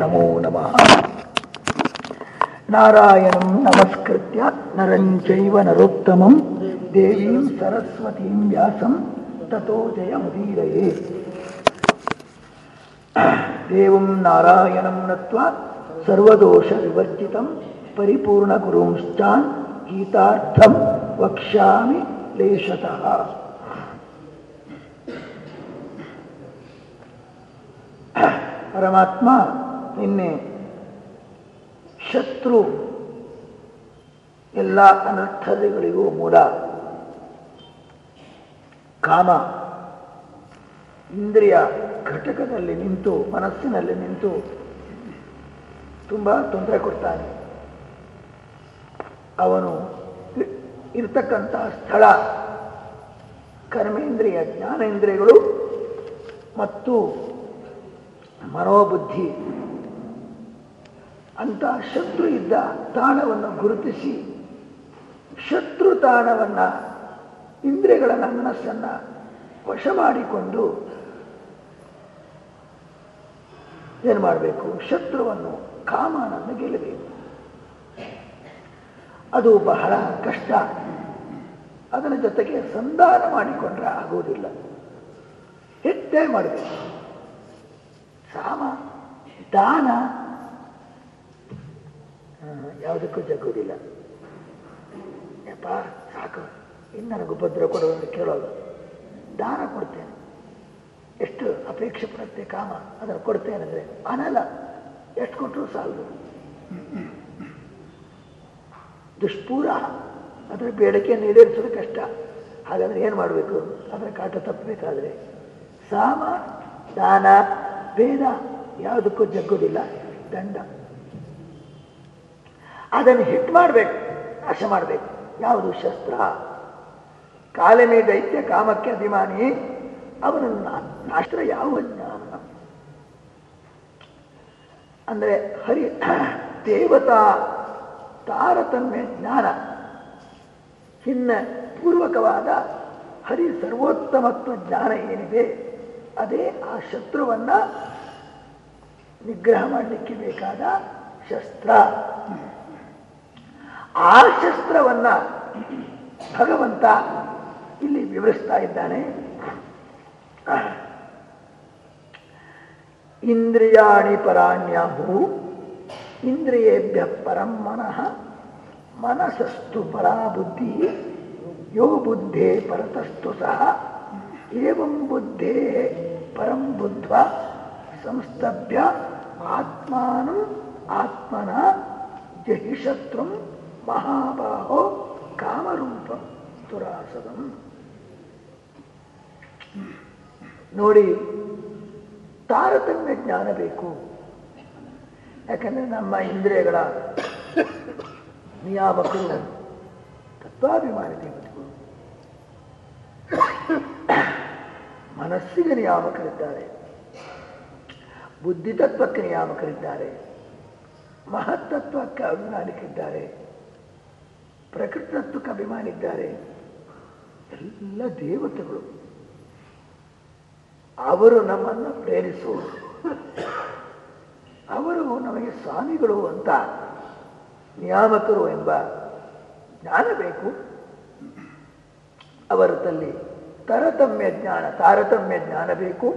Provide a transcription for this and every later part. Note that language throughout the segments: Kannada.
ನಮೋ ನಮಃ ನಾರಾಯಣಂ ನಮಸ್ಕೃತ್ಯ ನರಂ ಚೈವ ನರೋತ್ತಮಂ ದೇವೀಂ ಸರಸ್ವತೀಂ ವ್ಯಾಸಂ ತಥೋ ಜಯಮುದೀರಯೇ ದೇವಂ ನಾರಾಯಣಂ ನತ್ವಾ ಸರ್ವದೋಷ ವಿವರ್ಜಿತಂ ಪರಿಪೂರ್ಣ ಗುರುಂಶ್ಚಾನ್ ಗೀತಾರ್ಥಂ ವಕ್ಷ್ಯಾಮಿ ಲೇಷತಃ ಪರಮಾತ್ಮ ನಿನ್ನೆ ಶತ್ರು ಎಲ್ಲ ಅನರ್ಥತೆಗಳಿಗೂ ಮೂಲ. ಕಾಮ, ಇಂದ್ರಿಯ ಘಟಕದಲ್ಲಿ ನಿಂತು, ಮನಸ್ಸಿನಲ್ಲಿ ನಿಂತು ತುಂಬ ತೊಂದರೆ ಕೊಡ್ತಾನೆ. ಅವನು ಇ- ಇರ್ತಕ್ಕಂಥ ಸ್ಥಳ, ಕರ್ಮೇಂದ್ರಿಯ, ಜ್ಞಾನೇಂದ್ರಿಯಗಳು ಮತ್ತು ಮನೋಬುದ್ಧಿ ಅಂತ ಶತ್ರು ಇದ್ದ ತಾಣವನ್ನು ಗುರುತಿಸಿ ಶತ್ರು ತಾಣವನ್ನು, ಇಂದ್ರಿಯಗಳ ಮನಸ್ಸನ್ನು ವಶ ಮಾಡಿಕೊಂಡು ಏನು ಮಾಡಬೇಕು? ಶತ್ರುವನ್ನು ಕಾಮನನ್ನು ಗೆಲ್ಲಬೇಕು. ಅದು ಬಹಳ ಕಷ್ಟ. ಅದರ ಜೊತೆಗೆ ಸಂಧಾನ ಮಾಡಿಕೊಂಡ್ರೆ ಆಗುವುದಿಲ್ಲ. ಹೆಚ್ಚೇ ಮಾಡಬೇಕು. ಸಾಮ, ದಾನ ಯಾವುದಕ್ಕೂ ಜಗ್ಗೋದಿಲ್ಲ. ಯಪ್ಪ, ಸಾಕು. ಇನ್ನು ನನಗೆ ಉಪದ್ರ ಕೊಡುವಂತ ಕೇಳೋದು. ದಾನ ಕೊಡ್ತೇನೆ. ಎಷ್ಟು ಅಪೇಕ್ಷೆ ಪಡುತ್ತೆ ಕಾಮ, ಅದನ್ನು ಕೊಡ್ತೇನೆ ಅಂದರೆ ಅನಲ್ಲ. ಎಷ್ಟು ಕೊಟ್ಟರು ಸಾಲದು. ದುಷ್ಪೂರ. ಅದರ ಬೇಡಿಕೆಯನ್ನು ಈಡೇರಿಸೋದು ಕಷ್ಟ. ಹಾಗಾದರೆ ಏನು ಮಾಡಬೇಕು? ಅದರ ಕಾಟ ತಪ್ಪಬೇಕಾದ್ರೆ ಸಾಮ, ದಾನ, ಭೇದ ಯಾವುದಕ್ಕೂ ಜಗ್ಗೋದಿಲ್ಲ. ದಂಡ. ಅದನ್ನು ಹಿಟ್ ಮಾಡಬೇಕು, ನಾಶ ಮಾಡಬೇಕು. ಯಾವುದು ಶಸ್ತ್ರ? ಕಾಲಮೇ ದೈತ್ಯ ಕಾಮಕ್ಕೆ ಅಭಿಮಾನಿ. ಅವನನ್ನು ನಾಶ್ರ ಯಾವ ಜ್ಞಾನ? ಅಂದರೆ ಹರಿ, ದೇವತಾ ತಾರತಮ್ಯ ಜ್ಞಾನ. ಹಿನ್ನ ಪೂರ್ವಕವಾದ ಹರಿ ಸರ್ವೋತ್ತಮತ್ವ ಜ್ಞಾನ ಏನಿದೆ, ಅದೇ ಆ ಶತ್ರುವನ್ನ ನಿಗ್ರಹ ಮಾಡಲಿಕ್ಕೆ ಬೇಕಾದ ಶಸ್ತ್ರ. ಆ ಶಸ್ತ್ರವನ್ನ ಭಗವಂತ ಇಲ್ಲಿ ವಿವರಿಸ್ತಾ ಇದ್ದಾನೆ. ಇಂದ್ರಿಯಾಣಿ ಪರಾಣ್ಯಾಹು ಇಂದ್ರಿಯೇಭ್ಯ ಪರಂ ಮನಃ ಮನಸ್ಸಸ್ತು ಪರಾ ಬುದ್ಧಿ ಯೋ ಬುದ್ಧೇ ಪರತಸ್ತು ಸಹ ಏವಂ ಬುದ್ಧೇ ಪರಂ ಬುದ್ಧ ಸಂಸ್ತಭ್ಯ ಆತ್ಮಾನು ಆತ್ಮನ ಜಹಿಶತ್ರುಂ ಮಹಾಬಾಹೋ ಕಾಮರೂಪ ದುರಾಸದಂ. ನೋಡಿ, ತಾರತಮ್ಯ ಜ್ಞಾನ ಬೇಕು. ಯಾಕಂದ್ರೆ ನಮ್ಮ ಇಂದ್ರಿಯಗಳ ನಿಯಾಮಕರು ತತ್ವಾಭಿಮಾನಿ ದೇವತೆಗಳು. ಮನಸ್ಸಿಗೆ ನಿಯಾಮಕರಿದ್ದಾರೆ. ಬುದ್ಧಿತತ್ವಕ್ಕೆ ನಿಯಾಮಕರಿದ್ದಾರೆ. ಮಹತ್ತತ್ವಕ್ಕೆ ಅಭಿಮಾನಿಕಿದ್ದಾರೆ ಪ್ರಕೃತಿ ಅಭಿಮಾನಿದ್ದಾರೆ ಎಲ್ಲ ದೇವತೆಗಳು. ಅವರು ನಮ್ಮನ್ನು ಪ್ರೇರಿಸುವರು. ಅವರು ನಮಗೆ ಸ್ವಾಮಿಗಳು ಅಂತ ನಿಯಾಮಕರು ಎಂಬ ಜ್ಞಾನ ಬೇಕು. ಅವರದಲ್ಲಿ ತಾರತಮ್ಯ ಜ್ಞಾನ ತಾರತಮ್ಯ ಜ್ಞಾನ ಬೇಕು.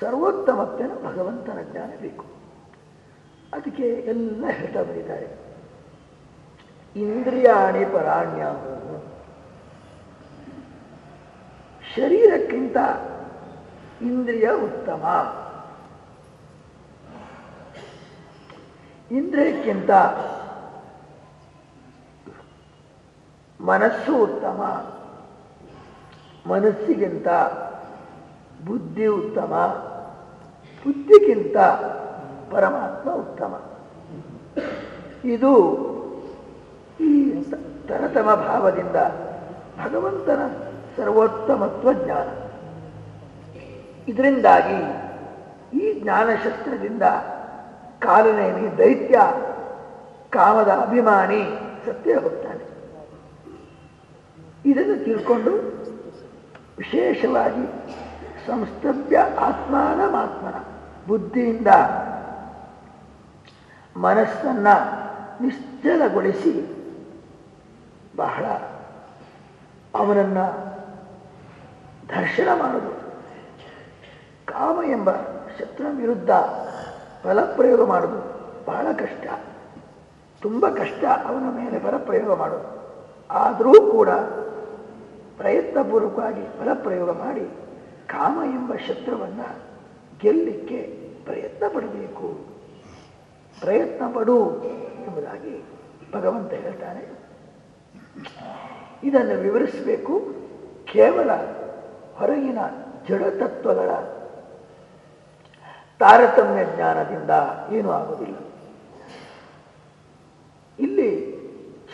ಸರ್ವೋತ್ತಮತ್ವನ ಭಗವಂತನ ಜ್ಞಾನ ಬೇಕು. ಅದಕ್ಕೆ ಎಲ್ಲ ಹೇಳ್ತಾ ಬಂದಿದ್ದಾರೆ. ಇಂದ್ರಿಯಾಣಿ ಪರಾಣ್ಯಾಹು ಶರೀರಕ್ಕಿಂತ ಇಂದ್ರಿಯ ಉತ್ತಮ. ಇಂದ್ರಿಯಕ್ಕಿಂತ ಮನಸ್ಸು ಉತ್ತಮ. ಮನಸ್ಸಿಗಿಂತ ಬುದ್ಧಿ ಉತ್ತಮ. ಬುದ್ಧಿಗಿಂತ ಪರಮಾತ್ಮ ಉತ್ತಮ. ಇದು ಈ ತರತಮ ಭಾವದಿಂದ ಭಗವಂತನ ಸರ್ವೋತ್ತಮತ್ವ ಜ್ಞಾನ ಇದರಿಂದಾಗಿ ಈ ಜ್ಞಾನಶಸ್ತ್ರದಿಂದ ಕಾಲನೇಮಿ ದೈತ್ಯ, ಕಾಮದ ಅಭಿಮಾನಿ ಸತ್ಯ ಹೋಗ್ತಾನೆ. ಇದನ್ನು ತಿಳ್ಕೊಂಡು ವಿಶೇಷವಾಗಿ ಸಂಸ್ತಭ್ಯ ಆತ್ಮಾನಮಾತ್ಮನ ಬುದ್ಧಿಯಿಂದ ಮನಸ್ಸನ್ನ ನಿಶ್ಚಲಗೊಳಿಸಿ ಬಹಳ ಅವನನ್ನ ದರ್ಶನ ಮಾಡುವುದು. ಕಾಮ ಎಂಬ ಶತ್ರು ವಿರುದ್ಧ ಬಲಪ್ರಯೋಗ ಮಾಡೋದು ಬಹಳ ಕಷ್ಟ. ತುಂಬ ಕಷ್ಟ ಅವನ ಮೇಲೆ ಬಲಪ್ರಯೋಗ ಮಾಡೋದು ಆದರೂ ಕೂಡ ಪ್ರಯತ್ನಪೂರ್ವಕವಾಗಿ ಬಲಪ್ರಯೋಗ ಮಾಡಿ ಕಾಮ ಎಂಬ ಶತ್ರುವನ್ನು ಗೆಲ್ಲಲಿಕ್ಕೆ ಪ್ರಯತ್ನ ಪಡಬೇಕು. ಪ್ರಯತ್ನ ಪಡು ಎಂಬುದಾಗಿ ಭಗವಂತ ಹೇಳ್ತಾನೆ. ಇದನ್ನು ವಿವರಿಸಬೇಕು. ಕೇವಲ ಹೊರಗಿನ ಜಡತತ್ವಗಳ ತಾರತಮ್ಯ ಜ್ಞಾನದಿಂದ ಏನೂ ಆಗುವುದಿಲ್ಲ. ಇಲ್ಲಿ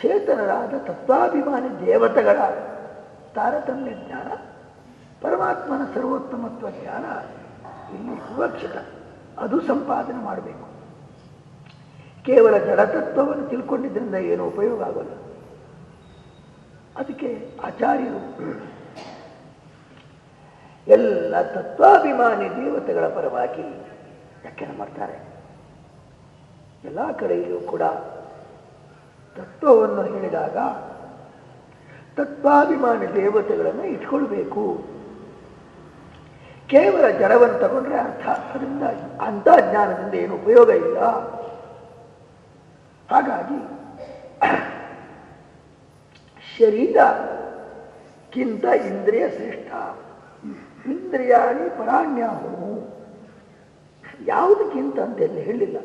ಚೇತನರಾದ ತತ್ವಾಭಿಮಾನಿ ದೇವತೆಗಳ ತಾರತಮ್ಯ ಜ್ಞಾನ, ಪರಮಾತ್ಮನ ಸರ್ವೋತ್ತಮತ್ವ ಜ್ಞಾನ ಇಲ್ಲಿ ಸುರಕ್ಷಿತ. ಅದು ಸಂಪಾದನೆ ಮಾಡಬೇಕು. ಕೇವಲ ಜಡತತ್ವವನ್ನು ತಿಳ್ಕೊಂಡಿದ್ದರಿಂದ ಏನು ಉಪಯೋಗ ಆಗೋಲ್ಲ. ಅದಕ್ಕೆ ಆಚಾರ್ಯರು ಎಲ್ಲ ತತ್ವಾಭಿಮಾನಿ ದೇವತೆಗಳ ಪರವಾಗಿ ವ್ಯಾಖ್ಯಾನ ಮಾಡ್ತಾರೆ. ಎಲ್ಲ ಕಡೆಯಲ್ಲೂ ಕೂಡ ತತ್ವವನ್ನು ಹೇಳಿದಾಗ ತತ್ವಾಭಿಮಾನಿ ದೇವತೆಗಳನ್ನು ಇಟ್ಕೊಳ್ಬೇಕು. ಕೇವಲ ಜಡವನ್ನು ತಗೊಂಡ್ರೆ ಅರ್ಥ. ಅದರಿಂದ ಅಂಥ ಜ್ಞಾನದಿಂದ ಏನು ಉಪಯೋಗ ಇಲ್ಲ. ಹಾಗಾಗಿ ಶರೀರಕ್ಕಿಂತ ಇಂದ್ರಿಯ ಶ್ರೇಷ್ಠ. ಇಂದ್ರಿಯಾಣಿ ಪರಾಣ್ಯಾಹು. ಯಾವುದಕ್ಕಿಂತ ಅಂತ ಎಲ್ಲಿ ಹೇಳಿಲ್ಲ.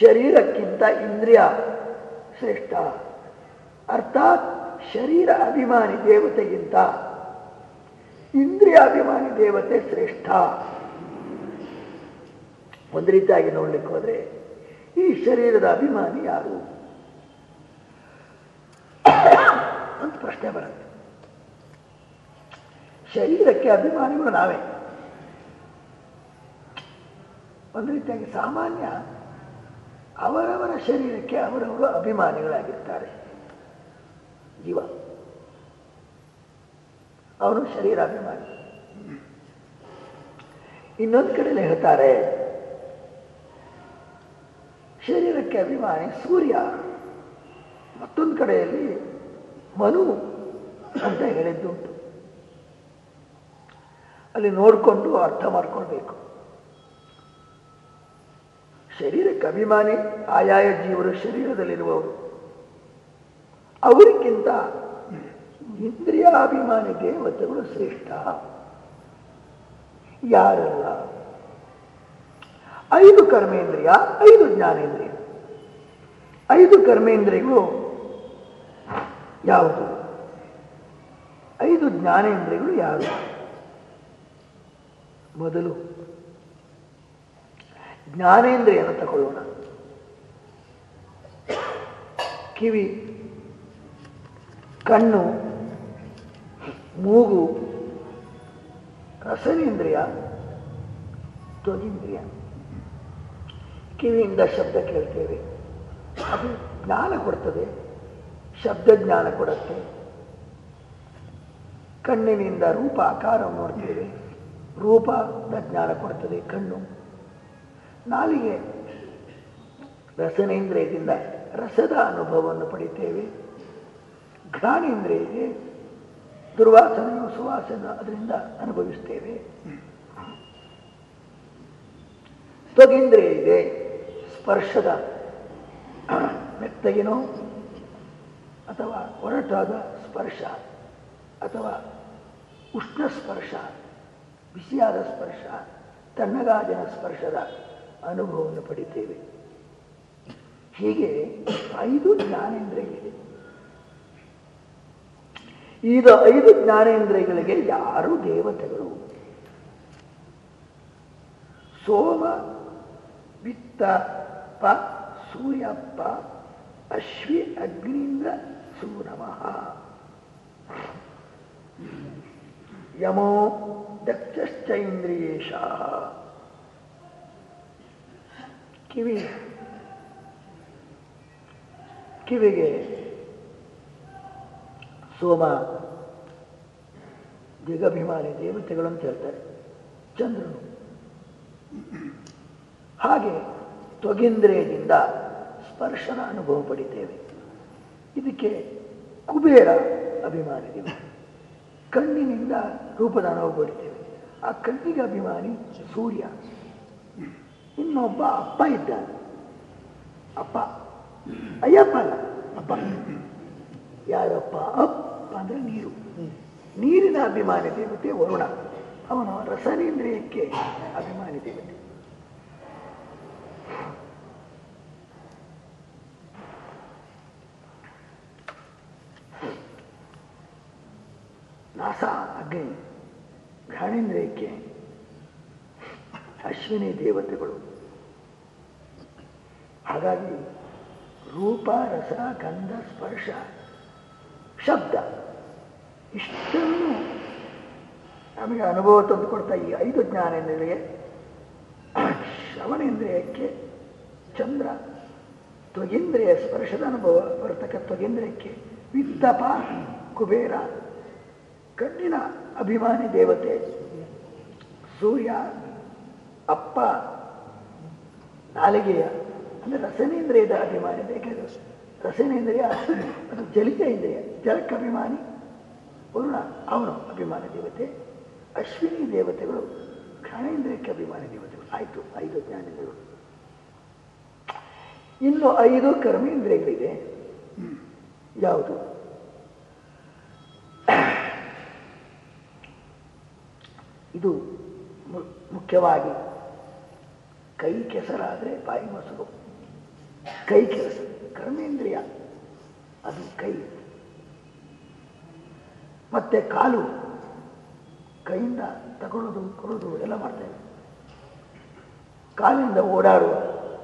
ಶರೀರಕ್ಕಿಂತ ಇಂದ್ರಿಯ ಶ್ರೇಷ್ಠ. ಅರ್ಥಾತ್ ಶರೀರ ಅಭಿಮಾನಿ ದೇವತೆಗಿಂತ ಇಂದ್ರಿಯ ಅಭಿಮಾನಿ ದೇವತೆ ಶ್ರೇಷ್ಠ. ಒಂದು ರೀತಿಯಾಗಿ ನೋಡ್ಲಿಕ್ಕೆ ಹೋದರೆ ಈ ಶರೀರದ ಅಭಿಮಾನಿ ಯಾರು ಅಂತ ಪ್ರಶ್ನೆ ಬರುತ್ತೆ. ಶರೀರಕ್ಕೆ ಅಭಿಮಾನಿಗಳು ನಾವೇ. ಒಂದು ರೀತಿಯಾಗಿ ಸಾಮಾನ್ಯ ಅವರವರ ಶರೀರಕ್ಕೆ ಅವರವರು ಅಭಿಮಾನಿಗಳಾಗಿರ್ತಾರೆ. ಜೀವ. ಅವರು ಶರೀರ ಅಭಿಮಾನಿ. ಇನ್ನೊಂದು ಕಡೆಯಲ್ಲಿ ಹೇಳ್ತಾರೆ, ಶರೀರಕ್ಕೆ ಅಭಿಮಾನಿ ಸೂರ್ಯ. ಮತ್ತೊಂದು ಕಡೆಯಲ್ಲಿ ಮನು ಅಂತ ಹೇಳಿದ್ದುಂಟು ಅಲ್ಲಿ ನೋಡಿಕೊಂಡು ಅರ್ಥ ಮಾಡ್ಕೊಳ್ಬೇಕು. ಶರೀರಕ್ಕೆ ಅಭಿಮಾನಿ ಆಯಾಯ ಜೀವರು ಶರೀರದಲ್ಲಿರುವವರು. ಅವರಿಗಿಂತ ಇಂದ್ರಿಯಾಭಿಮಾನಿ ದೇವತೆಗಳು ಶ್ರೇಷ್ಠ. ಯಾರಲ್ಲ? ಐದು ಕರ್ಮೇಂದ್ರಿಯ, ಐದು ಜ್ಞಾನೇಂದ್ರಿಯ. ಐದು ಕರ್ಮೇಂದ್ರಿಯಗಳು ಯಾವುದು? ಐದು ಜ್ಞಾನೇಂದ್ರಿಯಗಳು ಯಾವುದು ಮೊದಲು ಜ್ಞಾನೇಂದ್ರಿಯನ್ನು ತಗೊಳ್ಳೋಣ. ಕಿವಿ, ಕಣ್ಣು, ಮೂಗು, ರಸನೇಂದ್ರಿಯ, ಧ್ವನೀಂದ್ರಿಯ. ಕಿವಿಯಿಂದ ಶಬ್ದ ಕೇಳ್ತೇವೆ. ಅದು ಜ್ಞಾನ ಕೊಡ್ತದೆ. ಶಬ್ದ ಜ್ಞಾನ ಕೊಡುತ್ತೆ. ಕಣ್ಣಿನಿಂದ ರೂಪ, ಆಕಾರವನ್ನು ನೋಡ್ತೇವೆ. ರೂಪದ ಜ್ಞಾನ ಕೊಡ್ತದೆ ಕಣ್ಣು. ನಾಲಿಗೆ ರಸನೇಂದ್ರಿಯದಿಂದ ರಸದ ಅನುಭವವನ್ನು ಪಡಿತೇವೆ. ಘ್ರಾಣೇಂದ್ರಿಯ ದುರ್ವಾಸನೆಯು ಸುವಾಸನ ಅದರಿಂದ ಅನುಭವಿಸ್ತೇವೆ. ತ್ವಗೇಂದ್ರಿಯ ಇದೆ. ಸ್ಪರ್ಶದ ಮೆತ್ತಗಿನೋ ಅಥವಾ ಒರಟಾದ ಸ್ಪರ್ಶ, ಅಥವಾ ಉಷ್ಣ ಸ್ಪರ್ಶ, ಬಿಸಿಯಾದ ಸ್ಪರ್ಶ ತಣ್ಣಗಾದಿನ ಸ್ಪರ್ಶದ ಅನುಭವವನ್ನು ಪಡಿತೇವೆ. ಹೀಗೆ ಐದು ಜ್ಞಾನೇಂದ್ರಿಯಗಳಿವೆ. ಈಗ ಐದು ಜ್ಞಾನೇಂದ್ರಿಯಗಳಿಗೆ ಯಾರು ದೇವತೆಗಳು? ಸೋಮ, ವಿತ್ತ, ಪ ಸೂರ್ಯಪ್ಪ ಅಶ್ವಿ ಸೂನಮಃ ಯಮೋ ದಕ್ಷಶ್ಚೈಂದ್ರಿಯೇಶ. ಕಿವಿ. ಕಿವಿಗೆ ಸೋಮ ದಿಗಭಿಮಾನಿ ದೇವತೆಗಳು ಅಂತ ಹೇಳ್ತಾರೆ. ಚಂದ್ರನು. ಹಾಗೆ ತ್ವಗಿಂದ್ರಿಯದಿಂದ ಸ್ಪರ್ಶನ ಅನುಭವ ಪಡಿತೇವೆ. ಇದಕ್ಕೆ ಕುಬೇರ ಅಭಿಮಾನಿ ಕಣ್ಣಿನಿಂದ ರೂಪದ ಬರುತ್ತೇವೆ ಆ ಕಣ್ಣಿಗೆ ಅಭಿಮಾನಿ ಸೂರ್ಯ. ಇನ್ನೊಬ್ಬ ಅಪ್ಪ ಇದ್ದಾನೆ ಅಪ್ಪ ಅಯ್ಯಪ್ಪ ಅಲ್ಲ ಅಪ್ಪ. ಯಾರಪ್ಪ? ಅಪ್ಪ ಅಂದ್ರೆ ನೀರು. ನೀರಿನ ಅಭಿಮಾನಿ ದೇವತೆ ವರುಣ. ಅವನು ರಸನೇಂದ್ರಿಯಕ್ಕೆ ಅಭಿಮಾನಿ ದೇವತೆ ನಾಸ ಅಗ್ನಿ ಘ್ರಾಣೇಂದ್ರಿಯಕ್ಕೆ ಅಶ್ವಿನಿ ದೇವತೆಗಳು. ಹಾಗಾಗಿ ರೂಪ, ರಸ, ಗಂಧ, ಸ್ಪರ್ಶ, ಶಬ್ದ ಇಷ್ಟನ್ನು ನಮಗೆ ಅನುಭವ ತಂದುಕೊಡ್ತಾ ಈ ಐದು ಜ್ಞಾನೇಂದ್ರಿಯಗಳಿಗೆ. ಶ್ರವಣೇಂದ್ರಿಯಕ್ಕೆ ಚಂದ್ರ, ತ್ವಗೇಂದ್ರಿಯ ಸ್ಪರ್ಶದ ಅನುಭವ ಬರತಕ್ಕ ತ್ವಗೇಂದ್ರಿಯಕ್ಕೆ ವಿತ್ತಪ, ಕುಬೇರ, ಕಣ್ಣಿನ ಅಭಿಮಾನಿ ದೇವತೆ, ಸೂರ್ಯ ಅಪ್ಪ, ನಾಲಿಗೆಯ, ಅಂದರೆ ರಸನೇಂದ್ರಿಯದ ಅಭಿಮಾನಿ ಯಾಕೆಂದ್ರೆ ರಸನೇಂದ್ರಿಯ, ಅದು ಜಲಿತ ಇಂದ್ರಿಯ ಜಲಕ್ಕೆ ಅಭಿಮಾನಿ, ವರುಣ, ಅವನು ಅಭಿಮಾನ ದೇವತೆ, ಅಶ್ವಿನಿ ದೇವತೆಗಳು, ಘ್ರಾಣೇಂದ್ರಿಯಕ್ಕೆ ಅಭಿಮಾನಿ ದೇವತೆಗಳು. ಆಯಿತು, ಐದು ಜ್ಞಾನೇಂದ್ರಗಳು ಇನ್ನು ಐದು ಕರ್ಮೇಂದ್ರಿಯಗಳಿದೆ ಯಾವುದು? ಇದು ಮುಖ್ಯವಾಗಿ ಕೈ ಕೆಸರಾದರೆ ಬಾಯಿ ಮೊಸರು. ಕೈ ಕೆಲಸ ಕರ್ಮೇಂದ್ರಿಯ. ಅದು ಕೈ. ಮತ್ತೆ ಕಾಲು. ಕೈಯಿಂದ ತಗೊಳ್ಳೋದು ಕೊಡೋದು ಎಲ್ಲ ಮಾಡ್ತೇವೆ ಕಾಲಿಂದ ಓಡಾಡುವ,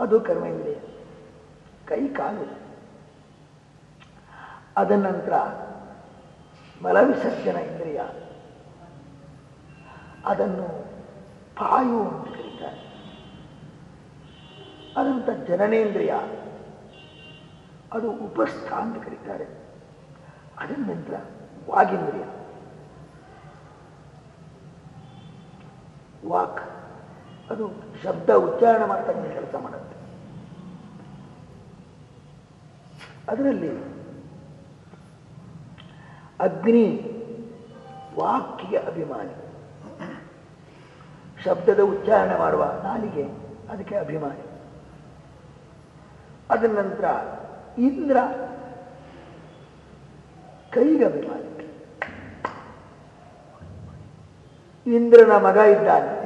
ಅದು ಕರ್ಮೇಂದ್ರಿಯ. ಕೈ, ಕಾಲು. ಅದ ನಂತರ ಮಲವಿಸರ್ಜನ ಇಂದ್ರಿಯ. ಅದನ್ನು ಪಾಯು ಅಂತ ಕರೀತಾರೆ. ಅದಂತ ಜನನೇಂದ್ರಿಯ. ಅದು ಉಪಸ್ಥ ಅಂತ ಕರೀತಾರೆ ಅದರ ನಂತರ ವಾಗೇಂದ್ರಿಯ ವಾಕ್, ಅದು ಶಬ್ದ ಉಚ್ಚಾರಣೆ ಮಾಡ್ತಕ್ಕಂಥ ಕೆಲಸ ಮಾಡುತ್ತೆ. ಅದರಲ್ಲಿ ಅಗ್ನಿ, ವಾಕ್ಯ ಅಭಿಮಾನಿ. ಶಬ್ದದ ಉಚ್ಚಾರಣೆ ಮಾಡುವ ನಾಲಿಗೆ ಅದಕ್ಕೆ ಅಭಿಮಾನಿ. ಅದರ ನಂತರ ಇಂದ್ರ ಕೈಗೆ ಅಭಿಮಾನಿ. ಇಂದ್ರನ ಮಗ ಇದ್ದಾನೆ.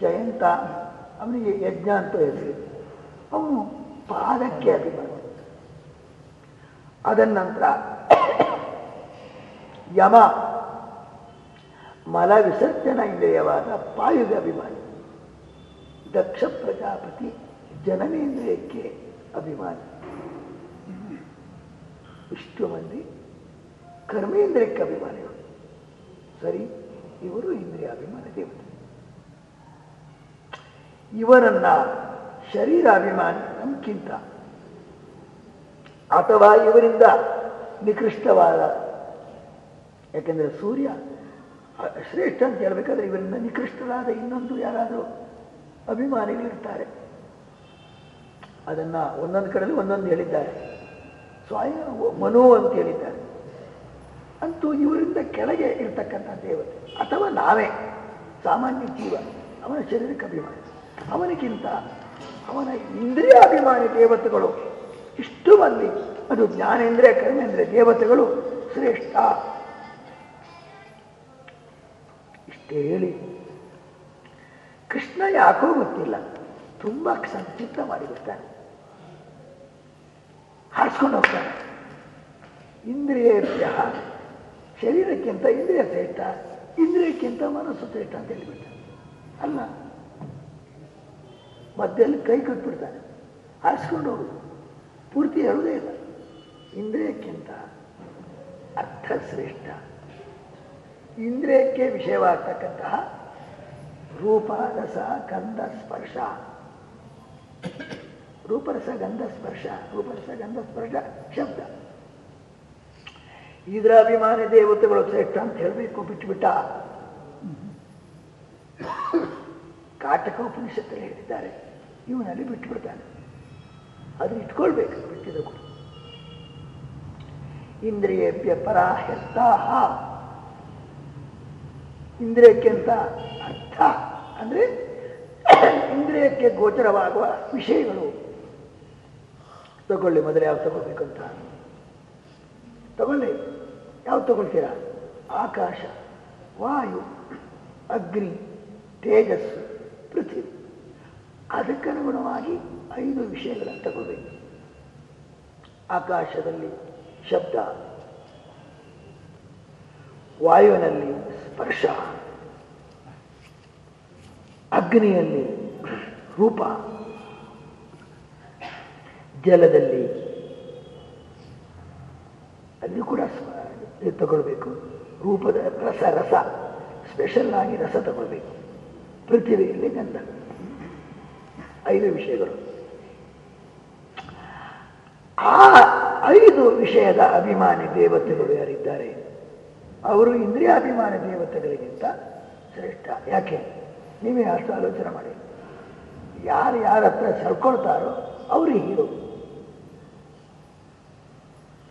ಜಯಂತ ಅವನಿಗೆ ಯಜ್ಞ ಅಂತ ಹೆಸರು. ಅವನು ಪಾದಕ್ಕೆ ಅಭಿಮಾನಿ. ಅದ ನಂತರ ಯಮ. ಮಲ ವಿಸರ್ಜನ ಇಂದ್ರಿಯವಾದ ಪಾಯುಗೆ ಅಭಿಮಾನಿ. ದಕ್ಷ ಪ್ರಜಾಪತಿ ಜನನೇಂದ್ರಿಯಕ್ಕೆ ಅಭಿಮಾನಿ. ಇಷ್ಟು ಮಂದಿ ಕರ್ಮೇಂದ್ರಿಯಕ್ಕೆ ಅಭಿಮಾನಿಗಳು ಸರಿ, ಇವರು ಇಂದ್ರಿಯ ಅಭಿಮಾನ ದೇವತೆ. ಇವರನ್ನ ಶರೀರ ಅಭಿಮಾನಿ ನಮ್ಗಿಂತ. ಅಥವಾ ಇವರಿಂದ ನಿಕೃಷ್ಟವಾದ, ಯಾಕೆಂದರೆ ಸೂರ್ಯ ಶ್ರೇಷ್ಠ ಅಂತ ಹೇಳ್ಬೇಕಾದ್ರೆ ಇವರಿಂದ ನಿಕೃಷ್ಟರಾದ ಇನ್ನೊಂದು ಯಾರಾದರೂ ಅಭಿಮಾನಿಗಳಿರ್ತಾರೆ. ಅದನ್ನ ಒಂದೊಂದು ಕಡೆಯಲ್ಲಿ ಒಂದೊಂದು ಹೇಳಿದ್ದಾರೆ. ಸ್ವಯಂ ಮನೋ ಅಂತ ಹೇಳಿದ್ದಾರೆ. ಅಂತೂ ಇವರಿಂದ ಕೆಳಗೆ ಇರ್ತಕ್ಕಂಥ ದೇವತೆ, ಅಥವಾ ನಾವೇ, ಸಾಮಾನ್ಯ ಜೀವ, ಅವನ ಶರೀರಕ್ಕೆ ಅಭಿಮಾನಿ. ಅವನಿಗಿಂತ ಅವನ ಇಂದ್ರಿಯ ಅಭಿಮಾನಿ ದೇವತೆಗಳು ಇಷ್ಟು ಮಂದಿ. ಅದು ಜ್ಞಾನೇಂದ್ರಿಯ ಕರ್ಮೇಂದ್ರಿಯ ದೇವತೆಗಳು ಶ್ರೇಷ್ಠ. ಇಷ್ಟೇ ಹೇಳಿ. ಕೃಷ್ಣ ಯಾಕೋ ಗೊತ್ತಿಲ್ಲ. ತುಂಬಾ ಸಂಕ್ಷಿಪ್ತ ಮಾಡಿಬಿಡ್ತಾನೆ. ಹಾರಿಸ್ಕೊಂಡು ಹೋಗ್ತಾನೆ. ಇಂದ್ರಿಯ ಶರೀರಕ್ಕಿಂತ ಇಂದ್ರಿಯ ಶ್ರೇಷ್ಠ, ಇಂದ್ರಿಯಕ್ಕಿಂತ ಮನಸ್ಸು ಶ್ರೇಷ್ಠ ಅಂತ ಹೇಳಿಬಿಡ್ತಾನೆ. ಅಲ್ಲ, ಮಧ್ಯದಲ್ಲಿ ಕೈ ಕಟ್ಬಿಡ್ತಾನೆ. ಹಾರಿಸ್ಕೊಂಡು ಹೋಗುದು ಪೂರ್ತಿ ಹೇಳುವುದೇ ಇಲ್ಲ. ಇಂದ್ರಿಯಕ್ಕಿಂತ ಅರ್ಥ ಶ್ರೇಷ್ಠ ಇಂದ್ರಿಯಕ್ಕೆ ವಿಷಯವಾಗ್ತಕ್ಕಂತಹ ರೂಪ ರಸ ಗಂಧ ಸ್ಪರ್ಶ ರೂಪರಸ ಗಂಧ ಸ್ಪರ್ಶ ರೂಪರಸ ಗಂಧ ಸ್ಪರ್ಶ ಶಬ್ದ. ಇದರ ಅಭಿಮಾನಿ ದೇವತೆಗಳು ಶ್ರೇಷ್ಠ ಅಂತ ಹೇಳಬೇಕು, ಬಿಟ್ಟುಬಿಟ್ಟ. ಕಾಟಕ ಉಪನಿಷತ್ತಲ್ಲಿ ಹೇಳಿದ್ದಾರೆ. ಇವನಲ್ಲಿ ಬಿಟ್ಟು ಬಿಡ್ತಾನೆ ಅದನ್ನ ಇಟ್ಕೊಳ್ಬೇಕು ಬಿಟ್ಟಿದ ಕೂಡ. ಇಂದ್ರಿಯೇಭ್ಯ ಪರಾಹ್ಯಸ್ತಾಹ ಇಂದ್ರಿಯಕ್ಕೆ ಅಂತ ಅಂದ್ರೆ ಇಂದ್ರಿಯಕ್ಕೆ ಗೋಚರವಾಗುವ ವಿಷಯಗಳು. ತಗೊಳ್ಳಿ, ಮೊದಲು ಯಾವ್ದು ತಗೊಳ್ಬೇಕು ಅಂತ ತಗೊಳ್ಳಿ. ಯಾವ್ದು ತಗೊಳ್ತೀರಾ? ಆಕಾಶ, ವಾಯು, ಅಗ್ನಿ, ತೇಜಸ್ಸು, ಪೃಥ್ವಿ. ಅದಕ್ಕನುಗುಣವಾಗಿ ಐದು ವಿಷಯಗಳನ್ನು ತಗೊಳ್ಬೇಕು. ಆಕಾಶದಲ್ಲಿ ಶಬ್ದ, ವಾಯುವಿನಲ್ಲಿ ಸ್ಪರ್ಶ. ಅಗ್ನಿಯಲ್ಲಿ ರೂಪ, ಜಲದಲ್ಲಿ ಅಲ್ಲಿ ಕೂಡ ತಗೊಳ್ಬೇಕು. ರೂಪದ ರಸ ರಸ ಸ್ಪೆಷಲ್ ಆಗಿ ರಸ ತಗೊಳ್ಬೇಕು. ಪೃಥ್ವಿಯಲ್ಲಿ ಗಂಧ. ಐದು ವಿಷಯಗಳು. ಆ ಐದು ವಿಷಯದ ಅಭಿಮಾನಿ ದೇವತೆಗಳು ಯಾರಿದ್ದಾರೆ? ಅವರು ಇಂದ್ರಿಯಾಭಿಮಾನಿ ದೇವತೆಗಳಿಗಿಂತ ಶ್ರೇಷ್ಠ. ಯಾಕೆ? ನೀವೇ ಅಷ್ಟು ಆಲೋಚನೆ ಮಾಡಿ. ಯಾರು ಯಾರ ಹತ್ರ ಸೆಳ್ಕೊಳ್ತಾರೋ ಅವರು ಹೀರೋ.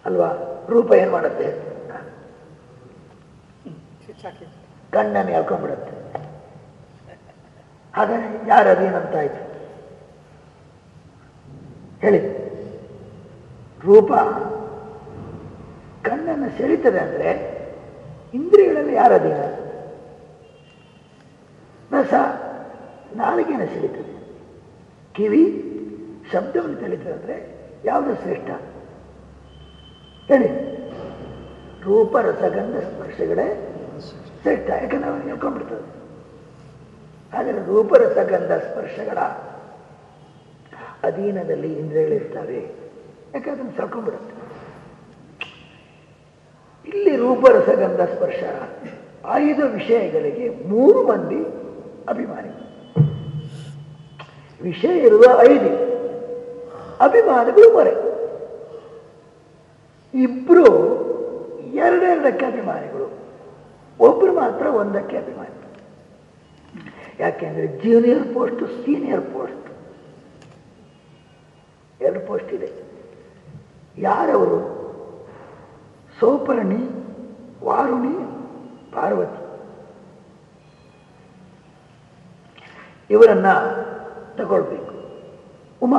ಅಲ್ವಾ? ರೂಪ ಏನು ಮಾಡುತ್ತೆ? ಕಣ್ಣನ್ನು ಹೇಳ್ಕೊಂಡ್ಬಿಡುತ್ತೆ ಹಾಗಾದ್ರೆ ಯಾರು ಅದೇನಂತಾಯ್ತು ಹೇಳಿ. ರೂಪ ಕಣ್ಣನ್ನು ಸೆಳೀತದೆ ಅಂದ್ರೆ ಇಂದ್ರಿಯಗಳಲ್ಲಿ ಯಾರು ಅಧೀನ? ರಸ ನಾಲಿಗೆಯನ್ನು ಸೆಳೀತದೆ ಕಿವಿ ಶಬ್ದವನ್ನು ತಿಳಿತದೆ ಅಂದ್ರೆ ಯಾವುದು ಶ್ರೇಷ್ಠ? ಹೇಳಿ. ರೂಪ ರಸಗಂಧ ಸ್ಪರ್ಶಗಳೇ ಶ್ರೇಷ್ಠ. ಯಾಕಂದ್ರೆ ಅವನು ಹೇಳ್ಕೊಂಡ್ಬಿಡ್ತದೆ ಆದರೆ ರೂಪ ರಸಗಂಧ ಸ್ಪರ್ಶಗಳ ಅಧೀನದಲ್ಲಿ ಇಂದ್ರಿಯಗಳಿರ್ತವೆ ಯಾಕೆ ಅದನ್ನು ಸಾಕೊಂಡ್ಬಿಡುತ್ತೆ ಇಲ್ಲಿ ರೂಪರಸಗಂಧ ಸ್ಪರ್ಶ ಐದು ವಿಷಯಗಳಿಗೆ ಮೂರು ಮಂದಿ ಅಭಿಮಾನಿ. ವಿಷಯ ಇರುವ ಐದು. ಅಭಿಮಾನಿಗಳು ಮರೆ. ಇಬ್ರು ಎರಡೆರಡಕ್ಕೆ ಅಭಿಮಾನಿಗಳು. ಒಬ್ರು ಮಾತ್ರ ಒಂದಕ್ಕೆ ಅಭಿಮಾನಿ. ಯಾಕೆಂದ್ರೆ ಜೂನಿಯರ್ ಪೋಸ್ಟ್ ಸೀನಿಯರ್ ಪೋಸ್ಟ್ ಎರಡು ಪೋಸ್ಟ್ ಇದೆ. ಯಾರವರು? ಸೋಪರ್ಣಿ, ವಾರುಣಿ, ಪಾರ್ವತಿ. ಇವರನ್ನ ತಗೊಳ್ಬೇಕು. ಉಮಾ.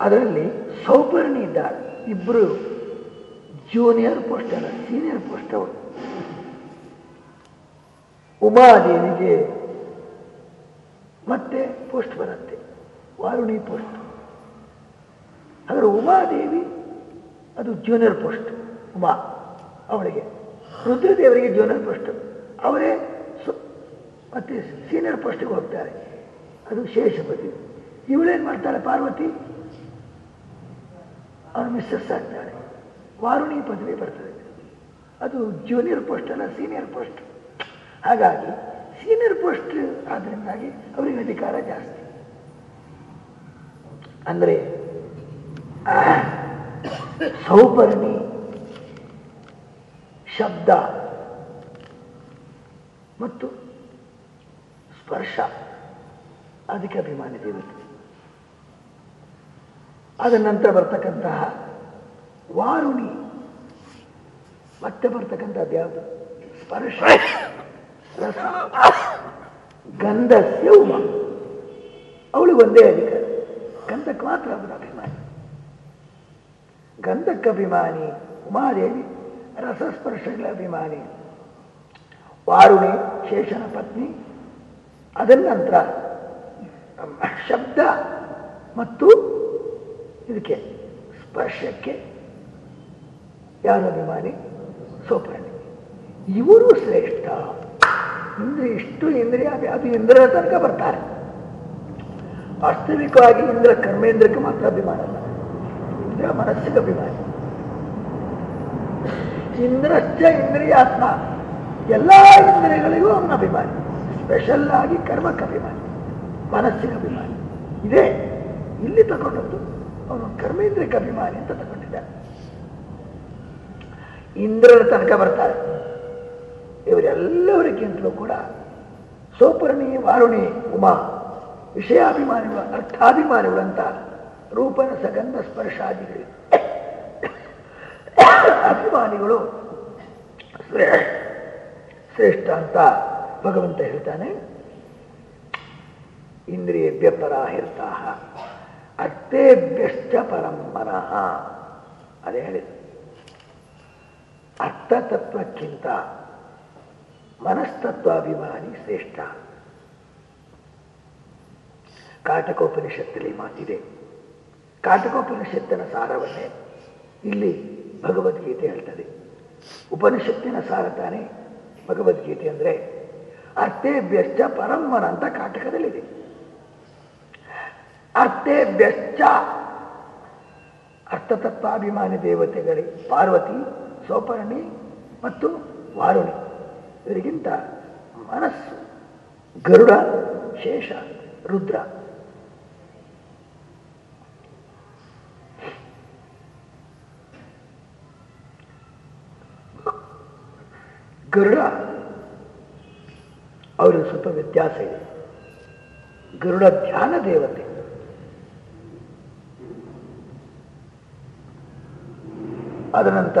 ಅದರಲ್ಲಿ ಸೌಪರ್ಣಿ ಇದ್ದಾಳೆ. ಇಬ್ಬರು ಜೂನಿಯರ್ ಪೋಸ್ಟ್ ಅಲ್ಲ ಸೀನಿಯರ್ ಪೋಸ್ಟ್ ಅವರು ಉಮಾದೇವಿಗೆ ಮತ್ತೆ ಪೋಸ್ಟ್ ಬರುತ್ತೆ. ವಾರುಣಿ ಪೋಸ್ಟ್ ಆದರೆ ಉಮಾದೇವಿ ಅದು ಜೂನಿಯರ್ ಪೋಸ್ಟ್ ಉಮಾ. ಅವಳಿಗೆ. ರುದ್ರದೇವರಿಗೆ ಜೂನಿಯರ್ ಪೋಸ್ಟ್ ಅವರೇ ಮತ್ತೆ ಸೀನಿಯರ್ ಪೋಸ್ಟ್ಗೆ ಹೋಗ್ತಾರೆ. ಅದು ಶೇಷಪತಿ ಇವಳೇನು ಮಾಡ್ತಾಳೆ ಪಾರ್ವತಿ? ಅವ್ರ ಮಿಸ್ಸಸ್ ಆಗ್ತಾಳೆ. ವಾರುಣಿ ಪದವಿ ಬರ್ತದೆ. ಅದು ಜೂನಿಯರ್ ಪೋಸ್ಟ್ ಅಲ್ಲ ಸೀನಿಯರ್ ಪೋಸ್ಟ್ ಹಾಗಾಗಿ ಸೀನಿಯರ್ ಪೋಸ್ಟ್ ಆದ್ರಿಂದಾಗಿ ಅವರಿಗೆ ಅಧಿಕಾರ ಜಾಸ್ತಿ. ಅಂದರೆ, ಸೌಪರ್ಣಿ ಶಬ್ದ ಮತ್ತು ಸ್ಪರ್ಶ. ಅದಕ್ಕೆ ಅಭಿಮಾನಿ ದೇವತೆ. ಅದ ನಂತರ ಬರ್ತಕ್ಕಂತಹ ವಾರುಣಿ. ಮತ್ತೆ ಬರ್ತಕ್ಕಂಥದ್ದು ಯಾವುದು? ಸ್ಪರ್ಶ. ರಸ ಗಂಧ ಉಮ ಅವಳು ಒಂದೇ ಅಧಿಕಾರ ಗಂಧಕ್ಕೆ ಮಾತ್ರ ಅವನ ಅಭಿಮಾನಿ. ಗಂಧಕ್ಕೆ ಅಭಿಮಾನಿ, ಉಮಾದೇವಿ, ರಸಸ್ಪರ್ಶಗಳ ಅಭಿಮಾನಿ. ವಾರುಣಿ, ಶೇಷನ ಪತ್ನಿ ಅದರ ನಂತರ ಶಬ್ದ ಮತ್ತು ಇದಕ್ಕೆ ಸ್ಪರ್ಶಕ್ಕೆ ಯಾರು ಅಭಿಮಾನಿ? ಸೋಪರ್ಣಿ ಇವರು ಶ್ರೇಷ್ಠ. ಇಂದ್ರ ಇಷ್ಟು ಇಂದ್ರಿಯ ಅದು ಇಂದ್ರನ ತನಕ ಬರ್ತಾರೆ. ವಾಸ್ತವಿಕವಾಗಿ ಇಂದ್ರ ಕರ್ಮೇಂದ್ರಕ್ಕೆ ಮಾತ್ರ ಅಭಿಮಾನ ಅಲ್ಲ. ಇಂದ್ರ ಮನಸ್ಸಿಗೆ ಅಭಿಮಾನಿ. ಇಂದ್ರಶ್ಚ ಇಂದ್ರಿಯಾತ್ಮ. ಎಲ್ಲ ಇಂದ್ರಿಯಗಳಿಗೂ ಅವನ ಅಭಿಮಾನಿ. ಸ್ಪೆಷಲ್ ಆಗಿ ಕರ್ಮಕ್ಕೆ ಅಭಿಮಾನಿ ಮನಸ್ಸಿನ ಅಭಿಮಾನಿ. ಇದೇ ಇಲ್ಲಿ ತಗೊಂಡದ್ದು. ಅವನು ಕರ್ಮೇಂದ್ರಿಕ ಅಭಿಮಾನಿ ಅಂತ ತಗೊಂಡಿದ್ದಾನೆ. ಇಂದ್ರನ ತನಕ ಬರ್ತಾರೆ. ಇವರೆಲ್ಲವರಿಗಿಂತಲೂ ಕೂಡ ಸೋಪರ್ಣಿ, ವಾರುಣಿ, ಉಮಾ, ವಿಷಯಾಭಿಮಾನಿಗಳು, ಅರ್ಥಾಭಿಮಾನಿಗಳಂತ ರೂಪನ ಸಗಂಧ ಸ್ಪರ್ಶಾದಿಗಳು. ಅಭಿಮಾನಿಗಳು ಶ್ರೇ- ಶ್ರೇಷ್ಠ ಅಂತ ಭಗವಂತ ಹೇಳ್ತಾನೆ ಇಂದ್ರಿಯೇಭ್ಯ ಪರಾಹಿರ್ತಾ ಅರ್ಥೇಭ್ಯಶ್ಚ ಅರ್ಥೇಭ್ಯಷ್ಟ ಮನಃ ಅದೇ ಹೇಳಿದ ಅರ್ಥತತ್ವಕ್ಕಿಂತ ಮನಸ್ತತ್ವಾಭಿಮಾನಿ ಶ್ರೇಷ್ಠ. ಕಾಟಕೋಪನಿಷತ್ತಲ್ಲಿ ಮಾತಿದೆ. ಕಾಟಕೋಪನಿಷತ್ತಿನ ಸಾರವನ್ನೇ ಇಲ್ಲಿ ಭಗವದ್ಗೀತೆ ಹೇಳ್ತದೆ. ಉಪನಿಷತ್ತಿನ ಸಾರ ತಾನೇ ಭಗವದ್ಗೀತೆ ಅಂದರೆ ಅರ್ಥೇಭ್ಯಶ್ಚ ಪರಂಪರ ಅಂತ ಕಾಟಕದಲ್ಲಿದೆ. ಅರ್ಥೇಭ್ಯಶ್ಚ. ಅರ್ಥತತ್ವಾಭಿಮಾನಿ ದೇವತೆಗಳೇ, ಪಾರ್ವತಿ, ಸೋಪರ್ಣಿ ಮತ್ತು ವಾರುಣಿ. ಇವರಿಗಿಂತ ಮನಸ್ಸು, ಗರುಡ, ಶೇಷ, ರುದ್ರ. ಗರುಡ ಅವರ ಸ್ವಲ್ಪ ವ್ಯತ್ಯಾಸ ಇದೆ. ಗರುಡ ಧ್ಯಾನ ದೇವತೆ. ಅದನಂತ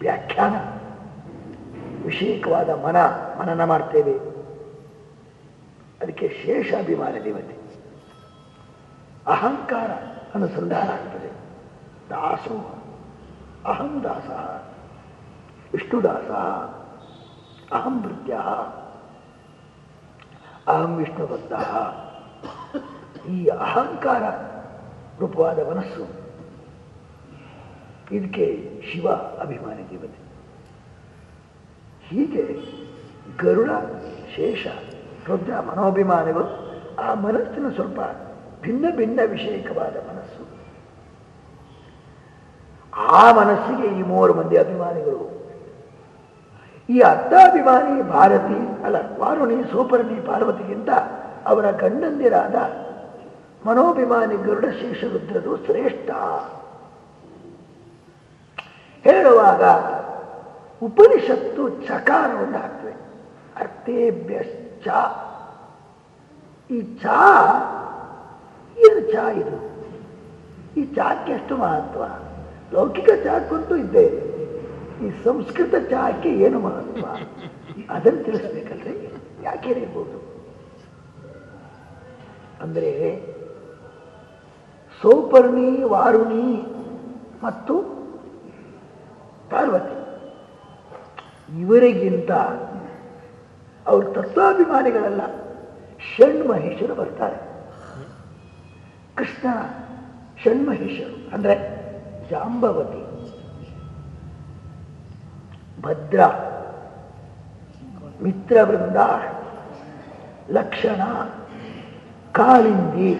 ವ್ಯಾಖ್ಯಾನ. ವಿಶೇಷವಾದ ಮನ, ಮನನ ಮಾಡ್ತೇವೆ. ಅದಕ್ಕೆ ಶೇಷಾಭಿಮಾನ ದೇವತೆ. ಅಹಂಕಾರ ಅನುಸಂಧಾನ ಆಗ್ತದೆ. ದಾಸೋ ಅಹಂ ದಾಸ ವಿಷ್ಣುದಾಸ. ಅಹಂ ಭೃತ್ಯ ಅಹಂ ವಿಷ್ಣುಭಕ್ತ ಈ ಅಹಂಕಾರ ರೂಪವಾದ ಮನಸ್ಸು. ಇದಕ್ಕೆ ಶಿವ ಅಭಿಮಾನಿ ದೇವತೆ ಹೀಗೆ ಗರುಡ, ಶೇಷ, ರುದ್ರ ಮನೋಭಿಮಾನಿಗಳು ಆ ಮನಸ್ಸಿನ ಸ್ವಲ್ಪ ಭಿನ್ನ ಭಿನ್ನ ವಿಷಯಕವಾದ ಮನಸ್ಸು. ಆ ಮನಸ್ಸಿಗೆ ಈ ಮೂವರು ಮಂದಿ ಅಭಿಮಾನಿಗಳು ಈ ಅರ್ಥಾಭಿಮಾನಿ ಭಾರತಿ, ಅಲ್ಲ, ವಾರುಣಿ ಸೂಪರ್ಣಿ ಪಾರ್ವತಿಗಿಂತ ಅವರ ಗಂಡಂದಿರಾದ ಮನೋಭಿಮಾನಿ ಗರುಡ ಶೇಷರುದ್ರರು ಶ್ರೇಷ್ಠ. ಹೇಳುವಾಗ ಉಪನಿಷತ್ತು ಚಕಾರವನ್ನು ಹಾಕ್ತವೆ. ಅರ್ಥೇಭ್ಯಶ್ಚ. ಈ ಚಾ ಏನು ಚಾ ಇದು? ಈ ಚಾಕ್ಕೆ ಎಷ್ಟು ಮಹತ್ವ? ಲೌಕಿಕ ಚಾಕ್ಕಂತೂ ಇದ್ದೇ ಇದೆ. ಈ ಸಂಸ್ಕೃತ ಚಹಾಕ್ಕೆ ಏನು ಮಹತ್ವ? ಅದನ್ನು ತಿಳಿಸ್ಬೇಕಲ್ರಿ? ಯಾಕೆ ಇರಬಹುದು ಅಂದರೆ ಸೌಪರ್ಣಿ, ವಾರುಣಿ ಮತ್ತು ಪಾರ್ವತಿ. ಇವರಿಗಿಂತ ಅವರು ತತ್ವಾಭಿಮಾನಿಗಳಲ್ಲ ಷಣ್ಮಹೇಶರು ಬರ್ತಾರೆ. ಕೃಷ್ಣ ಷಣ್ಮಹೇಶರು ಅಂದ್ರೆ ಜಾಂಬವತಿ. ಭದ್ರ. ಮಿತ್ರವೃಂದ. ಲಕ್ಷಣ. ಕಾಳಿಂದಿ.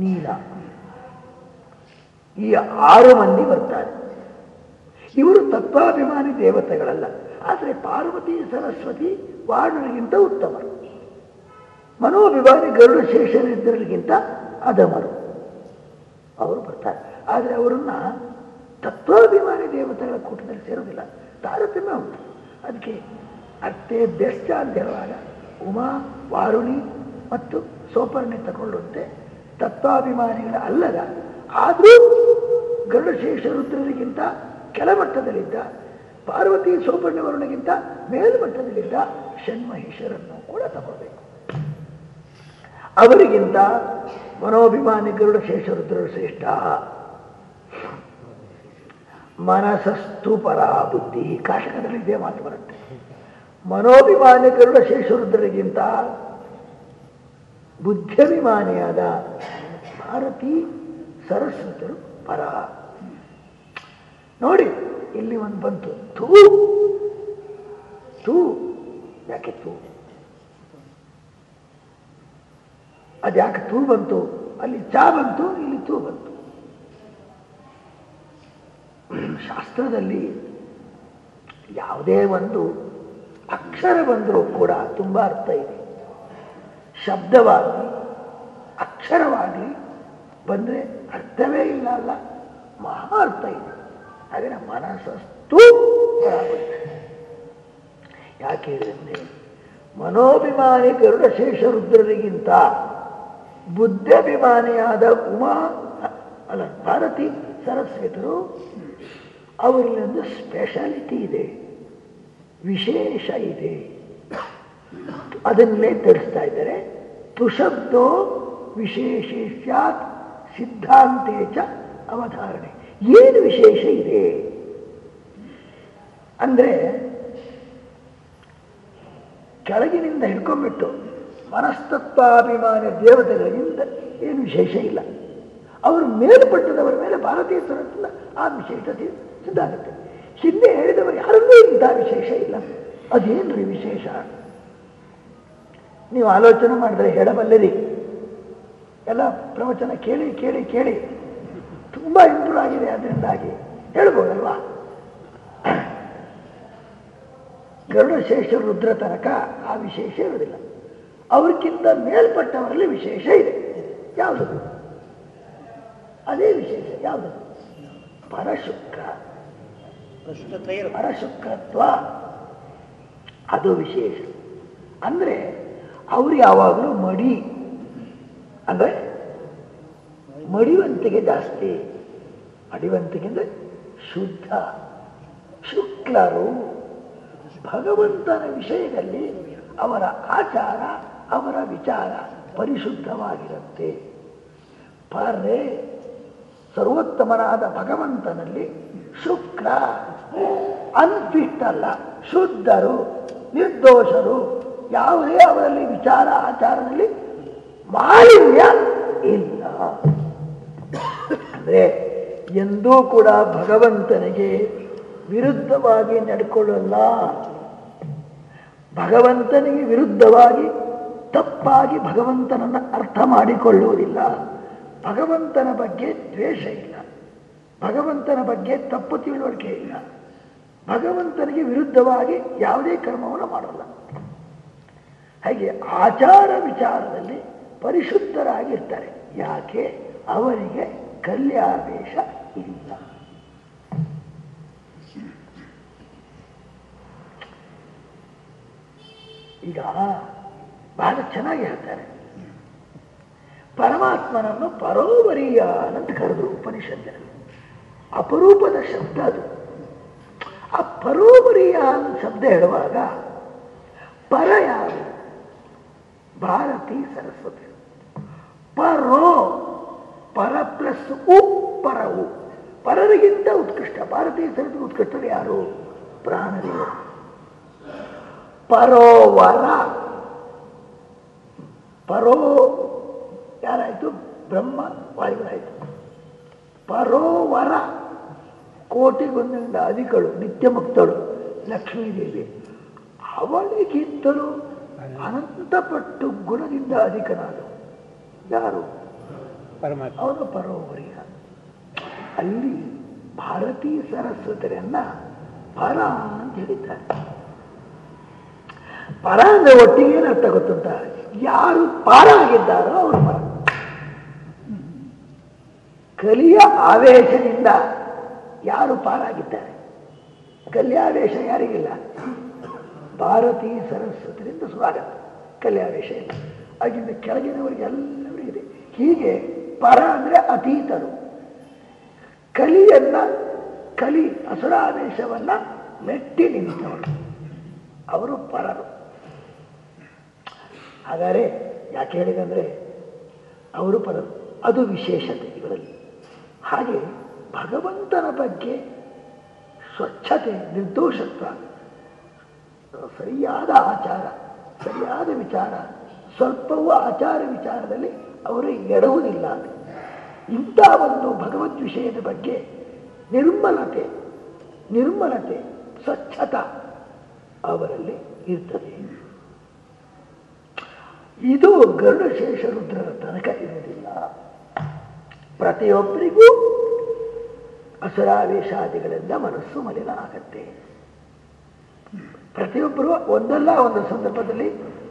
ನೀಲ. ಈ ಆರು ಮಂದಿ ಬರ್ತಾರೆ. ಇವರು ತತ್ವಾಭಿಮಾನಿ ದೇವತೆಗಳಲ್ಲ. ಆದರೆ ಪಾರ್ವತಿ, ಸರಸ್ವತಿ ವಾಣರಿಗಿಂತ ಉತ್ತಮರು ಮನೋಭಿಮಾನಿ ಗರುಡ ಶೇಷರಿದ್ದರಿಗಿಂತ ಅಧಮರು ಅವರು ಬರ್ತಾರೆ. ಆದರೆ ಅವರನ್ನು ತತ್ವಾಭಿಮಾನಿ ದೇವತೆಗಳ ಕೂಟದಲ್ಲಿ ಸೇರೋದಿಲ್ಲ ತಾರತಮ್ಯ ಉಂಟು ಅದಕ್ಕೆ ಅತ್ತೆ ಬೆಸ್ಟ್ ಅಂತ ಹೇಳುವಾಗ ಉಮಾ, ವಾರುಣಿ ಮತ್ತು ಸೋಪರ್ಣಿ ತಗೊಳ್ಳುವಂತೆ ತತ್ವಾಭಿಮಾನಿಗಳ ಅಲ್ಲದ ಆದರೂ ಗರುಡಶೇಷ ರುದ್ರರಿಗಿಂತ ಕೆಳಮಟ್ಟದಲ್ಲಿದ್ದ ಪಾರ್ವತಿ ಸೋಪರ್ಣಿ ವರುಣಗಿಂತ ಮೇಲ್ಮಟ್ಟದಲ್ಲಿದ್ದ ಷಣ್ಮಹೇಶ್ವರನ್ನು ಕೂಡ ತಗೊಳ್ಬೇಕು. ಅವರಿಗಿಂತ ಮನೋಭಿಮಾನಿ ಗರುಡ ಶೇಷರುದ್ರರು ಶ್ರೇಷ್ಠ. ಮನಸಸ್ತು ಪರ ಬುದ್ಧಿ ಕಾಶಕದಲ್ಲಿ ಇದೇ ಮಾತು ಬರುತ್ತೆ. ಮನೋಭಿಮಾನಿ ಗರುಡ ಶೇಷರುದ್ರರಿಗಿಂತ ಬುದ್ಧಿಭಿಮಾನಿಯಾದ ಭಾರತಿ ಸರಸ್ವತರು ಪರ. ನೋಡಿ, ಇಲ್ಲಿ ಒಂದು ಬಂತು. ತೂ ತೂ ಯಾಕೆ ಥೂ? ಅದ್ಯಾಕೆ ತೂ ಬಂತು? ಅಲ್ಲಿ ಚಾ ಬಂತು, ಇಲ್ಲಿ ತೂ ಬಂತು. ಶಾಸ್ತ್ರದಲ್ಲಿ ಯಾವುದೇ ಒಂದು ಅಕ್ಷರ ಬಂದರೂ ಕೂಡ ತುಂಬ ಅರ್ಥ ಇದೆ ಶಬ್ದವಾಗಿ, ಅಕ್ಷರವಾಗಿ ಬಂದರೆ ಅರ್ಥವೇ ಇಲ್ಲ ಅಲ್ಲ, ಮಹಾ ಅರ್ಥ ಇದೆ ಹಾಗೆ ಬರಾಬರಿ. ಯಾಕೆ ಹೇಳಿದ್ರೆ, ಮನೋಭಿಮಾನಿ ಗರುಡಶೇಷ ರುದ್ರರಿಗಿಂತ ಬುದ್ಧಾಭಿಮಾನಿಯಾದ ಉಮಾ, ಅಲ್ಲ, ಭಾರತಿ ಸರಸ್ವತರು ಅವರಲ್ಲಿ ಒಂದು ಸ್ಪೆಷಾಲಿಟಿ ಇದೆ. ವಿಶೇಷ ಇದೆ. ಅದನ್ನೇ ತಿಳಿಸ್ತಾ ಇದ್ದಾರೆ. ತುಶಬ್ದೋ ಸಿದ್ಧಾಂತೇ ಚ ಅವಧಾರಣೆ. ಏನು ವಿಶೇಷ ಇದೆ? ಅಂದ್ರೆ ಕೆಳಗಿನಿಂದ ಹಿಡ್ಕೊಂಡ್ಬಿಟ್ಟು ಮನಸ್ತತ್ವಾಭಿಮಾನ ದೇವತೆಗಳಿಂದ ಏನು ವಿಶೇಷ ಇಲ್ಲ. ಅವರು ಮೇಲ್ಪಟ್ಟದವರ ಮೇಲೆ ಭಾರತೀಯ ಸ್ವರತ್ನ ಆ ವಿಶೇಷತೆ ಸಿದ್ಧಾಗುತ್ತೆ ಹಿಂದೆ ಹೇಳಿದವರು ಯಾರಲ್ಲೂ ಇಂಥ ವಿಶೇಷ ಇಲ್ಲ. ಅದೇನ್ರಿ ವಿಶೇಷ? ನೀವು ಆಲೋಚನೆ ಮಾಡಿದ್ರೆ ಹೇಳಬಲ್ಲರಿ. ಎಲ್ಲ ಪ್ರವಚನ ಕೇಳಿ ಕೇಳಿ ಕೇಳಿ. ತುಂಬಾ ಇಂಪ್ರೂವ್ ಆಗಿದೆ ಅದರಿಂದಾಗಿ. ಹೇಳ್ಬೋದಲ್ವಾ? ಗರುಡಶೇಷ ರುದ್ರ ತನಕ ಆ ವಿಶೇಷ ಇರುವುದಿಲ್ಲ. ಅವ್ರಿಗಿಂತ ಮೇಲ್ಪಟ್ಟವರಲ್ಲಿ ವಿಶೇಷ ಇದೆ. ಯಾವುದು? ಅದೇ ವಿಶೇಷ, ಯಾವುದು? ಪರಶುಕ್ರ ಪರಶುಕ್ರತ್ವ ಅದು ವಿಶೇಷ. ಅಂದ್ರೆ ಅವ್ರು ಯಾವಾಗಲೂ ಮಡಿ. ಅಂದ್ರೆ ಮಡಿವಂತಿಗೆ ಜಾಸ್ತಿ. ಮಡಿವಂತಿಗೆ ಅಂದ್ರೆ ಶುದ್ಧ, ಶುಕ್ಲರು. ಭಗವಂತನ ವಿಷಯದಲ್ಲಿ ಅವರ ಆಚಾರ, ಅವರ ವಿಚಾರ ಪರಿಶುದ್ಧವಾಗಿರುತ್ತೆ. ಪರ್ರೆ ಸರ್ವೋತ್ತಮನಾದ ಭಗವಂತನಲ್ಲಿ ಶುಕ್ಲ ಅನ್ಫಿಟ್ ಅಲ್ಲ ಶುದ್ಧರು, ನಿರ್ದೋಷರು, ಯಾವುದೇ ಅವರಲ್ಲಿ ವಿಚಾರ, ಆಚಾರದಲ್ಲಿ ಮಾಲಿನ್ಯ ಇಲ್ಲ. ಅಂದ್ರೆ ಎಂದೂ ಕೂಡ ಭಗವಂತನಿಗೆ ವಿರುದ್ಧವಾಗಿ ನಡ್ಕೊಳ್ಳಲ್ಲ. ಭಗವಂತನಿಗೆ ವಿರುದ್ಧವಾಗಿ ತಪ್ಪಾಗಿ ಭಗವಂತನನ್ನು ಅರ್ಥ ಮಾಡಿಕೊಳ್ಳುವುದಿಲ್ಲ. ಭಗವಂತನ ಬಗ್ಗೆ ದ್ವೇಷ ಇಲ್ಲ. ಭಗವಂತನ ಬಗ್ಗೆ ತಪ್ಪು ತಿಳುವಳಿಕೆ ಇಲ್ಲ. ಭಗವಂತನಿಗೆ ವಿರುದ್ಧವಾಗಿ ಯಾವುದೇ ಕರ್ಮವನ್ನು ಮಾಡಲ್ಲ. ಹಾಗೆ ಆಚಾರ ವಿಚಾರದಲ್ಲಿ ಪರಿಶುದ್ಧರಾಗಿರ್ತಾರೆ. ಯಾಕೆ? ಅವರಿಗೆ ಕಲ್ಯಾವೇಶ ಇಲ್ಲ. ಈಗ ಬಹಳ ಚೆನ್ನಾಗಿ ಹೇಳ್ತಾರೆ. ಪರಮಾತ್ಮನನ್ನು ಪರೋವರಿಯ ಅಂತ ಕರೆದ್ರು ಉಪನಿಷತ್ತಿನಲ್ಲಿ. ಅಪರೂಪದ ಶಬ್ದ ಅದು. ಆ ಪರೋಪರಿಯ ಶಬ್ದ ಹೇಳುವಾಗ ಪರ ಯಾರು? ಭಾರತಿ ಸರಸ್ವತಿ. ಪರೋ, ಪರ ಪ್ಲಸ್ ಉ ಪರವು ಪರರಿಗಿಂತ ಉತ್ಕೃಷ್ಟ. ಭಾರತೀಯ ಸರಸ್ವತಿ ಉತ್ಕೃಷ್ಟರು ಯಾರು? ಪ್ರಾಣದೇವರು. ಪರೋವರ. ಪರೋ, ಯಾರಾಯಿತು? ಬ್ರಹ್ಮ ವಾಯುಗಳಾಯಿತು ಪರೋವರ. ಕೋಟಿಗೊಂದಿನಿಂದ ಅಧಿಕಳು ನಿತ್ಯ ಮುಕ್ತಳು ಲಕ್ಷ್ಮೀದೇವಿ ಅವಳಿಗಿಂತಲೂ ಅನಂತಪಟ್ಟು ಗುಣದಿಂದ ಅಧಿಕನಾದ ಯಾರು? ಅವನು ಪರೋವರಿಯ ಅಲ್ಲಿ ಭಾರತೀ ಸರಸ್ವತರನ್ನ ಪರ ಅಂತ ಹೇಳಿದ್ದಾರೆ. ಪರ ಅಂದ್ರೆ ಒಟ್ಟಿಗೆ ಏನರ್ಥ ಗೊತ್ತಂತ ಯಾರು ಪಾರ ಆಗಿದ್ದಾರೋ ಅವರು ಪರ. ಕಲಿಯ ಆವೇಶದಿಂದ ಯಾರು ಪಾರಾಗಿದ್ದಾರೆ? ಕಲ್ಯಾವೇಶ ಯಾರಿಗಿಲ್ಲ? ಭಾರತೀ ಸರಸ್ವತಿಯಿಂದ ಸ್ವಾಗತ. ಕಲ್ಯಾವೇಶ ಇಲ್ಲ. ಆಗಿಂದ ಕೆಳಗಿನವರಿಗೆ ಎಲ್ಲರಿಗಿದೆ ಹೀಗೆ ಪರ ಅಂದ್ರೆ ಅತೀತರು. ಕಲಿಯನ್ನ, ಕಲಿ ಹಸುರಾವೇಶವನ್ನ ಮೆಟ್ಟಿ ನಿಂತವರು. ಅವರು ಪರರು. ಹಾಗಾದರೆ ಯಾಕೆ ಹೇಳಿದಂದ್ರೆ, ಅವರು ಪರರು. ಅದು ವಿಶೇಷತೆ ಇವರಲ್ಲಿ ಹಾಗೆ ಭಗವಂತನ ಬಗ್ಗೆ ಸ್ವಚ್ಛತೆ, ನಿರ್ದೋಷತ್ವ, ಸರಿಯಾದ ಆಚಾರ, ಸರಿಯಾದ ವಿಚಾರ, ಸ್ವಲ್ಪವೂ ಆಚಾರ ವಿಚಾರದಲ್ಲಿ ಅವರು ಎಡುವುದಿಲ್ಲ. ಇಂಥ ಒಂದು ಭಗವದ್ ವಿಷಯದ ಬಗ್ಗೆ ನಿರ್ಮಲತೆ ನಿರ್ಮಲತೆ, ಸ್ವಚ್ಛತ ಅವರಲ್ಲಿ ಇರ್ತದೆ. ಇದು ಗರುಡಶೇಷ ರುದ್ರರ ತನಕ ಇರುವುದಿಲ್ಲ. ಪ್ರತಿಯೊಬ್ಬರಿಗೂ ಅಸುರಾವೇಶಾದಿಗಳಿಂದ ಮನಸ್ಸು ಮಲಿನ ಆಗತ್ತೆ. ಪ್ರತಿಯೊಬ್ಬರು ಒಂದಲ್ಲ ಒಂದು ಸಂದರ್ಭದಲ್ಲಿ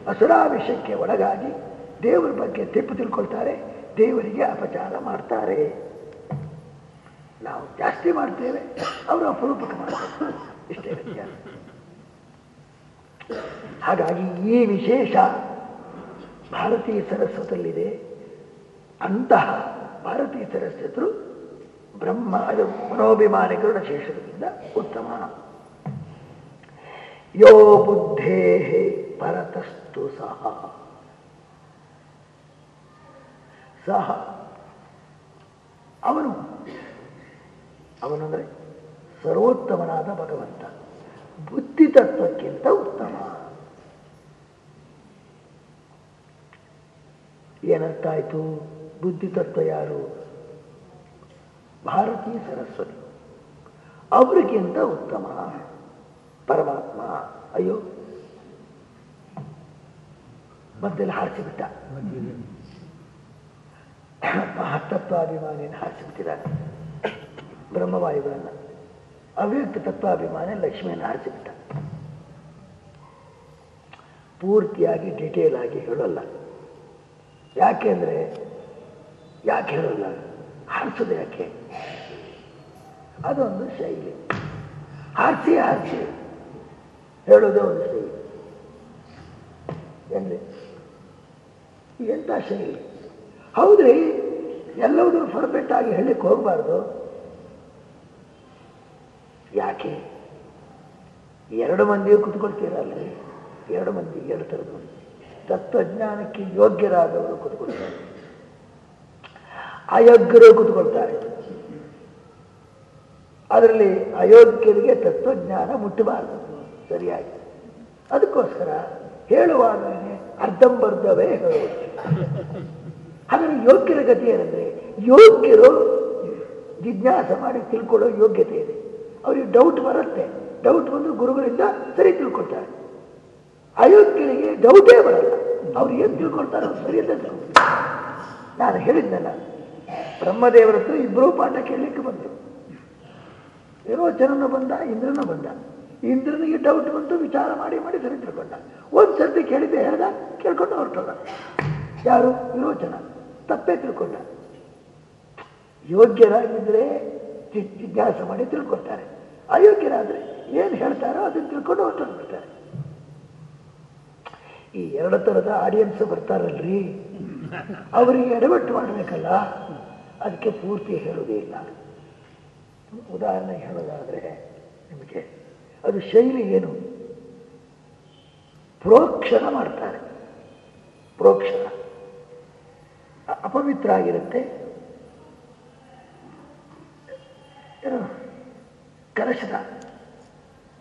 ಅಸುರಾವೇಶಕ್ಕೆ ಒಳಗಾಗಿ ದೇವರ ಬಗ್ಗೆ ತೆಪ್ಪು ತಿಳ್ಕೊಳ್ತಾರೆ, ದೇವರಿಗೆ ಅಪಚಾರ ಮಾಡ್ತಾರೆ. ನಾವು ಜಾಸ್ತಿ ಮಾಡ್ತೇವೆ, ಅವರು ಅಪರೂಪಕ್ಕೆ ಮಾಡ್ತಾರೆ. ಇಷ್ಟೇ ಹಾಗಾಗಿ ಈ ವಿಶೇಷ ಭಾರತೀಯ ಸರಸ್ವತಲ್ಲಿದೆ. ಅಂತಹ ಭಾರತೀಯ ಸರಸ್ವತರು ಬ್ರಹ್ಮ, ಅದು ಮನೋಭಿಮಾನಿಗಳ ಶೇಷದಿಂದ ಉತ್ತಮ. ಯೋ ಬುದ್ಧೇ ಪರತಸ್ತು ಸಹ. ಸಹ. ಅವನು, ಅವನಂದರೆ ಸರ್ವೋತ್ತಮನಾದ ಭಗವಂತ. ಬುದ್ಧಿ ತತ್ವಕ್ಕಿಂತ ಉತ್ತಮ. ಏನರ್ಥ ಆಯ್ತು? ಬುದ್ಧಿ ತತ್ವ ಯಾರು? ಭಾರತೀಯ ಸರಸ್ವತಿ. ಅವರಿಗಿಂತ ಉತ್ತಮ. ಪರಮಾತ್ಮ, ಅಯ್ಯೋ. ಮಧ್ಯದಲ್ಲಿ ಹಾರಿಸಿಬಿಟ್ಟ. ಮಹತ್ತತ್ವಾಭಿಮಾನಿಯನ್ನು ಹಾರಿಸಿಬಿಟ್ಟಿದ್ದಾನೆ ಬ್ರಹ್ಮವಾಯುಗಳನ್ನ. ಅವ್ಯಕ್ತ ತತ್ವಾಭಿಮಾನಿ ಲಕ್ಷ್ಮಿಯನ್ನು ಹಾರಿಸಿಬಿಟ್ಟ. ಪೂರ್ತಿಯಾಗಿ ಡಿಟೇಲ್ ಆಗಿ ಹೇಳಲ್ಲ. ಯಾಕೆಂದ್ರೆ ಯಾಕೆ ಹೇಳಲ್ಲ? ಹಾರಿಸೋದು ಯಾಕೆ? ಅದೊಂದು ಶೈಲಿ. ಆರ್ಸಿ ಆರ್ಸಿ ಹೇಳೋದೇ ಒಂದು ಶೈಲಿ. ಏನ್ರಿ? ಎಂಥ ಶೈಲಿ? ಹೌದ್ರಿ ಪರ್ಫೆಕ್ಟ್ ಆಗಿ ಹೇಳಲಿಕ್ಕೆ ಹೋಗಬಾರ್ದು. ಯಾಕೆ? ಎರಡು ಮಂದಿಯೂ ಕುತ್ಕೊಳ್ತೀರಲ್ರಿ. ಎರಡು ಮಂದಿ, ಎರಡು ಥರದ ಮಂದಿ. ತತ್ವಜ್ಞಾನಕ್ಕೆ ಯೋಗ್ಯರಾದವರು ಕುತ್ಕೊಳ್ತಾರೆ. ಅಯೋಗ್ಯರು ಕುತ್ಕೊಳ್ತಾರೆ. ಅದರಲ್ಲಿ ಅಯೋಗ್ಯರಿಗೆ ತತ್ವಜ್ಞಾನ ಮುಟ್ಟಬಾರದು. ಸರಿಯಾಗಿ. ಅದಕ್ಕೋಸ್ಕರ ಹೇಳುವಾಗಲೇ ಅರ್ಧಂಬರ್ಧವೇ ಹೇಳುವುದು. ಹಾಗಾದ್ರೆ ಯೋಗ್ಯರ ಗತಿ ಏನಂದ್ರೆ, ಯೋಗ್ಯರು ಜಿಜ್ಞಾಸ ಮಾಡಿ ತಿಳ್ಕೊಳ್ಳೋ ಯೋಗ್ಯತೆ ಇದೆ. ಅವರಿಗೆ ಡೌಟ್ ಬರುತ್ತೆ. ಡೌಟ್ ಬಂದು ಗುರುಗಳಿಂದ ಸರಿ ತಿಳ್ಕೊಳ್ತಾರೆ. ಅಯೋಗ್ಯರಿಗೆ ಡೌಟೇ ಬರಲ್ಲ. ಅವ್ರು ಏನು ತಿಳ್ಕೊಳ್ತಾರೆ ಸರಿ ಅಂತ ನಾನು ಹೇಳಿದ್ನಲ್ಲ ಬ್ರಹ್ಮದೇವರ ಹತ್ರ ಇಬ್ಬರೂ ಪಾಠ ಕೇಳಲಿಕ್ಕೆ ಬಂದರು. ವಿರೋಚನನು ಬಂದ ಇಂದ್ರನು ಬಂದ. ಇಂದ್ರನಿಗೆ ಡೌಟ್ ಬಂತು ವಿಚಾರ ಮಾಡಿ ಮಾಡಿ ಸರಿ ತಿಳ್ಕೊಂಡ ಒಂದು ಸರ್ತಿ ಕೇಳಿದ್ದೆ ಹೇಳ್ದ ಕೇಳ್ಕೊಂಡು ಹೊರಟೋದ ಯಾರು? ವಿರೋಚನ. ತಪ್ಪೇ ತಿಳ್ಕೊಂಡ. ಯೋಗ್ಯರಾಗಿದ್ದರೆ ಜಿಜ್ಞಾಸ ಮಾಡಿ ತಿಳ್ಕೊಳ್ತಾರೆ. ಅಯೋಗ್ಯರಾದರೆ ಏನು ಹೇಳ್ತಾರೋ ಅದನ್ನು ತಿಳ್ಕೊಂಡು ಹೊರಟೋಗ್ಬಿಡ್ತಾರೆ ಈ ಎರಡು ಥರದ ಆಡಿಯನ್ಸ್ ಬರ್ತಾರಲ್ರಿ? ಅವರಿಗೆ ಎಡವಟ್ಟು ಮಾಡಬೇಕಲ್ಲ? ಅದಕ್ಕೆ ಪೂರ್ತಿ ಹೇಳುವುದೇ ಇಲ್ಲ. ಉದಾಹರಣೆ ಹೇಳೋದಾದರೆ ನಿಮಗೆ ಅದು ಶೈಲಿ ಏನು? ಪ್ರೋಕ್ಷಣ ಮಾಡ್ತಾರೆ. ಪ್ರೋಕ್ಷಣ. ಅಪವಿತ್ರ ಆಗಿರುತ್ತೆ ಏನು ಕಲಶದ.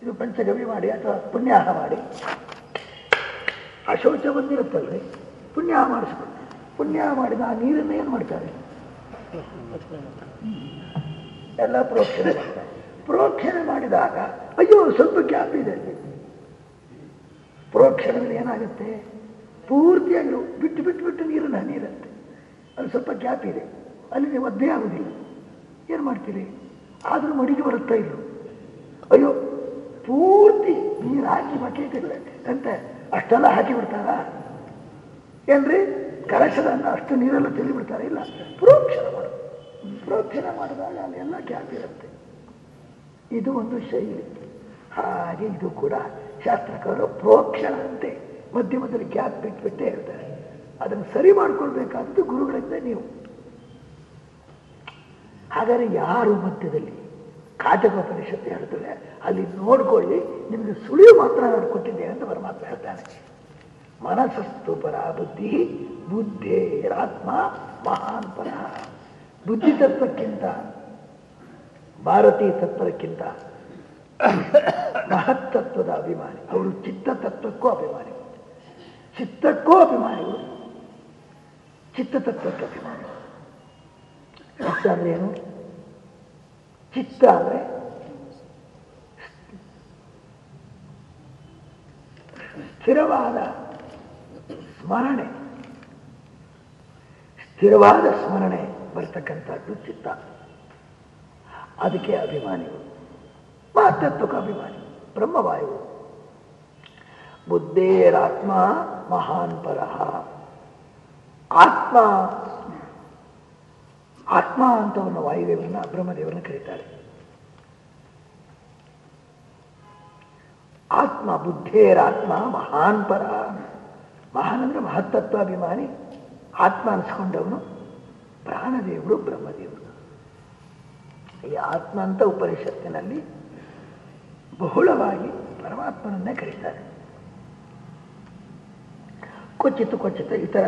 ಇದು ಪಂಚಗವಿ ಮಾಡಿ ಅಥವಾ ಪುಣ್ಯಾಹ ಮಾಡಿ. ಅಶೌಚ ಬಂದಿರುತ್ತಲ್ರಿ ಪುಣ್ಯ ಮಾಡಿಸ್ಕೊಂಡು ಪುಣ್ಯ ಮಾಡಿದ ಆ ನೀರನ್ನು ಏನು ಮಾಡ್ತಾರೆ? ಎಲ್ಲ ಪ್ರೋಕ್ಷಣೆ ಮಾಡ್ತಾರೆ. ಪ್ರೋಕ್ಷಣೆ ಮಾಡಿದಾಗ, ಅಯ್ಯೋ, ಸ್ವಲ್ಪ ಗ್ಯಾಪ್ ಇದೆ. ಪ್ರೋಕ್ಷಣದಲ್ಲಿ ಏನಾಗುತ್ತೆ? ಪೂರ್ತಿಯಾಗಿ ಬಿಟ್ಟು ಬಿಟ್ಟು ಬಿಟ್ಟು ನೀರನ್ನು ನೀರಂತೆ ಅಲ್ಲಿ ಸ್ವಲ್ಪ ಗ್ಯಾಪ್ ಇದೆ. ಅಲ್ಲಿ ನೀವು ಒದ್ದೆ ಆಗುದಿಲ್ಲ. ಏನು ಮಾಡ್ತೀರಿ? ಆದರೂ ಮಡಿಗೆ ಬರುತ್ತಾ ಇಲ್ಲ. ಅಯ್ಯೋ, ಪೂರ್ತಿ ನೀರು ಹಾಕಿ ಬಕೆಟ್ ಅಂತ ಅಷ್ಟೆಲ್ಲ ಹಾಕಿ ಬಿಡ್ತಾರ? ಏನ್ರಿ? ಕಲಶದನ್ನು ಅಷ್ಟು ನೀರೆಲ್ಲ ಚೆಲ್ಲಿ ಇಲ್ಲ. ಪ್ರೋಕ್ಷಣ ಮಾಡೋದು ಪ್ರೋಕ್ಷಣ ಮಾಡಿದಾಗ ಅಲ್ಲೆಲ್ಲ ಗ್ಯಾಪ್ ಇದು ಒಂದು ಶೈಲಿ. ಹಾಗೆ ಇದು ಕೂಡ ಶಾಸ್ತ್ರಕಾರರು ಪ್ರೋಕ್ಷಣ ಅಂತೆ. ಮಧ್ಯ ಮಧ್ಯದಲ್ಲಿ ಗ್ಯಾಪ್ ಬಿಟ್ಬಿಟ್ಟೇ ಹೇಳ್ತಾರೆ ಅದನ್ನು ಸರಿ ಮಾಡ್ಕೊಳ್ಬೇಕಾದದ್ದು ಗುರುಗಳಿಂದ ನೀವು. ಹಾಗಾದ್ರೆ ಯಾರು ಮಧ್ಯದಲ್ಲಿ? ಕಾಟಕೋಪನಿಷತ್ತು ಹೇಳ್ತಾರೆ ಅಲ್ಲಿ ನೋಡ್ಕೊಳ್ಳಿ, ನಿಮಗೆ ಸುಳಿವು ಮಾತ್ರ ನಾನು ಕೊಟ್ಟಿದ್ದೇನೆ ಅಂತ ಪರಮಾತ್ಮ ಹೇಳ್ತಾನೆ. ಮನಸ್ಸಸ್ತು ಪರ ಬುದ್ಧಿ ಬುದ್ಧೇರಾತ್ಮ ಮಹಾನ್ ಪರ. ಬುದ್ಧಿ ತತ್ವಕ್ಕಿಂತ ಭಾರತೀಯ ತತ್ವಕ್ಕಿಂತ ಮಹತ್ತತ್ವದ ಅಭಿಮಾನಿ. ಅವರು ಚಿತ್ತ ತತ್ವಕ್ಕೂ ಅಭಿಮಾನಿ. ಚಿತ್ತಕ್ಕೂ ಅಭಿಮಾನಿಗಳು ಚಿತ್ತ ತತ್ವಕ್ಕೆ ಅಭಿಮಾನಿ. ಚಿತ್ತ ಅಂದ್ರೆ ಏನು? ಚಿತ್ತ ಅಂದ್ರೆ ಸ್ಥಿರವಾದ ಸ್ಮರಣೆ. ಸ್ಥಿರವಾದ ಸ್ಮರಣೆ. ಬರ್ತಕ್ಕಂಥದ್ದು ಚಿತ್ತ. ಅದಕ್ಕೆ ಅಭಿಮಾನಿಗಳು ಮಹತ್ತತ್ವಕ್ಕೆ ಅಭಿಮಾನಿ. ಬ್ರಹ್ಮವಾಯು. ಬುದ್ಧೇರಾತ್ಮ ಮಹಾನ್ ಪರಹ. ಆತ್ಮ ಆತ್ಮ ಅಂತವನ್ನ ವಾಯುದೇವರನ್ನ ಬ್ರಹ್ಮದೇವರನ್ನ ಕರೀತಾರೆ. ಆತ್ಮ ಬುದ್ಧೇರಾತ್ಮ ಮಹಾನ್ ಪರ ಮಹಾನ್ ಅಂದ್ರೆ ಮಹತ್ತತ್ವಾಭಿಮಾನಿ ಆತ್ಮ ಅನ್ಸ್ಕೊಂಡವನು ಪ್ರಾಣದೇವರು ಬ್ರಹ್ಮದೇವರು. ಈ ಆತ್ಮ ಅಂತ ಉಪನಿಷತ್ತಿನಲ್ಲಿ ಬಹುಳವಾಗಿ ಪರಮಾತ್ಮನನ್ನೇ ಕರೀತಾರೆ. ಕೊಚ್ಚಿತು ಕೊಚ್ಚಿತ ಇತರ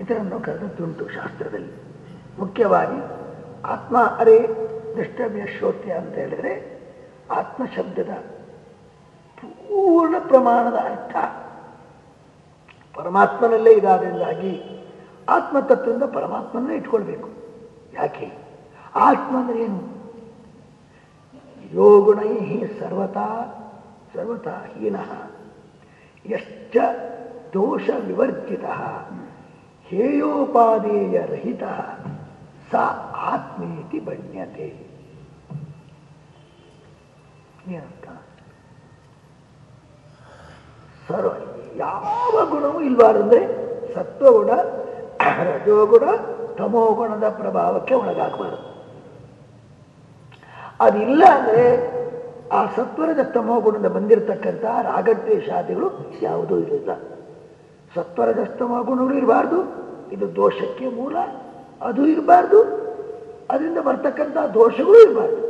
ಇತರನ್ನು ಕರೆದದ್ದುಂಟು ಶಾಸ್ತ್ರದಲ್ಲಿ. ಮುಖ್ಯವಾಗಿ ಆತ್ಮ ಅರೆ ದ್ರಷ್ಟವ್ಯ ಶ್ರೋತ್ಯ ಅಂತ ಹೇಳಿದರೆ ಆತ್ಮ ಶಬ್ದದ ಪೂರ್ಣ ಪ್ರಮಾಣದ ಅರ್ಥ ಪರಮಾತ್ಮನಲ್ಲೇ ಇದಾದ್ರಿಂದಾಗಿ ಆತ್ಮತತ್ವದಿಂದ ಪರಮಾತ್ಮನೇ ಇಟ್ಕೊಳ್ಬೇಕು. ಯಾಕೆ? ಆತ್ಮ ಅಂದ್ರೆ ಏನು? ಯೋಗುಣೈ ಸರ್ವತಾ ಸರ್ವತಾ ಹೀನಃ. ಯಶ್ಚ ದೋಷ ವಿವರ್ಜಿತ. ಹೇಯೋಪಾದೇಯ ರಹಿತ. ಸ ಆತ್ಮೇತಿ ಬಣ್ಯತೆ. ಏನಂತ ಸರ್ವ ಯಾವ ಗುಣವೂ ಇಲ್ಬಾರ್ದಂದ್ರೆ ಸತ್ವಗುಣ ರಜೋಗುಣ ತಮೋಗುಣದ ಪ್ರಭಾವಕ್ಕೆ ಒಳಗಾಗಬಾರದು. ಅದಿಲ್ಲ ಅಂದ್ರೆ ಆ ಸತ್ವರದ ತಮೋಗುಣದ ಬಂದಿರತಕ್ಕಂಥ ರಾಗದ್ವೇಷಾದಿಗಳು ಯಾವುದೂ ಇರಲಿಲ್ಲ. ಸತ್ವರದ ತಮೋಗುಣಗಳು ಇರಬಾರ್ದು, ಇದು ದೋಷಕ್ಕೆ ಮೂಲ, ಅದು ಇರಬಾರ್ದು, ಅದರಿಂದ ಬರ್ತಕ್ಕಂಥ ದೋಷಗಳು ಇರಬಾರ್ದು.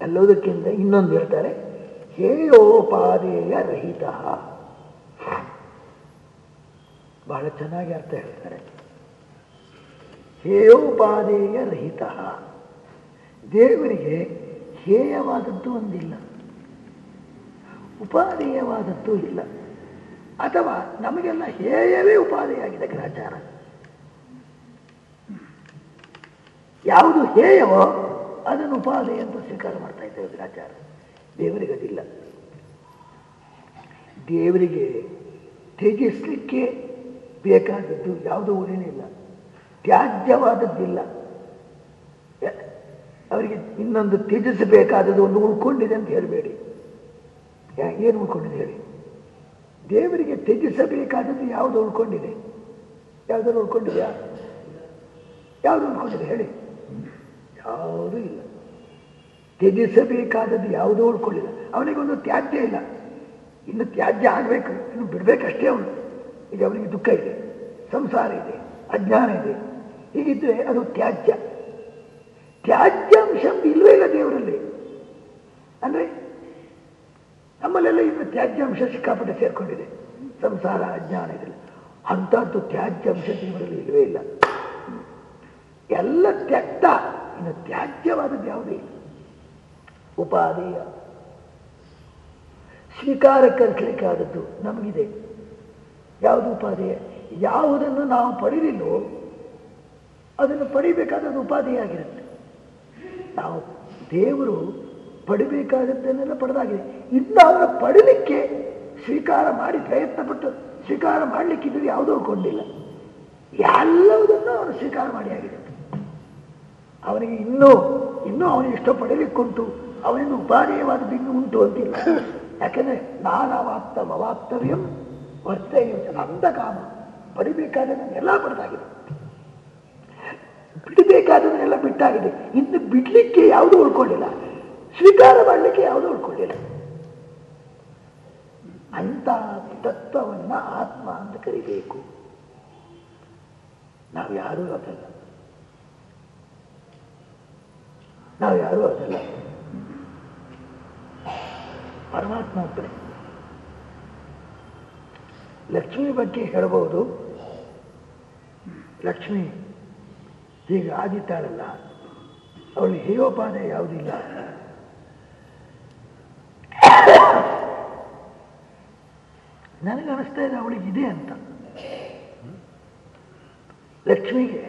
ಎಲ್ಲದಕ್ಕಿಂತ ಇನ್ನೊಂದು ಹೇಳ್ತಾರೆ ಹೇಯೋಪಾದೇಯ ರಹಿತ. ಬಹಳ ಚೆನ್ನಾಗಿ ಅರ್ಥ ಹೇಳ್ತಾರೆ. ಹೇಯೋಪಾದೇಯ ರಹಿತ ದೇವರಿಗೆ ಹೇಯವಾದದ್ದು ಒಂದಿಲ್ಲ. ಉಪಾದೇಯವಾದದ್ದು ಇಲ್ಲ. ಅಥವಾ ನಮಗೆಲ್ಲ ಹೇಯವೇ ಉಪಾದೆಯಾಗಿದೆ ಗ್ರಾಚಾರ ಯಾವುದು ಹೇಯವೋ ಅದನ್ನು ಉಪಾಧಿ ಅಂತ ಸ್ವೀಕಾರ ಮಾಡ್ತಾ ಇದ್ದೇವೆ ಗ್ರಾಚಾರ ದೇವರಿಗೆ ಅದಿಲ್ಲ. ದೇವರಿಗೆ ತ್ಯಜಿಸ್ಲಿಕ್ಕೆ ಬೇಕಾದದ್ದು ಯಾವುದೂ ಊರೇನಿಲ್ಲ ತ್ಯಾಜ್ಯವಾದದ್ದಿಲ್ಲ. ಅವರಿಗೆ ಇನ್ನೊಂದು ತ್ಯಜಿಸಬೇಕಾದದ್ದು ಒಂದು ಉಳ್ಕೊಂಡಿದೆ ಅಂತ ಹೇಳಬೇಡಿ. ಏನು ಉಳ್ಕೊಂಡಿದೆ ಹೇಳಿ? ದೇವರಿಗೆ ತ್ಯಜಿಸಬೇಕಾದದ್ದು ಯಾವುದು ಉಳ್ಕೊಂಡಿದೆ? ಯಾವುದಾದ್ರು ಉಳ್ಕೊಂಡಿದೆಯಾ? ಯಾವುದು ಉಳ್ಕೊಂಡಿದೆ ಹೇಳಿ? ಯಾವುದೂ ಇಲ್ಲ. ತ್ಯಜಿಸಬೇಕಾದದ್ದು ಯಾವುದೂ ಉಳ್ಕೊಳ್ಳಿಲ್ಲ ಅವನಿಗೊಂದು ತ್ಯಾಜ್ಯ ಇಲ್ಲ. ಇನ್ನು ತ್ಯಾಜ್ಯ ಆಗಬೇಕು, ಇನ್ನು ಬಿಡಬೇಕಷ್ಟೇ ಅವನು. ಈಗ ಅವನಿಗೆ ದುಃಖ ಇದೆ, ಸಂಸಾರ ಇದೆ, ಅಜ್ಞಾನ ಇದೆ. ಹೀಗಿದ್ರೆ ಅದು ತ್ಯಾಜ್ಯ. ತ್ಯಾಜ್ಯಾಂಶ ಇಲ್ವೇ ಇಲ್ಲ ದೇವರಲ್ಲಿ. ಅಂದ್ರೆ ನಮ್ಮಲ್ಲೆಲ್ಲ ಇನ್ನು ತ್ಯಾಜ್ಯಾಂಶ ಸಿಕ್ಕಾಪಟ್ಟೆ ಸೇರ್ಕೊಂಡಿದೆ. ಸಂಸಾರ, ಅಜ್ಞಾನ ಇದೆಲ್ಲ. ಅಂಥದ್ದು ತ್ಯಾಜ್ಯಾಂಶ ದೇವರಲ್ಲಿ ಇಲ್ವೇ ಇಲ್ಲ. ಎಲ್ಲ ತ್ಯಕ್ತ. ಇನ್ನು ತ್ಯಾಜ್ಯವಾದದ್ದು ಯಾವುದೇ ಇಲ್ಲ. ಉಪಾದೇಯ ಆದದ್ದು ನಮಗಿದೆ. ಯಾವುದು ಉಪಾಧಿ? ಯಾವುದನ್ನು ನಾವು ಪಡೀಲಿಲ್ಲೋ ಅದನ್ನು ಪಡಿಬೇಕಾದದ್ದು ಉಪಾಧಿಯಾಗಿರುತ್ತೆ. ನಾವು ದೇವರು ಪಡಿಬೇಕಾದದ್ದನ್ನೆಲ್ಲ ಪಡೆದಾಗಿದೆ. ಇನ್ನಾದರೂ ಪಡಿಲಿಕ್ಕೆ ಸ್ವೀಕಾರ ಮಾಡಿ ಪ್ರಯತ್ನ ಪಟ್ಟು ಸ್ವೀಕಾರ ಮಾಡಲಿಕ್ಕಿದ್ದು ಯಾವುದೂ ಕೊಂಡಿಲ್ಲ ಎಲ್ಲವುದನ್ನು ಅವನು ಸ್ವೀಕಾರ ಮಾಡಿ ಆಗಿದೆ ಅವನಿಗೆ ಇನ್ನೂ ಇನ್ನೂ ಅವನು ಇಷ್ಟ ಪಡಲಿಕ್ಕುಂಟು ಅವನಿಂದ ಉಪಾದೇಯವಾದದ್ದು ಇನ್ನೂ ಉಂಟು ಅಂತಿಲ್ಲ. ಯಾಕಂದ್ರೆ ನಾನವಾಪ್ತ ಮವಾಪ್ತವ್ಯಂ ವರ್ತೇಯ ಅಂದ ಕಾಮ. ಪಡಿಬೇಕಾದನ್ನೆಲ್ಲ ಪಡೆದಾಗಿದೆ ಬಿಡಬೇಕಾದನ್ನೆಲ್ಲ ಬಿಟ್ಟಾಗಿದೆ. ಇನ್ನು ಬಿಡ್ಲಿಕ್ಕೆ ಯಾವುದೂ ಉಳ್ಕೊಂಡಿಲ್ಲ. ಸ್ವೀಕಾರ ಮಾಡಲಿಕ್ಕೆ ಯಾವುದು ಉಳ್ಕೊಳ್ಳಿಲ್ಲ ಅಂತ ತತ್ವವನ್ನ ಆತ್ಮ ಅಂತ ಕರಿಬೇಕು. ನಾವು ಯಾರು ಅದಲ್ಲ. ನಾವು ಯಾರು ಅದಲ್ಲ. ಪರಮಾತ್ಮ ಒಬ್ಬರೇ ಲಕ್ಷ್ಮಿ ಬಗ್ಗೆ ಹೇಳಬಹುದು ಲಕ್ಷ್ಮಿ, ಈಗ ಆದಿತ್ತಾಳಲ್ಲ ಅವಳು ಹೇಯೋಪಾದ ಯಾವುದಿಲ್ಲ. ನನಗನ್ನಿಸ್ತಾ ಇದೆ ಅವಳಿಗೆ ಇದೆ ಅಂತ. ಲಕ್ಷ್ಮಿಗೆ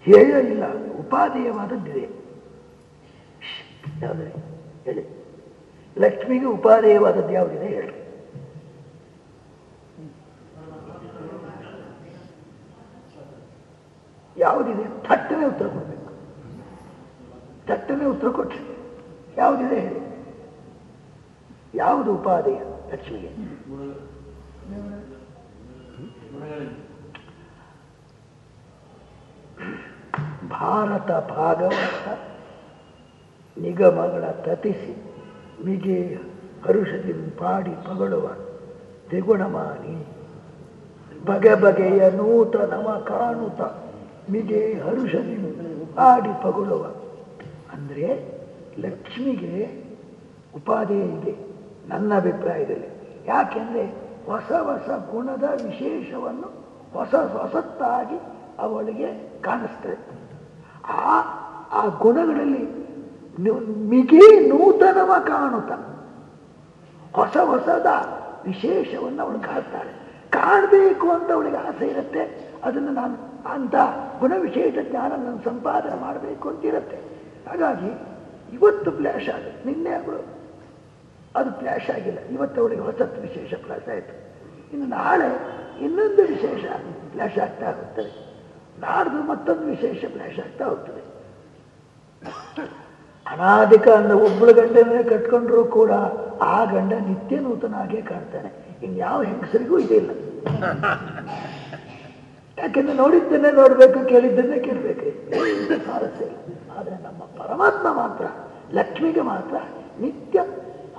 ಹೇಯ ಇಲ್ಲ, ಉಪಾದೇಯವಾದದ್ದಿದೆ. ಯಾವುದೇ ಹೇಳಿ. ಲಕ್ಷ್ಮಿಗೆ ಉಪಾದೇಯವಾದದ್ದು ಯಾವುದಿದೆ? ಹೇಳಿ. ಯಾವುದಿದೆ? ಥಟ್ಟನೆ ಉತ್ತರ ಕೊಡಬೇಕು. ಥಟ್ಟನೆ ಉತ್ತರ ಕೊಟ್ಟರೆ ಯಾವುದಿದೆ ಹೇಳಿ? ಯಾವುದು ಉಪಾದೇಯ ಲಕ್ಷ್ಮಿಗೆ? ಭಾರತ ಭಾಗವತ ನಿಗಮಗಳ ತತಿಸಿ ಮಿಗೆ ಹರುಷದಿಂದ ಪಾಡಿ ಪಗಳುವ ತ್ರಿಗುಣಮಾನಿ ಬಗೆ ಬಗೆಯ ನೂತನವ ಕಾಣುತ್ತ ಮಿಗೆ ಹರುಷನಿ ಆಡಿ ಪಗುಳುವ ಅಂದರೆ ಲಕ್ಷ್ಮಿಗೆ ಉಪಾಧಿ ಇದೆ ನನ್ನ ಅಭಿಪ್ರಾಯದಲ್ಲಿ. ಯಾಕೆಂದರೆ ಹೊಸ ಹೊಸ ಗುಣದ ವಿಶೇಷವನ್ನು ಹೊಸ ಹೊಸತ್ತಾಗಿ ಅವಳಿಗೆ ಕಾಣಿಸ್ತದೆ. ಆ ಆ ಗುಣಗಳಲ್ಲಿ ಮಿಗಿ ನೂತನವ ಕಾಣುತ್ತ. ಹೊಸ ಹೊಸದ ವಿಶೇಷವನ್ನು ಅವಳು ಕಾಣ್ತಾಳೆ. ಕಾಣಬೇಕು ಅಂತ ಅವಳಿಗೆ ಆಸೆ ಇರುತ್ತೆ. ಅದನ್ನು ನಾನು ಅಂತ ಗುಣವಿಶೇಷ ಜ್ಞಾನ ನಾನು ಸಂಪಾದನೆ ಮಾಡಬೇಕು ಅಂತ ಇರುತ್ತೆ ಹಾಗಾಗಿ ಇವತ್ತು ಫ್ಲ್ಯಾಶ್ ಆಗುತ್ತೆ ನಿನ್ನೆ ಅವಳು ಅದು ಫ್ಲ್ಯಾಶ್ ಆಗಿಲ್ಲ. ಇವತ್ತು ಅವಳಿಗೆ ಹೊಸತ್ತು ವಿಶೇಷ ಫ್ಲ್ಯಾಶ್ ಆಯಿತು. ಇನ್ನು ನಾಳೆ ಇನ್ನೊಂದು ವಿಶೇಷ ಫ್ಲ್ಯಾಶ್ ಆಗ್ತಾ ಹೋಗ್ತದೆ. ನಾಡ್ದು ಮತ್ತೊಂದು ವಿಶೇಷ ಫ್ಲ್ಯಾಶ್ ಆಗ್ತಾ ಹೋಗ್ತದೆ. ಅನಾದಿಕ ಅಂದ ಒಬ್ಬಳು ಗಂಡನೇ ಕಟ್ಕೊಂಡ್ರೂ ಕೂಡ ಆ ಗಂಡ ನಿತ್ಯ ನೂತನಾಗೇ ಕಾಣ್ತಾನೆ. ಇನ್ಯಾವ ಹೆಂಗಸರಿಗೂ ಇದಿಲ್ಲ. ಯಾಕೆಂದ್ರೆ ನೋಡಿದ್ದನ್ನೇ ನೋಡ್ಬೇಕು, ಕೇಳಿದ್ದನ್ನೇ ಕೇಳಬೇಕು. ಸ್ವಾರಸ್ಯ ಇಲ್ಲ. ಆದರೆ ನಮ್ಮ ಪರಮಾತ್ಮ ಮಾತ್ರ, ಲಕ್ಷ್ಮಿಗೆ ಮಾತ್ರ ನಿತ್ಯ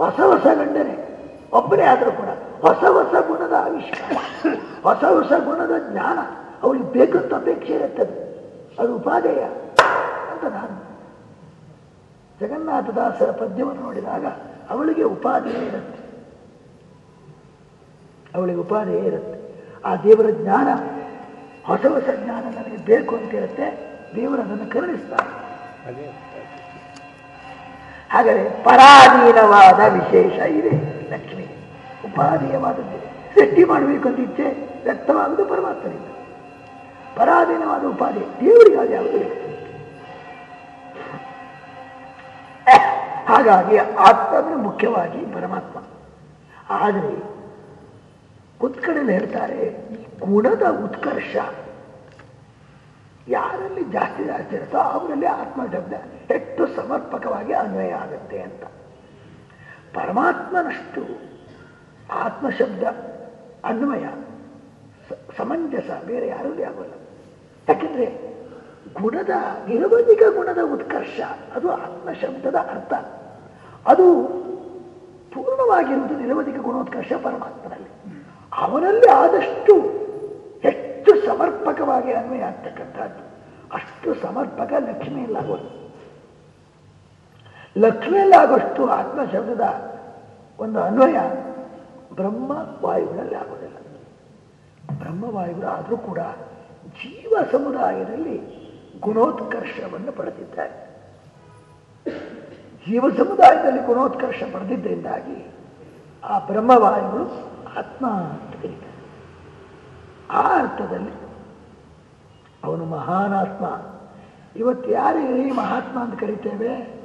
ಹೊಸ ಹೊಸ ಗಂಡನೆ. ಒಬ್ಬನೇ ಆದರೂ ಕೂಡ ಹೊಸ ಹೊಸ ಗುಣದ ಆವಿಷ್ಕಾರ, ಹೊಸ ಹೊಸ ಗುಣದ ಜ್ಞಾನ ಅವಳಿಗೆ ಬೇಕಂತ ಅಪೇಕ್ಷೆ ಇರುತ್ತದೆ ಅದು ಉಪಾದೇಯ ಅಂತ ನಾನು ಜಗನ್ನಾಥದಾಸರ ಪದ್ಯವನ್ನು ನೋಡಿದಾಗ ಅವಳಿಗೆ ಉಪಾದೇಯ ಇರುತ್ತೆ. ಅವಳಿಗೆ ಉಪಾದೇಯ ಇರುತ್ತೆ. ಆ ದೇವರ ಜ್ಞಾನ ಹೊಸ ಹೊಸ ಜ್ಞಾನ ನನಗೆ ಬೇಕು ಅಂತ ಹೇಳುತ್ತೆ, ದೇವರು ಅದನ್ನು ಕರುಣಿಸ್ತಾರೆ. ಹಾಗಾದರೆ ಪರಾಧೀನವಾದ ವಿಶೇಷ ಇದೆ, ಲಕ್ಷ್ಮಿ. ಉಪಾಧೀಯವಾದದ್ದು ಸೃಷ್ಟಿ ಮಾಡಬೇಕು ಅಂತ ಇಚ್ಛೆ ವ್ಯಕ್ತವಾಗುವುದು ಪರಮಾತ್ಮನಿಂದ. ಪರಾಧೀನವಾದ ಉಪಾಧಿ ದೇವರಿಗಾಗಿ ಯಾವುದು ಹಾಗಾಗಿ ಆತ್ಮನೇ ಮುಖ್ಯವಾಗಿ ಪರಮಾತ್ಮ. ಆದರೆ ಉತ್ಕಡಲ್ಲಿ ಹೇಳ್ತಾರೆ, ಈ ಗುಣದ ಉತ್ಕರ್ಷ. ಯಾರಲ್ಲಿ ಜಾಸ್ತಿ ಜಾಸ್ತಿ ಇರುತ್ತೋ ಅವರಲ್ಲಿ ಆತ್ಮ ಶಬ್ದ ಹೆಚ್ಚು ಸಮರ್ಪಕವಾಗಿ ಅನ್ವಯ ಆಗುತ್ತೆ ಅಂತ. ಪರಮಾತ್ಮನಷ್ಟು ಆತ್ಮಶಬ್ದ, ಅನ್ವಯ ಸಮಂಜಸ ಬೇರೆ ಯಾರಲ್ಲಿ ಆಗೋಲ್ಲ. ಯಾಕೆಂದ್ರೆ ಗುಣದ ನಿರವಧಿಕ ಗುಣದ ಉತ್ಕರ್ಷ, ಅದು ಆತ್ಮಶಬ್ದದ ಅರ್ಥ. ಅದು ಪೂರ್ಣವಾಗಿರುವುದು ನಿರವಧಿಕ ಗುಣೋತ್ಕರ್ಷ ಪರಮಾತ್ಮನಲ್ಲಿ. ಅವನಲ್ಲಿ ಆದಷ್ಟು ಹೆಚ್ಚು ಸಮರ್ಪಕವಾಗಿ ಅನ್ವಯ ಆಗ್ತಕ್ಕಂಥದ್ದು. ಅಷ್ಟು ಸಮರ್ಪಕ ಲಕ್ಷ್ಮಿಯಲ್ಲಾಗೋದು ಆತ್ಮ ಶಬ್ದದ ಒಂದು ಅನ್ವಯ ಬ್ರಹ್ಮ ವಾಯುಗಳಲ್ಲಿ ಆಗೋದಿಲ್ಲ. ಬ್ರಹ್ಮವಾಯುಗಳು ಆದರೂ ಕೂಡ ಜೀವ ಸಮುದಾಯದಲ್ಲಿ ಗುಣೋತ್ಕರ್ಷವನ್ನು ಪಡೆದಿದ್ದಾರೆ. ಜೀವ ಸಮುದಾಯದಲ್ಲಿ ಗುಣೋತ್ಕರ್ಷ ಪಡೆದಿದ್ದರಿಂದಾಗಿ ಆ ಬ್ರಹ್ಮವಾಯುಗಳು ಆತ್ಮ ಆ ಅರ್ಥದಲ್ಲಿ ಅವನು ಮಹಾನಾತ್ಮ. ಇವತ್ತು ಯಾರು ಈ ಮಹಾತ್ಮ ಅಂತ ಕರಿತೇವೆ?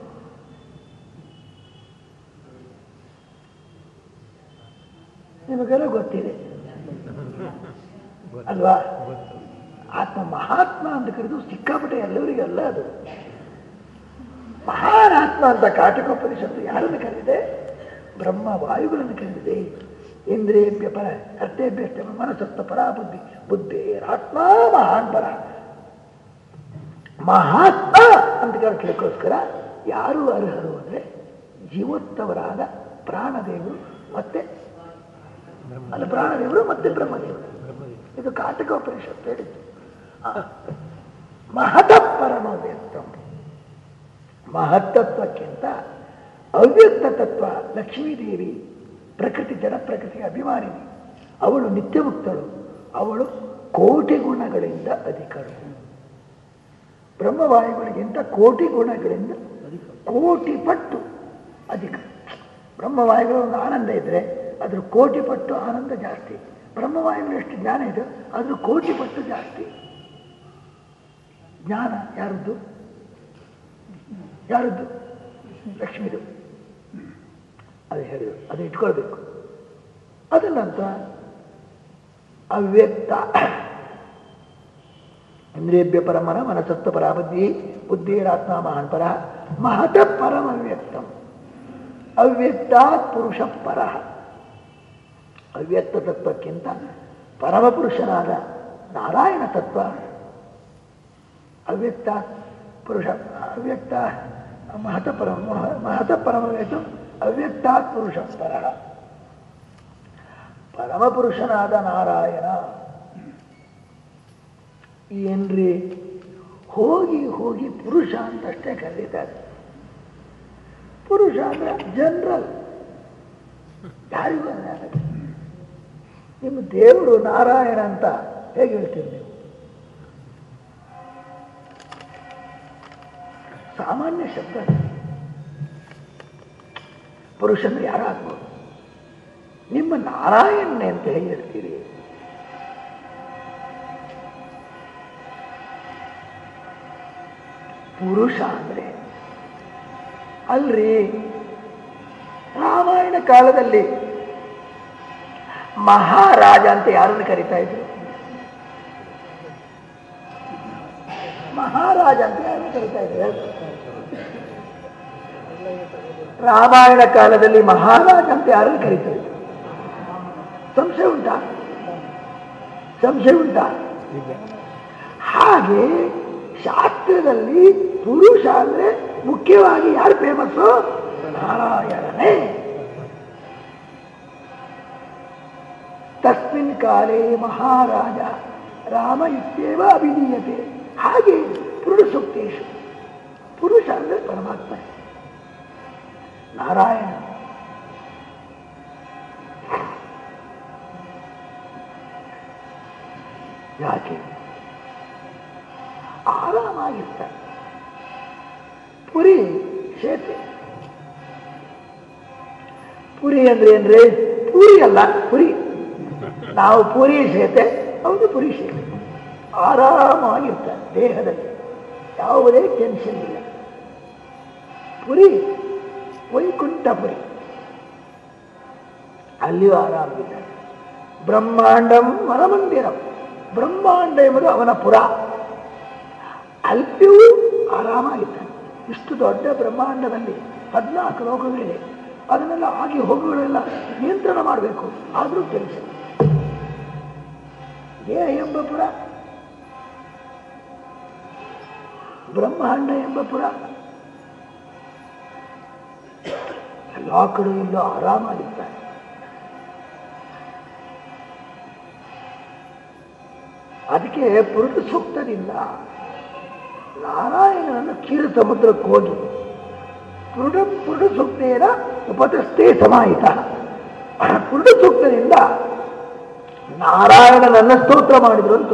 ನಿಮಗೆಲ್ಲ ಗೊತ್ತಿದೆ. ಅಲ್ವಾ? ಆತ್ಮ ಮಹಾತ್ಮ ಅಂತ ಕರೆದು ಸಿಕ್ಕಾಪಟ್ಟೆ ಎಲ್ಲರಿಗೂ ಅಲ್ಲ ಅದು. ಮಹಾನಾತ್ಮ ಅಂತ ಕಾಟಕೋಪನಿಷತ್ತು ಯಾರನ್ನು ಕರೆದಿದೆ? ಬ್ರಹ್ಮ ವಾಯುಗಳನ್ನು ಕರೆದಿದೆ. ಇಂದ್ರಿಯಭ್ಯ ಪರ ಅರ್ಥೇಭ್ಯ ಮನಸತ್ತ ಪರ ಬುದ್ಧಿ ಆತ್ಮ ಮಹಾನ್ ಪರ. ಮಹಾತ್ಮ ಅಂತ ಕೇಳಕ್ಕೋಸ್ಕರ ಯಾರು ಅರ್ಹರು ಅಂದ್ರೆ ಜೀವೋತ್ತವರಾದ ಪ್ರಾಣದೇವರು ಮತ್ತೆ ಅಲ್ಲಿ ಪ್ರಾಣದೇವರು ಮತ್ತೆ ಬ್ರಹ್ಮದೇವರು. ಇದು ಕಾಟಕೋಪನಿಷತ್ತು ಹೇಳಿದ್ದು ಮಹತ ಪರಮ ವ್ಯಕ್ತಂ ಮಹತ್ತತ್ವಕ್ಕಿಂತ ಅವ್ಯಕ್ತ ತತ್ವ ಲಕ್ಷ್ಮೀದೇವಿ ಪ್ರಕೃತಿ ಜನ, ಪ್ರಕೃತಿಯ ಅಭಿಮಾನಿನಿ ಅವಳು ನಿತ್ಯ ಮುಕ್ತಳು ಅವಳು ಕೋಟಿ ಗುಣಗಳಿಂದ ಅಧಿಕರು. ಬ್ರಹ್ಮವಾಯುಗಳಿಗಿಂತ ಕೋಟಿ ಗುಣಗಳಿಂದ ಕೋಟಿ ಪಟ್ಟು ಅಧಿಕ. ಬ್ರಹ್ಮವಾಯುಗಳ ಒಂದು ಆನಂದ ಇದ್ರೆ ಅದ್ರ ಕೋಟಿ ಪಟ್ಟು ಆನಂದ ಜಾಸ್ತಿ. ಬ್ರಹ್ಮವಾಯುಗಳು ಎಷ್ಟು ಜ್ಞಾನ ಇದೆ, ಅದ್ರ ಕೋಟಿ ಪಟ್ಟು ಜಾಸ್ತಿ. ಜ್ಞಾನ ಯಾರದ್ದು? ಯಾರದ್ದು? ಲಕ್ಷ್ಮಿದು ಅದು ಹೇಳಿದರು. ಅದು ಇಟ್ಕೊಳ್ಬೇಕು. ಅದ ಅವ್ಯಕ್ತ ಇಂದ್ರಿಯಭ್ಯ ಪರಮನ ಮನಸತ್ವ ಪರ ಬುದ್ಧಿ ಬುದ್ಧಿರಾತ್ಮ ಮಹಾನ್ ಪರ ಮಹತ ಪರಮ ಅವ್ಯಕ್ತಂ ಅವ್ಯಕ್ತಾತ್ ಪುರುಷ ಪರ. ಅವ್ಯಕ್ತ ತತ್ವಕ್ಕಿಂತ ಪರಮಪುರುಷನಾದ ನಾರಾಯಣ ತತ್ವ. ಅವ್ಯಕ್ತ ಪುರುಷ, ಅವ್ಯಕ್ತ ಮಹತ ಪರಮ ಮಹತ ಪರಮ ಅವ್ಯಕ್ತಾತ್ ಪುರುಷ ಪರಃ ಪರಮಪುರುಷನಾದ ನಾರಾಯಣ, ಏನ್ರಿ? ಹೋಗಿ ಹೋಗಿ ಪುರುಷ ಅಂತಷ್ಟೇ ಕರೀತಾರೆ. ಪುರುಷ ಅಂದ್ರೆ ಜನರಲ್. ಯಾರಿಗೂ ನಿಮ್ಮ ದೇವರು ನಾರಾಯಣ ಅಂತ ಹೇಗೆ ಹೇಳ್ತೀರಿ ನೀವು? ಸಾಮಾನ್ಯ ಶಬ್ದ ಪುರುಷನು ಯಾರಾಗ್ಬೋದು? ನಿಮ್ಮ ನಾರಾಯಣನೆ ಅಂತ ಹೇಗೆ ಹೇಳ್ತೀರಿ ಪುರುಷ ಅಂದ್ರೆ? ಅಲ್ರಿ. ರಾಮಾಯಣ ಕಾಲದಲ್ಲಿ ಮಹಾರಾಜ ಅಂತ ಯಾರನ್ನು ಕರಿತಾ ಇದ್ರು? ಮಹಾರಾಜ ಅಂತ ಯಾರನ್ನು ಕರಿತಾ ಇದ್ರು? ರಾಮಾಯಣ ಕಾಲದಲ್ಲಿ ಮಹಾರಾಜ ಅಂತ ಯಾರನ್ನು ಕರೀತಾರೆ? ಸಂಶಯ ಉಂಟಾ? ಸಂಶಯ ಉಂಟಾ? ಹಾಗೆ ಶಾಸ್ತ್ರದಲ್ಲಿ ಪುರುಷ ಅಂದ್ರೆ ಮುಖ್ಯವಾಗಿ ಯಾರು ಫೇಮಸ್ಸು ನಾರಾಯಣನೇ. ತಸ್ಮಿನ್ ಕಾಲೇ ಮಹಾರಾಜ ರಾಮ ಇತ್ಯೇವ ಅಭಿನೀಯತೆ. ಹಾಗೆ ಪುರುಷೋಕ್ತೇಶ. ಪುರುಷ ಅಂದ್ರೆ ಪರಮಾತ್ಮ. ನಾರಾಯಣ. ಯಾಕೆ? ಆರಾಮಾಗಿರ್ತಾರೆ ಪುರಿ ಕ್ಷೇತ್ರ ಪುರಿ ಅಂದ್ರೆ ಏನ್ರಿ? ಪುರಿ ಅಲ್ಲ, ಪುರಿ. ನಾವು ಪುರಿ ಸೇತೆ ಹೌದು ಪುರಿ ಶೇತೆ ಆರಾಮಾಗಿರ್ತಾರೆ ದೇಹದಲ್ಲಿ. ಯಾವುದೇ ಟೆನ್ಷನ್ ಇಲ್ಲ. ಪುರಿ ವೈಕುಂಠಪುರಿ. ಅಲ್ಲಿಯೂ ಇದೆ ಬ್ರಹ್ಮಾಂಡಂ ಮನಮಂದಿರ ಬ್ರಹ್ಮಾಂಡ ಎಂಬುದು ಅವನ ಪುರ. ಅಲ್ಲಿಯೂ ಆರಾಮಾಗಿದ್ದಾನೆ. ಇಷ್ಟು ದೊಡ್ಡ ಬ್ರಹ್ಮಾಂಡದಲ್ಲಿ ಹದಿನಾಲ್ಕು ಲೋಕಗಳಿದೆ ಅದನ್ನೆಲ್ಲ ಆಗಿ ಹೋಗುಗಳೆಲ್ಲ ನಿಯಂತ್ರಣ ಮಾಡಬೇಕು. ಆದರೂ ಕೆಲಸ ದೇಹ ಎಂಬ ಪುರ. ಬ್ರಹ್ಮಾಂಡ ಎಂಬ ಪುರ. ಎಲ್ಲ ಕಡೆ ಎಲ್ಲ ಆರಾಮಾಗಿದ್ದಾರೆ ಅದಕ್ಕೆ ಪುರುಷ ಸೂಕ್ತದಿಂದ ನಾರಾಯಣನನ್ನು ಕ್ಷೀರ ಸಮುದ್ರಕ್ಕೆ ಹೋಗಿ. ಪುರುಡ ಪುರುಡ ಸೂಕ್ತೇನ ಉಪತಸ್ಥೆ ಸಮಾಹಿತ. ಪುರುಡ ಸೂಕ್ತದಿಂದ ನಾರಾಯಣನನ್ನ ಸ್ತೋತ್ರ ಮಾಡಿದ್ರು ಅಂತ.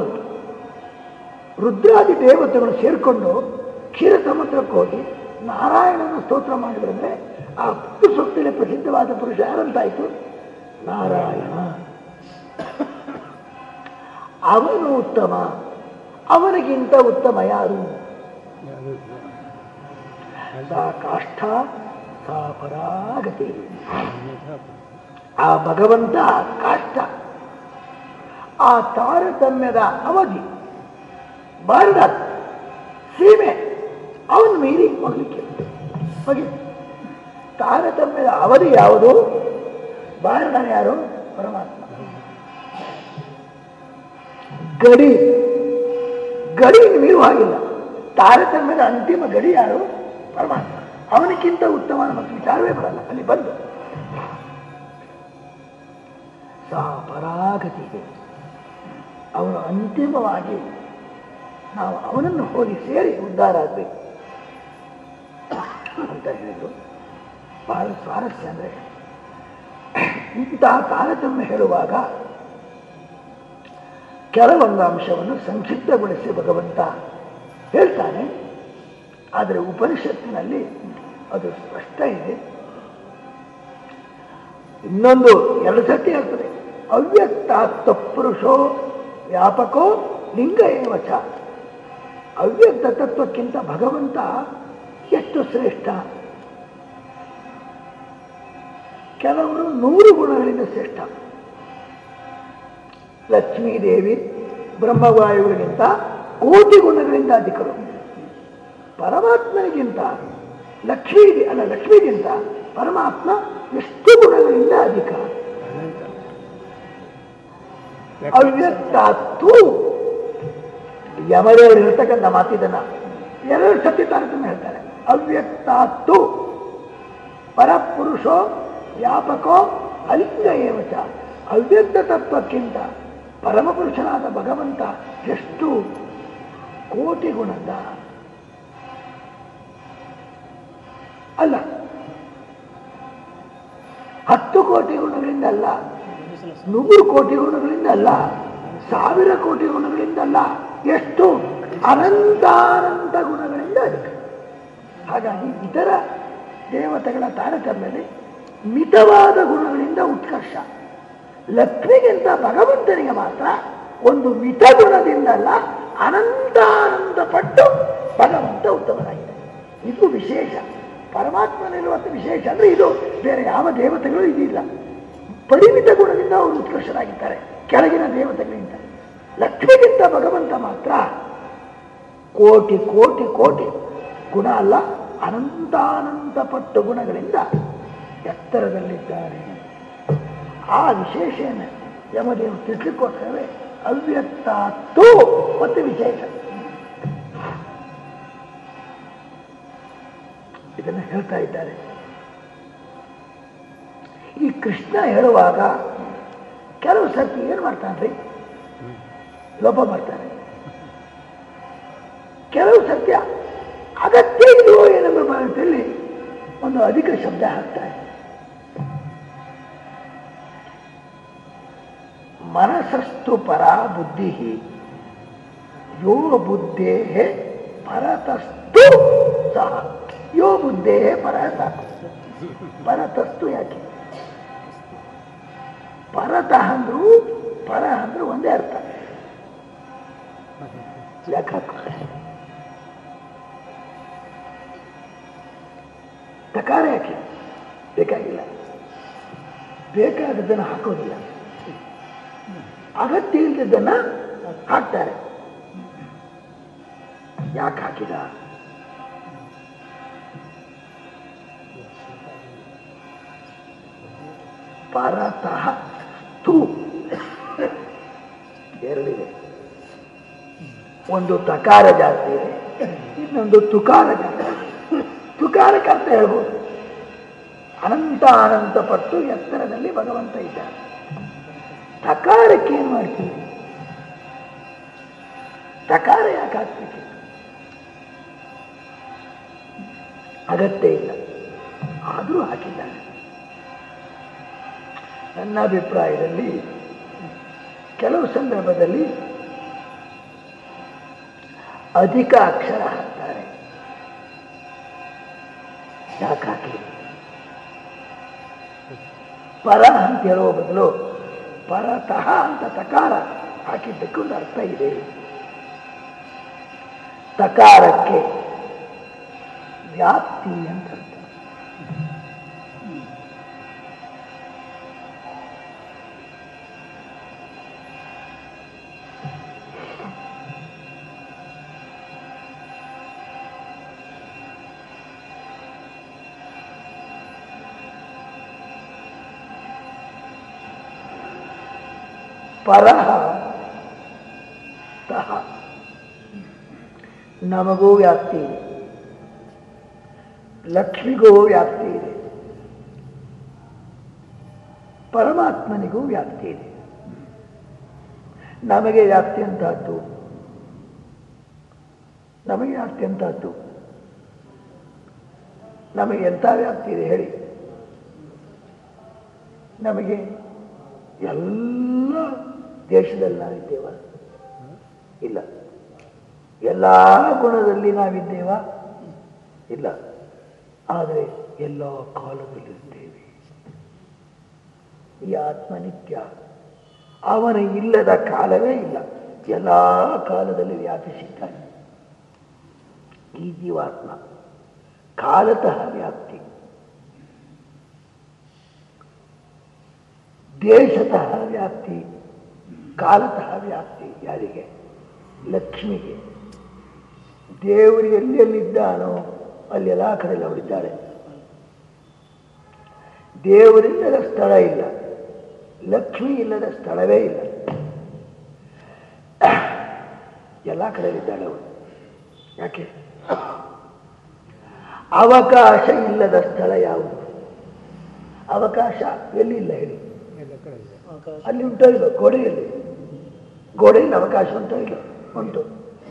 ರುದ್ರಾದಿ ದೇವತೆಗಳು ಸೇರಿಕೊಂಡು ಕ್ಷೀರ ಸಮುದ್ರಕ್ಕೆ ಹೋಗಿ ನಾರಾಯಣನ ಸ್ತೋತ್ರ ಮಾಡಿದ್ರಂದ್ರೆ ಆ ಸೂಕ್ತದಲ್ಲಿ ಪ್ರಸಿದ್ಧವಾದ ಪುರುಷ ಯಾರಂತಾಯ್ತು? ನಾರಾಯಣ. ಅವನು ಉತ್ತಮ. ಅವನಿಗಿಂತ ಉತ್ತಮ ಯಾರು? ಸಾ ಕಾಷ್ಠ ಸಾ ಪರಾಗತಿ ಆ ಭಗವಂತ ಕಾಷ್ಟ ಆ ತಾರತಮ್ಯದ ಅವಧಿ. ಬಾರದ ಸೀಮೆ, ಅವನ ಮೀರಿ ಹೋಗ್ಲಿಕ್ಕೆ ಹೋಗಿ. ತಾರತಮ್ಯದ ಅವಧಿ ಯಾವುದು? ಬಾರಣ ಯಾರು? ಪರಮಾತ್ಮ. ಗಡಿ. ಗಡಿ ನೀವು ಆಗಿಲ್ಲ. ತಾರತಮ್ಯದ ಅಂತಿಮ ಗಡಿ ಯಾರು? ಪರಮಾತ್ಮ. ಅವನಿಗಿಂತ ಉತ್ತಮ ಮತ್ತು ವಿಚಾರವೇ ಬರಲ್ಲ. ಅಲ್ಲಿ ಬಂದು. ಸಾ ಪರಾಗತಿಗೆ ಅವನು ಅಂತಿಮವಾಗಿ ನಾವು ಅವನನ್ನು ಹೋಗಿ ಸೇರಿ ಉದ್ಧಾರ ಆಗಬೇಕು ಅಂತ ಹೇಳಿದ್ರು. ಬಹಳ ಸ್ವಾರಸ್ಯ ಅಂದರೆ ಇಂತಹ ತಾರತಮ್ಯ ಹೇಳುವಾಗ ಕೆಲವೊಂದು ಅಂಶವನ್ನು ಸಂಕ್ಷಿಪ್ತಗೊಳಿಸಿ ಭಗವಂತ ಹೇಳ್ತಾನೆ. ಆದರೆ ಉಪನಿಷತ್ತಿನಲ್ಲಿ ಅದು ಸ್ಪಷ್ಟ ಇದೆ. ಇನ್ನೊಂದು ಎರಡು ಸತಿ ಆಗ್ತದೆ ಅವ್ಯಕ್ತಾತ್ವ ಪುರುಷೋ ವ್ಯಾಪಕೋ ಲಿಂಗ ಏವಚ. ಅವ್ಯಕ್ತ ತತ್ವಕ್ಕಿಂತ ಭಗವಂತ ಎಷ್ಟು ಶ್ರೇಷ್ಠ? ಕೆಲವರು ನೂರು ಗುಣಗಳಿಂದ ಶ್ರೇಷ್ಠ. ಲಕ್ಷ್ಮೀದೇವಿ ಬ್ರಹ್ಮವಾಯುಗಳಿಗಿಂತ ಕೋಟಿ ಗುಣಗಳಿಂದ ಅಧಿಕರು. ಪರಮಾತ್ಮನಿಗಿಂತ, ಲಕ್ಷ್ಮೀ ಅಲ್ಲ, ಲಕ್ಷ್ಮಿಗಿಂತ ಪರಮಾತ್ಮ ಎಷ್ಟು ಗುಣಗಳಿಂದ ಅಧಿಕ? ಅವ್ಯಕ್ತಾತ್ತು ಯಮದೇವರು ಹೇಳ್ತಕ್ಕಂಥ ಮಾತಿದನ್ನ ಎರಡು ಸತಿ ತಾರತಮ್ಯ ಹೇಳ್ತಾರೆ. ಅವ್ಯಕ್ತಾತ್ತು ಪರಪುರುಷೋ ವ್ಯಾಪಕೋ ಅಲಿಂಗ ಏವಚ ಅವ್ಯಕ್ತ ತತ್ವಕ್ಕಿಂತ ಪರಮಪುರುಷನಾದ ಭಗವಂತ ಎಷ್ಟು ಕೋಟಿ ಗುಣದ. ಅಲ್ಲ. ಹತ್ತು ಕೋಟಿ ಗುಣಗಳಿಂದ ಅಲ್ಲ ನೂರು ಕೋಟಿ ಗುಣಗಳಿಂದ ಅಲ್ಲ ಸಾವಿರ ಕೋಟಿ ಗುಣಗಳಿಂದ ಅಲ್ಲ ಎಷ್ಟು ಅನಂತಾನಂತ ಗುಣಗಳಿಂದ ಅಧಿಕ ಹಾಗಾಗಿ ಇತರ ದೇವತೆಗಳ ತಾರತಮ್ಯದಲ್ಲಿ ಮಿತವಾದ ಗುಣಗಳಿಂದ ಉತ್ಕರ್ಷ. ಲಕ್ಷ್ಮಿಗಿಂತ ಭಗವಂತನಿಗೆ ಮಾತ್ರ ಒಂದು ಮಿತ ಗುಣದಿಂದಲ್ಲ ಅನಂತಾನಂದ ಪಟ್ಟು ಭಗವಂತ ಉತ್ತಮನಾಗಿದೆ. ಇದು ವಿಶೇಷ. ಪರಮಾತ್ಮನಿರುವಂಥ ವಿಶೇಷ ಅಂದ್ರೆ ಇದು. ಬೇರೆ ಯಾವ ದೇವತೆಗಳು ಇದಿಲ್ಲ. ಪರಿಮಿತ ಗುಣದಿಂದ ಅವರು ಉತ್ಕರ್ಷರಾಗಿದ್ದಾರೆ ಕೆಳಗಿನ ದೇವತೆಗಳಿಂದ. ಲಕ್ಷ್ಮಿಗಿಂತ ಭಗವಂತ ಮಾತ್ರ ಕೋಟಿ ಕೋಟಿ ಕೋಟಿ ಗುಣ ಅಲ್ಲ ಅನಂತಾನಂದ ಪಟ್ಟು ಗುಣಗಳಿಂದ ಎತ್ತರದಲ್ಲಿದ್ದಾರೆ. ಆ ವಿಶೇಷನ ಯಮದೇವರು ತಿಳಿಸಿಕೊಟ್ಟರೆ ಅವ್ಯಕ್ತಾತ್ತು ಮತ್ತು ವಿಶೇಷ. ಇದನ್ನು ಹೇಳ್ತಾ ಇದ್ದಾರೆ. ಈ ಕೃಷ್ಣ ಹೇಳುವಾಗ ಕೆಲವು ಸರ್ತಿ ಏನು ಮಾಡ್ತಾನ್ರಿ? ಲೋಪ ಮಾಡ್ತಾನೆ. ಕೆಲವು ಸತ್ಯ ಅಗತ್ಯ ಇದೆಯೋ ಏನೆಂಬ ಭಾಗದಲ್ಲಿ ಒಂದು ಅಧಿಕ ಶಬ್ದ ಹಾಕ್ತಾರೆ ಮನಸ್ಸಸ್ತು ಪರ ಬುದ್ಧಿ ಯೋ ಬುದ್ಧೇ ಪರತಸ್ತು ಸಹ ಯೋ ಬುದ್ಧೇ ಪರತ ಪರತಸ್ತು ಯಾಕೆ ಪರತಃ ಅಂದ್ರು, ಪರ ಅಂದ್ರೆ ಒಂದೇ ಅರ್ಥ। ಲೆಕ್ಕ ಹಾಕ್ತಾರೆ. ತಕಾರ ಯಾಕೆ? ಬೇಕಾಗಿಲ್ಲ. ಬೇಕಾದದ್ದನ್ನು ಹಾಕೋದಿಲ್ಲ. ಅಗತ್ಯ ಇಲ್ಲದನ್ನ ಹಾಕ್ತಾರೆ. ಯಾಕೆ ಹಾಕಿದ? ಪರತಃ ತೂ. ಎರಡಿದೆ. ಒಂದು ತಕಾರ ಜಾಸ್ತಿ ಇದೆ, ಇನ್ನೊಂದು ತುಕಾರ ಜಾಸ್ತಿ. ತುಕಾರಕ್ಕೆ ಅರ್ಥ ಹೇಳ್ಬೋದು. ಅನಂತ ಅನಂತ ಪಟ್ಟು ಎತ್ತರದಲ್ಲಿ ಭಗವಂತ ಇದ್ದಾನೆ ತಕಾರಕ್ಕೆ ಏನು ಮಾಡ್ತೀವಿ ತಕಾರ ಯಾಕೆ ಹಾಕ್ಬೇಕು ಅಗತ್ಯ ಇಲ್ಲ. ಆದರೂ ಹಾಕಿದ್ದಾನೆ ನನ್ನ ಅಭಿಪ್ರಾಯದಲ್ಲಿ ಕೆಲವು ಸಂದರ್ಭದಲ್ಲಿ ಅಧಿಕ ಅಕ್ಷರ ಹಾಕ್ತಾರೆ. ಯಾಕೆ ಹಾಕಿ? ಪರ ಅಂತ ಹೇಳುವ ಬದಲು ಪರತಃ ಅಂತ ತಕಾರ ಹಾಕಿದ್ದಕ್ಕೆ ಒಂದು ಅರ್ಥ ಇದೆ. ತಕಾರಕ್ಕೆ ವ್ಯಾಪ್ತಿ ಅಂತ ಅರ್ಥ. ಪರಹ ನಮಗೂ ವ್ಯಾಪ್ತಿ ಇದೆ. ಲಕ್ಷ್ಮಿಗೂ ವ್ಯಾಪ್ತಿ ಇದೆ. ಪರಮಾತ್ಮನಿಗೂ ವ್ಯಾಪ್ತಿ ಇದೆ. ನಮಗೆ ವ್ಯಾಪ್ತಿ ಅಂತಹದ್ದು ನಮಗೆ ವ್ಯಾಪ್ತಿ ಅಂತಹದ್ದು ನಮಗೆ ಎಂಥ ವ್ಯಾಪ್ತಿ ಇದೆ ಹೇಳಿ. ನಮಗೆ ಎಲ್ಲ ದೇಶದಲ್ಲಿ ನಾವಿದ್ದೇವ? ಇಲ್ಲ. ಎಲ್ಲ ಗುಣದಲ್ಲಿ ನಾವಿದ್ದೇವ? ಇಲ್ಲ. ಆದರೆ ಎಲ್ಲ ಕಾಲದಲ್ಲಿರ್ತೇವೆ ಈ ಆತ್ಮನಿತ್ಯ ಅವನ ಇಲ್ಲದ ಕಾಲವೇ ಇಲ್ಲ. ಎಲ್ಲ ಕಾಲದಲ್ಲಿ ವ್ಯಾಪಿಸಿದ್ದಾನೆ. ಈ ಜೀವಾತ್ಮ ಕಾಲತಃ ವ್ಯಾಪ್ತಿ. ದೇಶತಃ ವ್ಯಾಪ್ತಿ. ಕಾಲತಃ ವ್ಯಾಪ್ತಿ ಯಾರಿಗೆ? ಲಕ್ಷ್ಮಿಗೆ. ದೇವರು ಎಲ್ಲೆಲ್ಲಿದ್ದಾನೋ ಅಲ್ಲಿ ಎಲ್ಲ ಕಡೆಯಲ್ಲಿ ಅವಳಿದ್ದಾಳೆ ದೇವರಿಲ್ಲದ ಸ್ಥಳ ಇಲ್ಲ. ಲಕ್ಷ್ಮಿ ಇಲ್ಲದ ಸ್ಥಳವೇ ಇಲ್ಲ. ಎಲ್ಲ ಕಡೆಯಲ್ಲಿದ್ದಾಳೆ ಅವಳು. ಯಾಕೆ? ಅವಕಾಶ ಇಲ್ಲದ ಸ್ಥಳ ಯಾವುದು? ಅವಕಾಶ ಎಲ್ಲಿ ಇಲ್ಲ ಹೇಳಿ? ಎಲ್ಲ ಅಲ್ಲಿ ಉಂಟೋ ಇಲ್ಲ ಗೋಡೆಯಲ್ಲಿ ಗೋಡೆಯಲ್ಲಿ ಅವಕಾಶ ಅಂತ ಇಲ್ಲ? ಉಂಟು.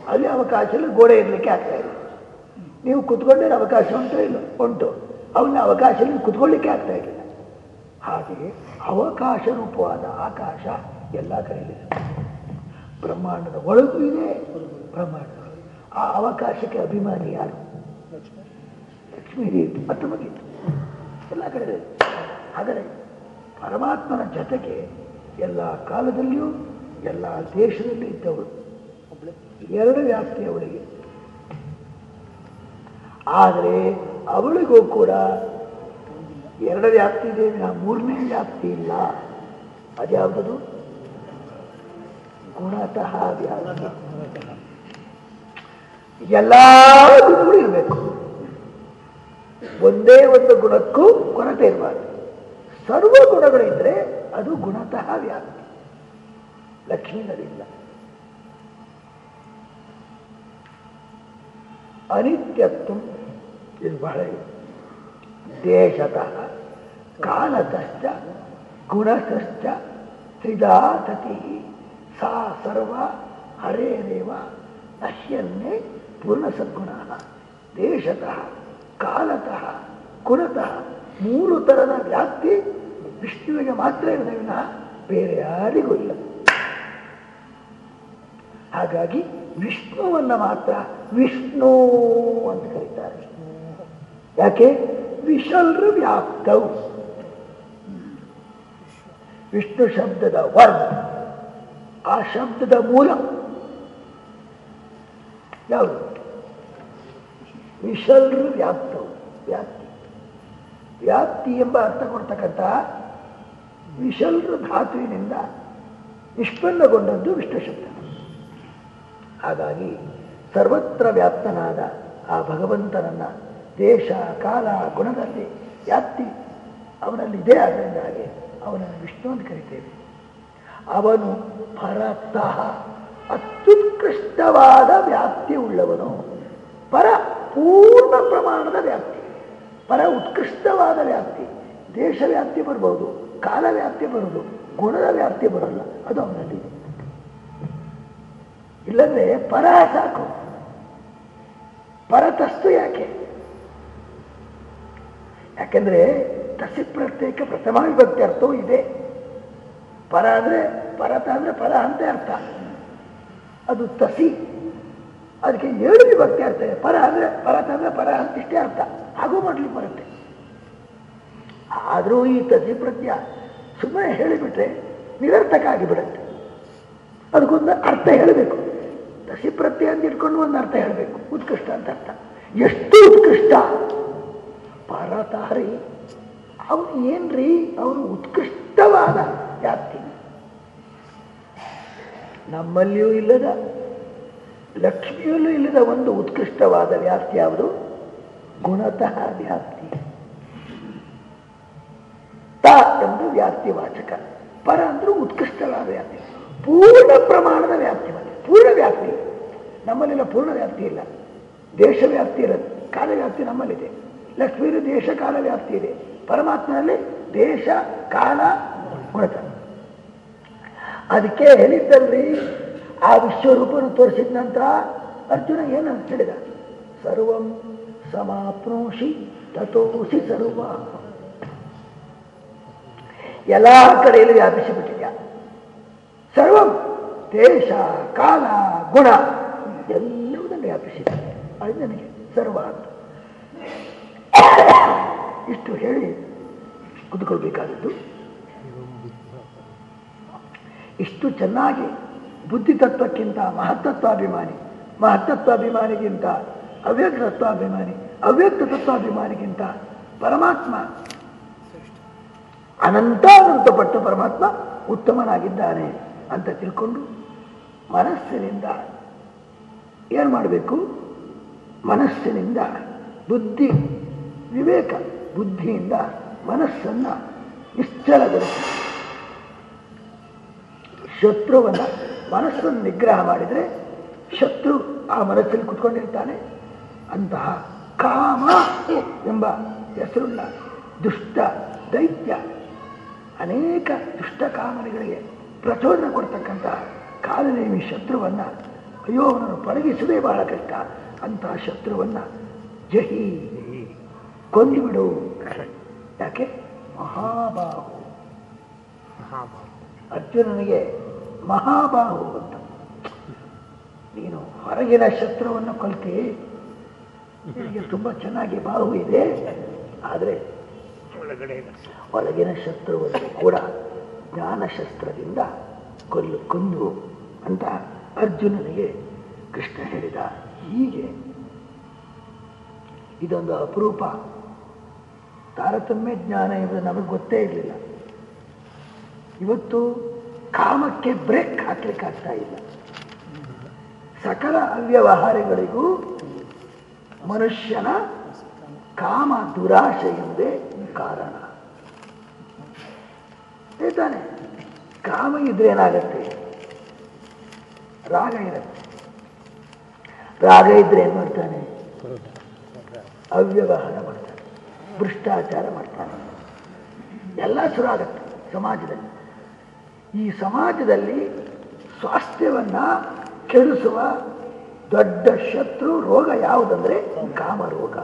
ಅಲ್ಲಿ ಅವಕಾಶ ಇಲ್ಲ ಗೋಡೆ ಇರಲಿಕ್ಕೆ ಆಗ್ತಾ ಇಲ್ಲ. ನೀವು ಕುತ್ಕೊಂಡ್ರೆ ಅವಕಾಶ ಅಂತ ಇಲ್ಲ? ಉಂಟು. ಅವನ ಅವಕಾಶ ಇಲ್ಲಿ ಕುತ್ಕೊಳ್ಳಿಕ್ಕೆ ಆಗ್ತಾ ಇಲ್ಲ. ಹಾಗೆಯೇ ಅವಕಾಶ ರೂಪವಾದ ಆಕಾಶ ಎಲ್ಲ ಕಡೆಯಲ್ಲಿದೆ. ಬ್ರಹ್ಮಾಂಡದ ಒಳಗೂ ಇದೆ, ಬ್ರಹ್ಮಾಂಡದ ಆ ಅವಕಾಶಕ್ಕೆ ಅಭಿಮಾನಿ ಯಾರು? ಲಕ್ಷ್ಮೀದೇವಿ ಮತ್ತು ಮುಗೀತು ಎಲ್ಲ ಕಡೆ ಆದರೆ ಪರಮಾತ್ಮನ ಜೊತೆಗೆ ಎಲ್ಲ ಕಾಲದಲ್ಲಿಯೂ ಎಲ್ಲ ದೇಶದಲ್ಲಿ ಇದ್ದವಳು. ಎರಡು ವ್ಯಾಪ್ತಿ ಅವಳಿಗೆ. ಆದರೆ ಅವಳಿಗೂ ಕೂಡ ಎರಡು ವ್ಯಾಪ್ತಿ ಇದೆ ಮೂರನೇ ವ್ಯಾಪ್ತಿ ಇಲ್ಲ. ಅದ್ಯಾವುದು ಗುಣತಃ ವ್ಯಾಪ್ತಿ. ಎಲ್ಲ ಗುಣಗಳು ಇರಬೇಕು. ಒಂದೇ ಒಂದು ಗುಣಕ್ಕೂ ಕೊರತೆ ಇರಬಾರ್ದು. ಸರ್ವ ಗುಣಗಳಿದ್ರೆ ಅದು ಗುಣತಃ ವ್ಯಾಪ್ತಿ. ಲಕ್ಷ್ಮೀನದಿಲ್ಲ ಅನಿತ್ಯತ್ವ ಇದು ಬಹಳ. ದೇಶತಃ, ಕಾಲತಶ್ಚ, ಗುಣತಶ್ಚ ಸತಿ ಸಾ ಸರ್ವ ಹರೇರೇವ ನಶ್ಯನ್ನೇ ಪೂರ್ಣಸದ್ಗುಣ. ದೇಶತಃ, ಕಾಲತಃ ಗುಣತಃ ಮೂರು ಥರದ ವ್ಯಾಪ್ತಿ, ವಿಷ್ಣುವಿಗೆ ಮಾತ್ರ ಇದೆ ಬೇರೆ ಯಾರಿಗೂ ಇಲ್ಲ. ಹಾಗಾಗಿ ವಿಷ್ಣುವನ್ನ ಮಾತ್ರ ವಿಷ್ಣು ಅಂತ ಕರೀತಾರೆ. ಯಾಕೆ? ವಿಶಲ್ರ ವ್ಯಾಪ್ತವು. ವಿಷ್ಣು ಶಬ್ದದ ವರ್ಗ ಆ ಶಬ್ದದ ಮೂಲ. ಯಾವುದು? ವಿಶಲ್ರು ವ್ಯಾಪ್ತವು, ವ್ಯಾಪ್ತಿ. ವ್ಯಾಪ್ತಿ ಎಂಬ ಅರ್ಥ ಕೊಡ್ತಕ್ಕಂತಹ ವಿಶಲ್ರ ಧಾತುವಿನಿಂದ ನಿಷ್ಪನ್ನಗೊಂಡದ್ದು ವಿಷ್ಣು ಶಬ್ದ. ಹಾಗಾಗಿ ಸರ್ವತ್ರ ವ್ಯಾಪ್ತನಾದ ಆ ಭಗವಂತನನ್ನ ದೇಶ, ಕಾಲ, ಗುಣದಲ್ಲಿ ವ್ಯಾಪ್ತಿ ಅವನಲ್ಲಿ ಇದೆ. ಹಾಗೆ ಅವನನ್ನು ವಿಷ್ಣು ಅಂತ ಕರಿತೇವೆ. ಅವನು ಪರತಃ ಅತ್ಯುತ್ಕೃಷ್ಟವಾದ ವ್ಯಾಪ್ತಿ ಉಳ್ಳವನು. ಪರ ಪೂರ್ಣ ಪ್ರಮಾಣದ ವ್ಯಾಪ್ತಿ. ಪರ ಉತ್ಕೃಷ್ಟವಾದ ವ್ಯಾಪ್ತಿ. ದೇಶ ವ್ಯಾಪ್ತಿ ಬರ್ಬೋದು, ಕಾಲ ವ್ಯಾಪ್ತಿ ಬರೋದು, ಗುಣದ ವ್ಯಾಪ್ತಿ ಬರಲ್ಲ. ಅದು ಅವನಲ್ಲಿದೆ ಇಲ್ಲಂದ್ರೆ ಪರ ಸಾಕು. ಪರತಸ್ತು ಯಾಕೆ? ಯಾಕೆಂದ್ರೆ ತಸಿ ಪ್ರತ್ಯೇಕ ಪ್ರಥಮ ವಿಭಕ್ತಿ ಅರ್ಥವೂ ಇದೆ. ಪರ ಅಂದ್ರೆ ಪರತ ಅಂದ್ರೆ ಪರ ಅಂತ ಅರ್ಥ. ಅದು ತಸಿ. ಅದಕ್ಕೆ ಏಳು ವಿಭಕ್ತಿ ಅರ್ಥ ಇದೆ. ಪರ ಅಂದ್ರೆ ಪರತ ಅಂದ್ರೆ ಪರ ಅಂತ ಇಷ್ಟೇ ಅರ್ಥ. ಹಾಗೂ ಮಾಡ್ಲಿಕ್ಕೆ ಬರುತ್ತೆ ಆದರೂ ಈ ತಸಿ ಪ್ರತ್ಯ ಸುಮ್ಮನೆ ಹೇಳಿಬಿಟ್ರೆ ನಿರರ್ಥಕ ಆಗಿಬಿಡುತ್ತೆ. ಅದಕ್ಕೊಂದು ಅರ್ಥ ಹೇಳಬೇಕು. ತಸಿ ಪ್ರತ್ಯಯ ಅಂತ ಇಟ್ಕೊಂಡು ಒಂದು ಅರ್ಥ ಹೇಳಬೇಕು. ಉತ್ಕೃಷ್ಟ ಅಂತ ಅರ್ಥ. ಎಷ್ಟು ಉತ್ಕೃಷ್ಟ? ಪರತಾರಿ. ಅವ್ರು ಏನ್ರಿ? ಅವರು ಉತ್ಕೃಷ್ಟವಾದ ವ್ಯಾಪ್ತಿ ನಮ್ಮಲ್ಲಿಯೂ ಇಲ್ಲದ, ಲಕ್ಷ್ಮಿಯಲ್ಲೂ ಇಲ್ಲದ ಒಂದು ಉತ್ಕೃಷ್ಟವಾದ ವ್ಯಾಪ್ತಿ ಯಾವುದು? ಗುಣತಃ ವ್ಯಾಪ್ತಿ ತ ಎಂದು ವ್ಯಾಪ್ತಿ ವಾಚಕ. ಪರ ಅಂದ್ರೆ ಉತ್ಕೃಷ್ಟವಾದ ವ್ಯಾಪ್ತಿ. ಪೂರ್ಣ ಪ್ರಮಾಣದ ವ್ಯಾಪ್ತಿ ಪೂರ್ಣ ವ್ಯಾಪ್ತಿ ನಮ್ಮಲ್ಲೆಲ್ಲ ಪೂರ್ಣ ವ್ಯಾಪ್ತಿ ಇಲ್ಲ. ದೇಶ ವ್ಯಾಪ್ತಿ ಇರೋದು, ಕಾಲ ವ್ಯಾಪ್ತಿ ನಮ್ಮಲ್ಲಿದೆ. ಲಕ್ಷ್ಮೀರು ದೇಶ, ಕಾಲ ವ್ಯಾಪ್ತಿ ಇದೆ. ಪರಮಾತ್ಮನಲ್ಲಿ ದೇಶ, ಕಾಲ ಗುಣತ ಅದಕ್ಕೆ ಹೇಳಿದ್ದಲ್ರಿ ಆ ವಿಶ್ವರೂಪವನ್ನು ತೋರಿಸಿದ ನಂತರ ಅರ್ಜುನ ಏನಂತ ಹೇಳಿದ? ಸರ್ವಂ ಸಮಾಪ್ನೋಷಿ ತಥೋಸಿ ಸರ್ವ. ಎಲ್ಲ ಕಡೆಯಲ್ಲಿ ವ್ಯಾಪಿಸಿಬಿಟ್ಟಿದ್ಯಾ? ಸರ್ವಂ. ದೇಶ ಕಾಲ, ಗುಣ, ಎಲ್ಲವುದನ್ನು ವ್ಯಾಪಿಸಿದ್ದಾರೆ ಅದು ನನಗೆ ಸರ್ವ ಇಷ್ಟು ಹೇಳಿ ಕುತ್ಕೊಳ್ಬೇಕಾದದ್ದು. ಇಷ್ಟು ಚೆನ್ನಾಗಿ ಬುದ್ಧಿ ತತ್ವಕ್ಕಿಂತ ಮಹತ್ತತ್ವಾಭಿಮಾನಿ ಮಹತ್ತತ್ವಾಭಿಮಾನಿಗಿಂತ ಅವ್ಯಕ್ತ ತತ್ವಾಭಿಮಾನಿ ಅವ್ಯಕ್ತ ತತ್ವಾಭಿಮಾನಿಗಿಂತ ಪರಮಾತ್ಮ ಅನಂತಾನಂತಪಟ್ಟ ಪರಮಾತ್ಮ ಉತ್ತಮನಾಗಿದ್ದಾನೆ ಅಂತ ತಿಳ್ಕೊಂಡು ಮನಸ್ಸಿನಿಂದ. ಏನು ಮಾಡಬೇಕು? ಮನಸ್ಸಿನಿಂದ ಬುದ್ಧಿ, ವಿವೇಕ, ಬುದ್ಧಿಯಿಂದ ಮನಸ್ಸನ್ನು ನಿಶ್ಚಲಗೊಳಿಸಿ. ಶತ್ರುವನ್ನು ಮನಸ್ಸನ್ನು ನಿಗ್ರಹ ಮಾಡಿದರೆ ಶತ್ರು ಆ ಮನಸ್ಸಲ್ಲಿ ಕುತ್ಕೊಂಡಿರ್ತಾನೆ. ಅಂತಹ ಕಾಮ ಎಂಬ ಹೆಸರುಳ್ಳ ದುಷ್ಟ ದೈತ್ಯ ಅನೇಕ ದುಷ್ಟ ಕಾಮನೆಗಳಿಗೆ ಪ್ರಚೋದನೆ ಕೊಡ್ತಕ್ಕಂಥ ಕಾಲನೇಮಿ ಶತ್ರುವನ್ನ ಅಯ್ಯೋ ಅವನನ್ನು ಪಳಗಿಸುವುದೇ ಬಹಳ ಕಷ್ಟ. ಅಂತಹ ಶತ್ರುವನ್ನ ಜಹಿ ಕೊಂದುಬಿಡು ಯಾಕೆ? ಮಹಾಬಾಹು. ಅರ್ಜುನನಿಗೆ ಮಹಾಬಾಹು ಅಂತ. ನೀನು ಹೊರಗಿನ ಶತ್ರುವನ್ನು ಕೊಲ್ತಿ. ನಿನಗೆ ತುಂಬಾ ಚೆನ್ನಾಗಿ ಬಾಹು ಇದೆ. ಆದರೆ ಒಳಗಿನ ಶತ್ರುವನ್ನು ಕೂಡ ಜ್ಞಾನಶಸ್ತ್ರದಿಂದ ಕೊಲ್ಲು ಕೊಂದು ಅಂತ ಅರ್ಜುನನಿಗೆ ಕೃಷ್ಣ ಹೇಳಿದ. ಹೀಗೆ. ಇದೊಂದು ಅಪರೂಪ. ತಾರತಮ್ಯ ಜ್ಞಾನ ಎಂಬುದು ನಮಗೆ ಗೊತ್ತೇ ಇರಲಿಲ್ಲ. ಇವತ್ತು ಕಾಮಕ್ಕೆ ಬ್ರೇಕ್ ಹಾಕ್ಲಿಕ್ಕಾಗ್ತಾ ಇಲ್ಲ. ಸಕಲ ಅವ್ಯವಹಾರಗಳಿಗೂ ಮನುಷ್ಯನ ಕಾಮ ದುರಾಶೆ ಎಂಬುದೇ ಕಾರಣ. ಹೇಳ್ತಾನೆ, ಕಾಮ ಇದ್ರೆ ಏನಾಗತ್ತೆ? ರಾಗ ಇರುತ್ತೆ. ರಾಗ ಇದ್ರೆ ಏನ್ ಮಾಡ್ತಾನೆ? ಅವ್ಯವಹಾರ ಮಾಡ್ತಾನೆ, ಭ್ರಷ್ಟಾಚಾರ ಮಾಡ್ತಾನೆ. ಎಲ್ಲ ಶುರು ಆಗತ್ತೆ ಸಮಾಜದಲ್ಲಿ. ಈ ಸಮಾಜದಲ್ಲಿ ಸ್ವಾಸ್ಥ್ಯವನ್ನ ಕೆಡಿಸುವ ದೊಡ್ಡ ಶತ್ರು ರೋಗ ಯಾವುದಂದ್ರೆ ಕಾಮರೋಗ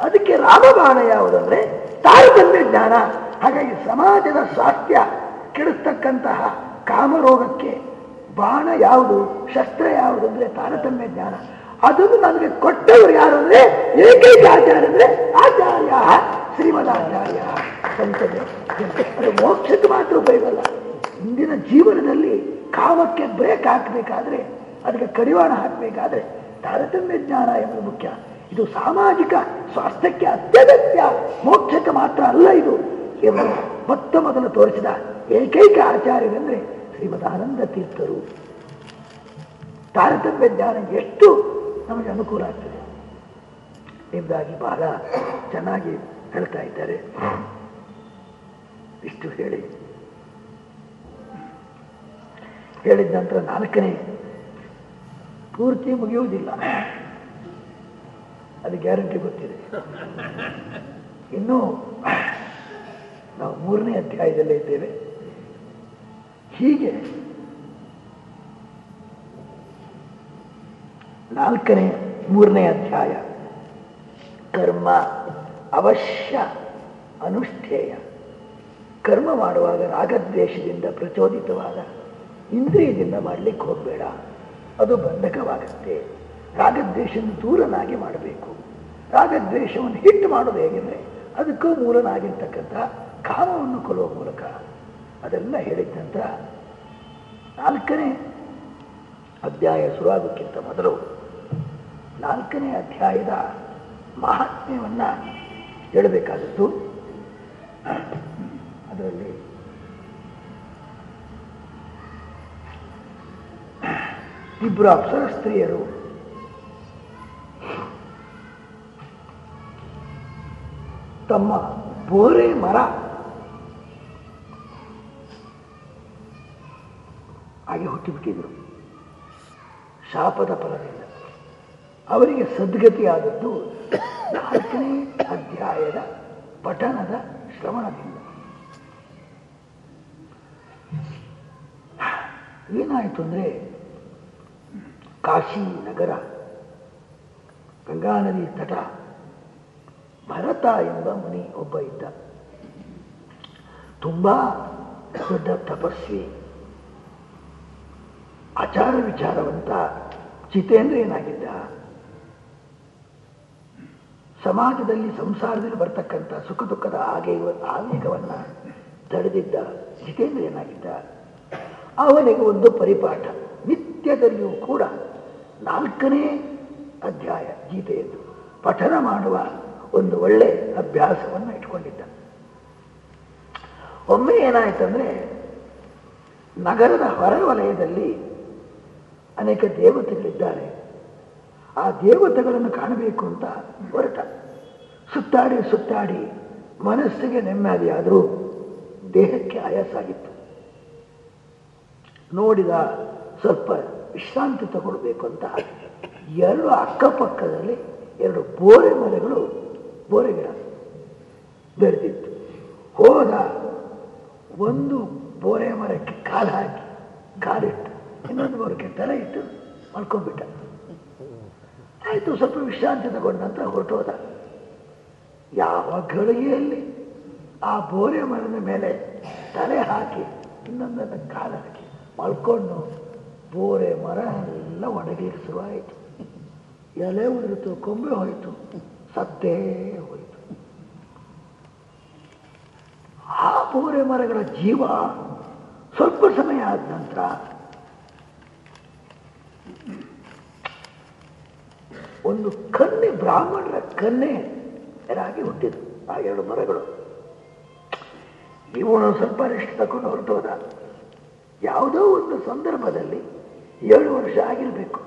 ಅದಕ್ಕೆ ರಾಮಬಾಣ ಯಾವುದಂದ್ರೆ ತಾರತಮ್ಯ ಜ್ಞಾನ. ಹಾಗಾಗಿ ಸಮಾಜದ ಸ್ವಾಸ್ಥ್ಯ ಕೆಡಿಸ್ತಕ್ಕಂತಹ ಕಾಮರೋಗಕ್ಕೆ ಬಾಣ ಯಾವುದು? ಶಸ್ತ್ರ ಯಾವುದು ಅಂದ್ರೆ ತಾರತಮ್ಯ ಜ್ಞಾನ. ಅದನ್ನು ನನಗೆ ಕೊಟ್ಟವರು ಯಾರು ಅಂದ್ರೆ ಏಕೈಕ ಆಚಾರ್ಯ ಅಂದ್ರೆ ಆಚಾರ್ಯ, ಶ್ರೀಮದಾಚಾರ್ಯ. ಸಂತದೆ ಮೋಕ್ಷಕ್ಕೆ ಮಾತ್ರ ಉಪಯೋಗ ಅಲ್ಲ. ಇಂದಿನ ಜೀವನದಲ್ಲಿ ಕಾಮಕ್ಕೆ ಬ್ರೇಕ್ ಹಾಕಬೇಕಾದ್ರೆ, ಅದಕ್ಕೆ ಕಡಿವಾಣ ಹಾಕಬೇಕಾದ್ರೆ ತಾರತಮ್ಯ ಜ್ಞಾನ ಎಂಬುದು ಮುಖ್ಯ. ಇದು ಸಾಮಾಜಿಕ ಸ್ವಾಸ್ಥ್ಯಕ್ಕೆ ಅತ್ಯಗತ್ಯ. ಮೋಕ್ಷಕ್ಕೆ ಮಾತ್ರ ಅಲ್ಲ ಇದು. ಎಂಬ ಮೊತ್ತ ಮೊದಲು ತೋರಿಸಿದ ಏಕೈಕ ಆಚಾರ್ಯರೆಂದ್ರೆ ಶ್ರೀಮದ್ ಆನಂದ ತೀರ್ಥರು. ತಾರತಮ್ಯ ಜ್ಞಾನ ಎಷ್ಟು ನಮಗೆ ಅನುಕೂಲ ಆಗ್ತದೆ. ಎಂಬುದಾಗಿ ಬಹಳ ಚೆನ್ನಾಗಿ ಹೇಳ್ತಾ ಇದ್ದಾರೆ. ಇಷ್ಟು ಹೇಳಿ. ಹೇಳಿದ ನಂತರ ನಾಲ್ಕನೇ ಪೂರ್ತಿ ಮುಗಿಯುವುದಿಲ್ಲ. ಅದು ಗ್ಯಾರಂಟಿ ಗೊತ್ತಿದೆ. ಇನ್ನೂ ನಾವು ಮೂರನೇ ಅಧ್ಯಾಯದಲ್ಲೇ ಇದ್ದೇವೆ. ಹೀಗೆ ನಾಲ್ಕನೇ, ಮೂರನೇ ಅಧ್ಯಾಯ. ಕರ್ಮ ಅವಶ್ಯ ಅನುಷ್ಠೇಯ. ಕರ್ಮ ಮಾಡುವಾಗ ರಾಗದ್ವೇಷದಿಂದ ಪ್ರಚೋದಿತವಾದ ಇಂದ್ರಿಯದಿಂದ ಮಾಡಲಿಕ್ಕೆ ಹೋಗಬೇಡ. ಅದು ಬಂಧಕವಾಗುತ್ತೆ. ರಾಗದ್ವೇಷವನ್ನು ದೂರನಾಗಿ ಮಾಡಬೇಕು. ರಾಗದ್ವೇಷವನ್ನು ಹಿಟ್ಟು ಮಾಡೋದು ಹೇಗೆಂದರೆ ಅದಕ್ಕೂ ಮೂಲನಾಗಿರ್ತಕ್ಕಂಥ ಕಾಮವನ್ನು ಕೊಲ್ಲುವ ಮೂಲಕ. ಅದೆಲ್ಲ ಹೇಳಿದ ನಂತರ ನಾಲ್ಕನೇ ಅಧ್ಯಾಯ ಶುರುವಾಗೋಕ್ಕಿಂತ ಮೊದಲು ನಾಲ್ಕನೇ ಅಧ್ಯಾಯದ ಮಹಾತ್ಮ್ಯವನ್ನು ಹೇಳಬೇಕಾದದ್ದು. ಅದರಲ್ಲಿ ಇಬ್ಬರು ಅಪ್ಸರ ಸ್ತ್ರೀಯರು ತಮ್ಮ ಬೋರೆ ಮರ ಹಾಗೆ ಹುಟ್ಟಿಬಿಟ್ಟಿದ್ರು ಶಾಪದ ಫಲದಿಂದ ಅವರಿಗೆ ಸದ್ಗತಿಯಾದದ್ದು ನಾಲ್ಕನೇ ಅಧ್ಯಾಯದ ಪಠನದ ಶ್ರವಣದಿಂದ. ಏನಾಯಿತು ಅಂದ್ರೆ, ಕಾಶಿ ನಗರ ಗಂಗಾ ನದಿ ತಟ, ಭರತ ಎಂಬ ಮುನಿ ಒಬ್ಬ ಇದ್ದ. ತುಂಬಾ ದೊಡ್ಡ ತಪಸ್ವಿ. ಆಚಾರ ವಿಚಾರವಂತ ಜಿತೇಂದ್ರಿಯನಾಗಿದ್ದ ಸಮಾಜದಲ್ಲಿ ಸಂಸಾರದಲ್ಲಿ ಬರ್ತಕ್ಕಂಥ ಸುಖ ದುಃಖದ ಆಗೆಯ ಆವೇಗವನ್ನ ತಡೆದಿದ್ದ ಜಿತೇಂದ್ರಿಯನಾಗಿದ್ದ ಅವನಿಗೆ ಒಂದು ಪರಿಪಾಠ, ನಿತ್ಯದಲ್ಲಿಯೂ ಕೂಡ ನಾಲ್ಕನೇ ಅಧ್ಯಾಯ ಗೀತೆಯದ್ದು. ಪಠನ ಮಾಡುವ ಒಂದು ಒಳ್ಳೆ ಅಭ್ಯಾಸವನ್ನು ಇಟ್ಕೊಂಡಿದ್ದ. ಒಮ್ಮೆ ಏನಾಯ್ತಂದ್ರೆ, ನಗರದ ಹೊರವಲಯದಲ್ಲಿ ಅನೇಕ ದೇವತೆಗಳಿದ್ದಾರೆ. ಆ ದೇವತೆಗಳನ್ನು ಕಾಣಬೇಕು ಅಂತ ಹೊರಟ. ಸುತ್ತಾಡಿ ಸುತ್ತಾಡಿ ಮನಸ್ಸಿಗೆ ನೆಮ್ಮದಿಯಾದರೂ ದೇಹಕ್ಕೆ ಆಯಾಸಾಗಿತ್ತು ನೋಡಿದ ಸ್ವಲ್ಪ ವಿಶ್ರಾಂತಿ ತಗೊಳ್ಬೇಕು ಅಂತ ಎರಡು ಅಕ್ಕಪಕ್ಕದಲ್ಲಿ ಎರಡು ಬೋರೆ ಮರಗಳು, ಬೋರೆ ಗಿಡ ಬೆಳೆದಿತ್ತು ಹೋದ ಒಂದು ಬೋರೆ ಮರಕ್ಕೆ ಕಾಲು ಹಾಕಿ ಕಾಲಿಟ್ಟು ಇನ್ನೊಂದು ಬರೋಕ್ಕೆ ತಲೆ ಇಟ್ಟು ಮಲ್ಕೊಂಡ್ಬಿಟ್ಟ. ಆಯಿತು, ಸ್ವಲ್ಪ ವಿಶ್ರಾಂತಿ ತಗೊಂಡ ನಂತರ ಹೊರಟೋದ. ಯಾವ ಗಳಿಗೆಯಲ್ಲಿ ಆ ಬೋರೆ ಮರದ ಮೇಲೆ ತಲೆ ಹಾಕಿ ಇನ್ನೊಂದನ್ನು ಕಾಲ ಹಾಕಿ ಮಲ್ಕೊಂಡು ಬೋರೆ ಮರ ಎಲ್ಲ ಒಣಗಲಿಕ್ಕೆ ಶುರುವಾಯಿತು. ಎಲೆ ಉದುರಿತು, ಕೊಂಬೆ ಹೋಯಿತು, ಸತ್ತೇ ಹೋಯಿತು. ಆ ಬೋರೆ ಮರಗಳ ಜೀವ ಸ್ವಲ್ಪ ಸಮಯ ಆದ ನಂತರ ಒಂದು ಕನ್ನೆ, ಬ್ರಾಹ್ಮಣರ ಕನ್ನೆ ರಾಗಿ ಹುಟ್ಟಿದ್ರು ಆ ಎರಡು ಮರಗಳು. ಇವನು ಸ್ವಲ್ಪ ರೆಸ್ಟ್ ತಗೊಂಡು ಹೊರಟೋದ. ಯಾವುದೋ ಒಂದು ಸಂದರ್ಭದಲ್ಲಿ ಏಳು ವರ್ಷ ಆಗಿರಬೇಕು.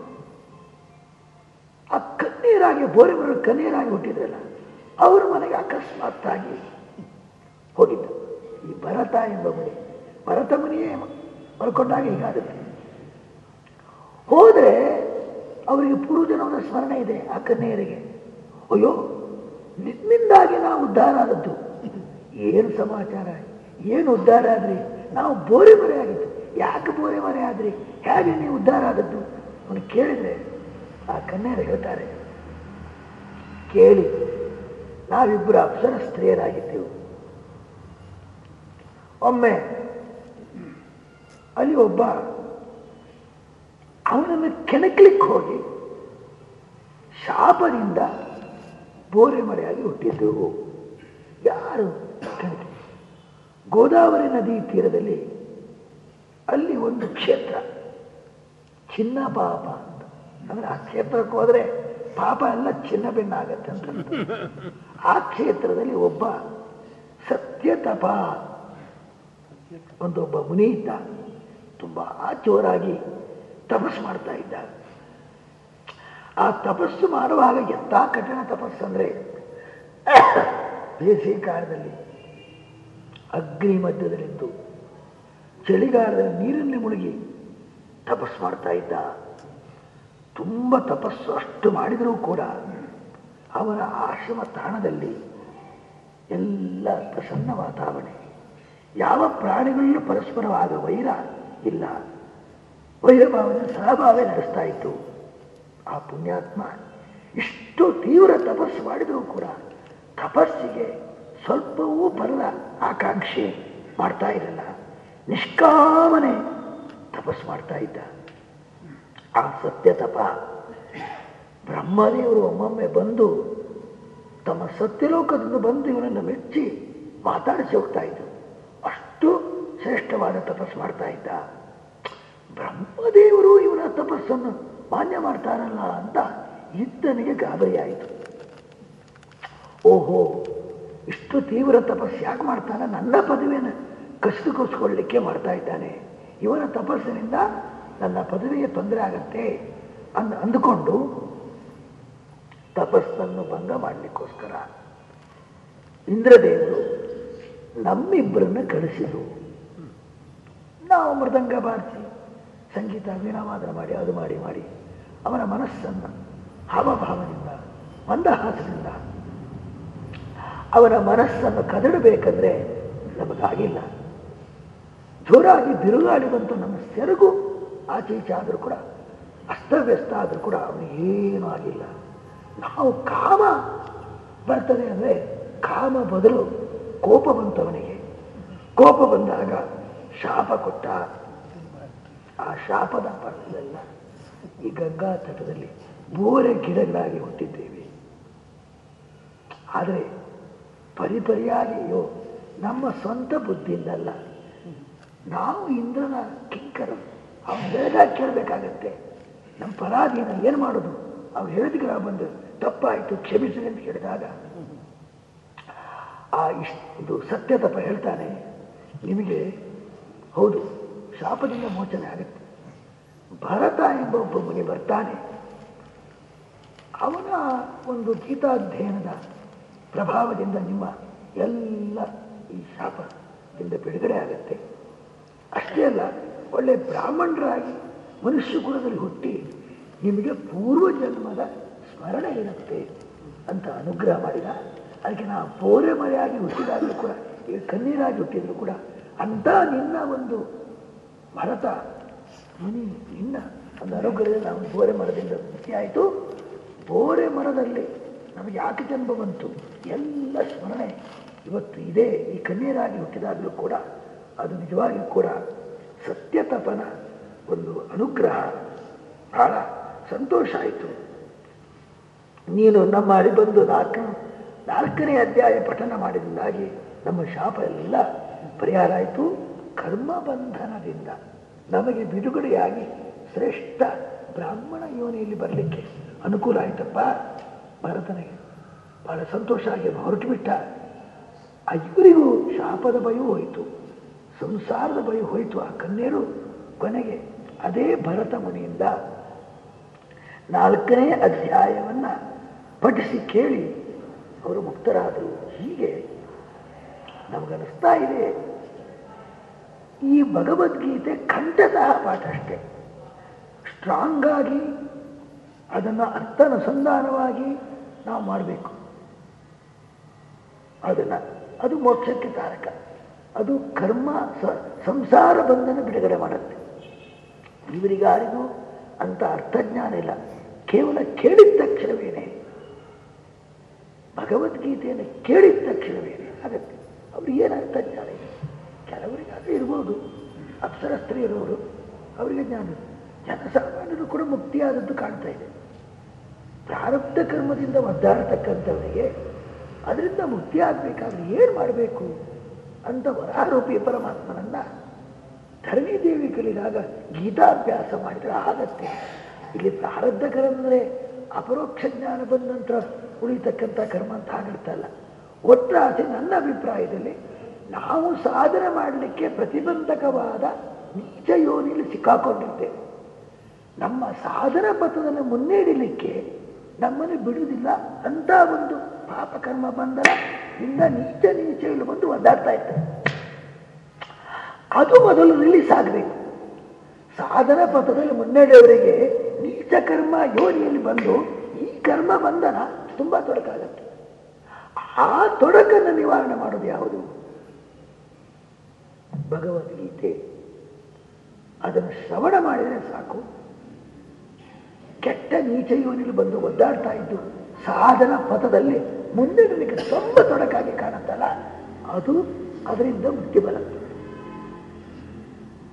ಆ ಕಣ್ಣೀರಾಗಿ ಬೋರೆ ಬರೋ ಕಣ್ಣೀರಾಗಿ ಹುಟ್ಟಿದ್ರಲ್ಲ, ಅವ್ರ ಮನೆಗೆ ಅಕಸ್ಮಾತ್ತಾಗಿ ಹೋಗಿದ್ದ. ಈ ಭರತ ಎಂಬ ಮನೆ, ಭರತ ಮನೆಯೇ ಮಲ್ಕೊಂಡಾಗ ಹೀಗಾಗುತ್ತೆ ಹೋದ್ರೆ ಅವರಿಗೆ ಪೂರ್ವಜನವರ ಸ್ಮರಣೆ ಇದೆ ಆ ಕನ್ಯೆಯರಿಗೆ. ಅಯ್ಯೋ ನಿಮ್ಮಿಂದಾಗಿ ನಾವು ಉದ್ಧಾರ ಆದದ್ದು. ಏನು ಸಮಾಚಾರ? ಏನು ಉದ್ಧಾರ ಆದ್ರಿ? ನಾವು ಬೋರೆ ಮರೆ ಆಗಿತ್ತು ಯಾಕೆ ಬೋರೆ ಮರೆ ಆದ್ರಿ? ಹೇಗೆ ನೀವು ಉದ್ಧಾರ ಆದದ್ದು? ಅವನು ಕೇಳಿದ್ರೆ, ಆ ಕನ್ಯರು ಹೇಳ್ತಾರೆ, ಕೇಳಿ, ನಾವಿಬ್ಬರು ಅಪ್ಸರ ಸ್ತ್ರೀಯರಾಗಿದ್ದೆವು. ಒಮ್ಮೆ ಅಲ್ಲಿ ಒಬ್ಬ ಅವನನ್ನು ಕೆಣಕ್ಲಿಕ್ಕೆ ಹೋಗಿ ಶಾಪದಿಂದ ಬೋರೆ ಮರೆಯಾಗಿ ಹುಟ್ಟಿದ್ದೆವು ಯಾರು ಕೆಣಕಿ ಗೋದಾವರಿ ನದಿ ತೀರದಲ್ಲಿ ಅಲ್ಲಿ ಒಂದು ಕ್ಷೇತ್ರ. ಚಿನ್ನ ಪಾಪ ಅಂತ. ಅಂದ್ರೆ ಆ ಕ್ಷೇತ್ರಕ್ಕೆ ಹೋದ್ರೆ ಪಾಪ ಎಲ್ಲ ಚಿನ್ನ ಬೆನ್ನಾಗತ್ತೆ ಅಂತ ಆ ಕ್ಷೇತ್ರದಲ್ಲಿ ಒಬ್ಬ ಸತ್ಯ ತಪ ಒಂದೊಬ್ಬ ಮುನಿ ಇದ್ದ ತುಂಬಾ ಜೋರಾಗಿ ತಪಸ್ಸು ಮಾಡ್ತಾ ಇದ್ದ ಆ ತಪಸ್ಸು ಮಾಡುವಾಗ ಎಂಥ ಕಠಿಣ ತಪಸ್ಸು ಅಂದ್ರೆ, ಬೇಸಿಗೆ ಕಾಲದಲ್ಲಿ ಅಗ್ನಿ ಮಧ್ಯದಲ್ಲಿದ್ದು, ಚಳಿಗಾಲದಲ್ಲಿ ನೀರಿನಲ್ಲಿ ಮುಳುಗಿ ತಪಸ್ಸು ಮಾಡ್ತಾ ಇದ್ದ. ತುಂಬ ತಪಸ್ಸು ಅಷ್ಟು ಮಾಡಿದರೂ ಕೂಡ ಅವರ ಆಶ್ರಮ ತಾಣದಲ್ಲಿ ಎಲ್ಲ ಪ್ರಸನ್ನ ವಾತಾವರಣ. ಯಾವ ಪ್ರಾಣಿಗಳಲ್ಲೂ ಪರಸ್ಪರವಾದ ವೈರ ಇಲ್ಲ. ವೈರಭಾವನೆ ಸಹಭಾವ ನಡೆಸ್ತಾ ಇತ್ತು. ಆ ಪುಣ್ಯಾತ್ಮ ಇಷ್ಟು ತೀವ್ರ ತಪಸ್ಸು ಮಾಡಿದರೂ ಕೂಡ ತಪಸ್ಸಿಗೆ ಸ್ವಲ್ಪವೂ ಬರಲ್ಲ ಆಕಾಂಕ್ಷೆ ಮಾಡ್ತಾ ಇರಲ್ಲ. ನಿಷ್ಕಾಮನೆ ತಪಸ್ಸು ಮಾಡ್ತಾ ಇದ್ದ. ಆ ಸತ್ಯ ತಪ ಬ್ರಹ್ಮದೇವರು ಒಮ್ಮೊಮ್ಮೆ ಬಂದು ತಮ್ಮ ಸತ್ಯಲೋಕದಿಂದ ಬಂದು ಇವನನ್ನು ಮೆಚ್ಚಿ ಮಾತಾಡಿಸಿ ಹೋಗ್ತಾ ಇದ್ದರು ಅಷ್ಟು ಶ್ರೇಷ್ಠವಾದ ತಪಸ್ಸು ಮಾಡ್ತಾ ಇದ್ದ. ಬ್ರಹ್ಮದೇವರು ಇವರ ತಪಸ್ಸನ್ನು ಮಾನ್ಯ ಮಾಡ್ತಾರಲ್ಲ ಅಂತ ಇದ್ದನಿಗೆ ಗಾಬರಿ ಆಯಿತು. ಓಹೋ, ಇಷ್ಟು ತೀವ್ರ ತಪಸ್ಸು ಯಾಕೆ ಮಾಡ್ತಾನೆ? ನನ್ನ ಪದವಿಯನ್ನು ಕಸಿದುಕೊಸ್ಕೊಳ್ಳಿಕ್ಕೆ ಮಾಡ್ತಾ ಇದ್ದಾನೆ. ಇವನ ತಪಸ್ಸಿನಿಂದ ನನ್ನ ಪದವಿಗೆ ತೊಂದರೆ ಆಗತ್ತೆ ಅಂದ್, ಅಂದುಕೊಂಡು ತಪಸ್ಸನ್ನು ಭಂಗ ಮಾಡಲಿಕ್ಕೋಸ್ಕರ ಇಂದ್ರದೇವರು ನಮ್ಮಿಬ್ಬರನ್ನು ಕಳಿಸಿದರು. ನಾವು ಮೃದಂಗ ಬಾರಿಸಿ. ಸಂಗೀತ ವೀಣಾವಾದನ ಮಾಡಿ, ಅದು ಮಾಡಿ ಮಾಡಿ. ಅವನ ಮನಸ್ಸನ್ನು ಹಾವಭಾವದಿಂದ, ಮಂದಹಾಸದಿಂದ, ಅವನ ಮನಸ್ಸನ್ನು ಕದಡಬೇಕಂದ್ರೆ ನಮಗಾಗಿಲ್ಲ. ಜೋರಾಗಿ ಬಿರುಗಾಳಿ ಬಂತು, ನಮ್ಮ ಸೆರಗು ಆಚೆ ಈಚೆ ಆದರೂ ಕೂಡ, ಅಸ್ತವ್ಯಸ್ತ ಆದರೂ ಕೂಡ ಅವನಿಗೇನೂ ಆಗಿಲ್ಲ. ನಾವು ಕಾಮ ಬರ್ತದೆ ಅಂದರೆ ಕಾಮ ಬದಲು ಕೋಪ ಬಂತವನಿಗೆ ಕೋಪ ಬಂದಾಗ ಶಾಪ ಕೊಟ್ಟ ಆ ಶಾಪದ ಫಲವೆಲ್ಲ ಈ ಗಂಗಾ ತಟದಲ್ಲಿ ಬೋರೆ ಗಿಡಗಳಾಗಿ ಹುಟ್ಟಿದ್ದೇವೆ. ಆದರೆ ಪರಿಪರಿಯಾಗಿ ಅಯ್ಯೋ ನಮ್ಮ ಸ್ವಂತ ಬುದ್ಧಿಯಿಂದಲ್ಲ. ನಾವು ಇಂದ್ರನ ಕಿಂಕರ. ಅವ್ನು ಹೇಳಿದಾಗ ಕೇಳಬೇಕಾಗತ್ತೆ. ನಮ್ಮ ಪರಾಧೀನ ಏನು ಮಾಡೋದು? ಅವ್ರು ಹೇಳಿದ್ರೆ ಬಂದು ತಪ್ಪಾಯಿತು ಕ್ಷಮಿಸಿ ಅಂತ ಹೇಳಿದಾಗ ಆ ಇಷ್ಟು ಸತ್ಯತಪ ಹೇಳ್ತಾನೆ. ನಿಮಗೆ ಹೌದು. ಶಾಪದಿಂದ ಮೋಚನೆ ಆಗುತ್ತೆ. ಭರತ ಎಂಬ ಒಬ್ಬ ಮುನಿ ಬರ್ತಾನೆ. ಅವನ ಒಂದು ಗೀತಾಧ್ಯಯನದ ಪ್ರಭಾವದಿಂದ ನಿಮ್ಮ ಎಲ್ಲ ಈ ಶಾಪದಿಂದ ಬಿಡುಗಡೆ ಆಗುತ್ತೆ. ಅಷ್ಟೇ ಅಲ್ಲ, ಒಳ್ಳೆ ಬ್ರಾಹ್ಮಣರಾಗಿ ಮನುಷ್ಯ ಕುಲದಲ್ಲಿ ಹುಟ್ಟಿ ನಿಮಗೆ ಪೂರ್ವ ಜನ್ಮದ ಸ್ಮರಣೆ ಇರುತ್ತೆ ಅಂತ ಅನುಗ್ರಹ ಮಾಡಿದ. ಅದಕ್ಕೆ ನಾ ಬೋರೆ ಮರೆಯಾಗಿ ಹುಟ್ಟಿದಾಗಲೂ ಕೂಡ ಕಣ್ಣೀರಾಗಿ ಹುಟ್ಟಿದ್ರು ಕೂಡ ಅಂತ ನಿನ್ನ ಒಂದು ಭರತ. ಮುನಿ ಇನ್ನ ಒಂದು ಅನುಗ್ರಹದಲ್ಲಿ ನಾವು ಬೋರೆ ಮರದಿಂದ ಮುಖ್ಯ ಆಯಿತು. ಬೋರೆ ಮರದಲ್ಲಿ ನಮಗೆ ಯಾಕೆ ಜನ್ಮ ಬಂತು. ಎಲ್ಲ ಸ್ಮರಣೆ ಇವತ್ತು ಇದೆ. ಈ ಕಣ್ಣೀರಾಗಿ ಹುಟ್ಟಿದಾಗಲೂ ಕೂಡ, ಅದು ನಿಜವಾಗಿಯೂ ಕೂಡ ಸತ್ಯತಪನ ಒಂದು ಅನುಗ್ರಹ. ಬಹಳ ಸಂತೋಷ ಆಯಿತು. ನೀನು ನಮ್ಮ ಅಳಿಬಂದು ನಾಲ್ಕು, ನಾಲ್ಕನೇ ಅಧ್ಯಾಯ ಪಠನ ಮಾಡಿದಿಂದಾಗಿ ನಮ್ಮ ಶಾಪ ಎಲ್ಲ ಪರಿಹಾರ ಆಯಿತು. ಕರ್ಮ ಬಂಧನದಿಂದ ನಮಗೆ ಬಿಡುಗಡೆಯಾಗಿ ಶ್ರೇಷ್ಠ ಬ್ರಾಹ್ಮಣ ಯೋನಿಯಲ್ಲಿ ಬರಲಿಕ್ಕೆ ಅನುಕೂಲ ಆಯ್ತಪ್ಪ. ಭರತನಿಗೆ ಬಹಳ ಸಂತೋಷ ಆಗಿ ಹೊರಟು ಬಿಟ್ಟ ಆ ಇವರಿಗೂ ಶಾಪದ ಭಯ ಹೋಯಿತು. ಸಂಸಾರದ ಭಯ ಹೋಯಿತು. ಆ ಕನ್ಯರು ಕೊನೆಗೆ ಅದೇ ಭರತ ಮುನಿಯಿಂದ ನಾಲ್ಕನೇ ಅಧ್ಯಾಯವನ್ನ ಪಠಿಸಿ ಕೇಳಿ ಅವರು ಮುಕ್ತರಾದರು. ಹೀಗೆ ನಮಗನಿಸ್ತಾ ಇದೆ. ಈ ಭಗವದ್ಗೀತೆ ಖಂಡತಃ ಪಾಠ ಅಷ್ಟೇ ಸ್ಟ್ರಾಂಗ್ ಆಗಿ ಅದನ್ನು ಅರ್ಥಾನುಸಂಧಾನವಾಗಿ ನಾವು ಮಾಡಬೇಕು. ಅದನ್ನ ಅದು ಮೋಕ್ಷಕ್ಕೆ ಕಾರಕ. ಅದು ಕರ್ಮ ಸಂಸಾರ ಬಂಧನ ಬಿಡುಗಡೆ ಮಾಡುತ್ತೆ. ಇವರಿಗಾರಿಗೂ ಅಂತ ಅರ್ಥಜ್ಞಾನ ಇಲ್ಲ. ಕೇವಲ ಕೇಳಿದ ತಕ್ಷಣವೇನೆ ಭಗವದ್ಗೀತೆಯನ್ನು ಕೇಳಿದ ತಕ್ಷಣವೇನೆ ಆಗತ್ತೆ ಅವ್ರಿಗೆ ಏನು ಅರ್ಥಜ್ಞಾನ ಇದೆ ಕೆಲವರಿಗಾದ್ರೆ ಇರ್ಬೋದು. ಅಪ್ಸರಸ್ತ್ರೀ ಇರೋರು, ಅವರಿಗೆ ಜ್ಞಾನ. ಜನಸಾಮಾನ್ಯರು ಕೂಡ ಮುಕ್ತಿಯಾದದ್ದು ಕಾಣ್ತಾ ಇದೆ. ಪ್ರಾರಬ್ಧ ಕರ್ಮದಿಂದ ಒದ್ದಾಡತಕ್ಕಂಥವರಿಗೆ ಅದರಿಂದ ಮುಕ್ತಿ ಆಗಬೇಕಾದ್ರೆ ಏನು ಮಾಡಬೇಕು ಅಂತ ವರಾರೂಪಿ ಪರಮಾತ್ಮನನ್ನ ಧರಣಿ ದೇವಿ ಕಲಿದಾಗ ಗೀತಾಭ್ಯಾಸ ಮಾಡಿದರೆ ಆಗತ್ತೆ. ಇಲ್ಲಿ ಪ್ರಾರಬ್ಧ ಅಂದರೆ ಅಪರೋಕ್ಷ ಜ್ಞಾನ ಬಂದ ನಂತರ ಉಳಿತಕ್ಕಂಥ ಕರ್ಮ ಅಂತ ಆಗಿರ್ತಲ್ಲ ಒಟ್ಟಾಸೆ ನನ್ನ ಅಭಿಪ್ರಾಯದಲ್ಲಿ ನಾವು ಸಾಧನೆ ಮಾಡಲಿಕ್ಕೆ ಪ್ರತಿಬಂಧಕವಾದ ನೀಚ ಯೋನಿಯಲ್ಲಿ ಸಿಕ್ಕಾಕೊಂಡಿರ್ತೇವೆ ನಮ್ಮ ಸಾಧನ ಪಥದಲ್ಲಿ ಮುನ್ನೇಡಿಲಿಕ್ಕೆ ನಮ್ಮನ್ನು ಬಿಡುವುದಿಲ್ಲ ಅಂತ ಒಂದು ಪಾಪಕರ್ಮ ಬಂಧನ ಇಂದ ನೀಚ ನೀಚ ಇಲ್ಲಿ ಬಂದು ಒದ್ದಾಡ್ತಾ ಇರ್ತದೆ ಅದು ಮೊದಲು ರಿಲೀಸ್ ಆಗಬೇಕು. ಸಾಧನ ಪಥದಲ್ಲಿ ಮುನ್ನಡೆಯವರಿಗೆ ನೀಚ ಕರ್ಮ ಯೋನಿಯಲ್ಲಿ ಬಂದು ಈ ಕರ್ಮ ಬಂಧನ ತುಂಬ ತೊಡಕಾಗತ್ತೆ. ಆ ತೊಡಕನ್ನು ನಿವಾರಣೆ ಮಾಡೋದು ಯಾವುದು? ಭಗವದ್ಗೀತೆ. ಅದನ್ನು ಶ್ರವಣ ಮಾಡಿದರೆ ಸಾಕು. ಕೆಟ್ಟ ನೀಚ ಇವನಿಗೆ ಬಂದು ಒದ್ದಾಡ್ತಾ ಇದ್ದು, ಸಾಧನ ಪಥದಲ್ಲಿ ಮುನ್ನಡೆಯಲಿಕ್ಕೆ ತುಂಬ ತೊಡಕಾಗಿ ಕಾಣುತ್ತಲ್ಲ? ಅದು ಅದರಿಂದ ಮುಕ್ತಿ ಬರುತ್ತೆ.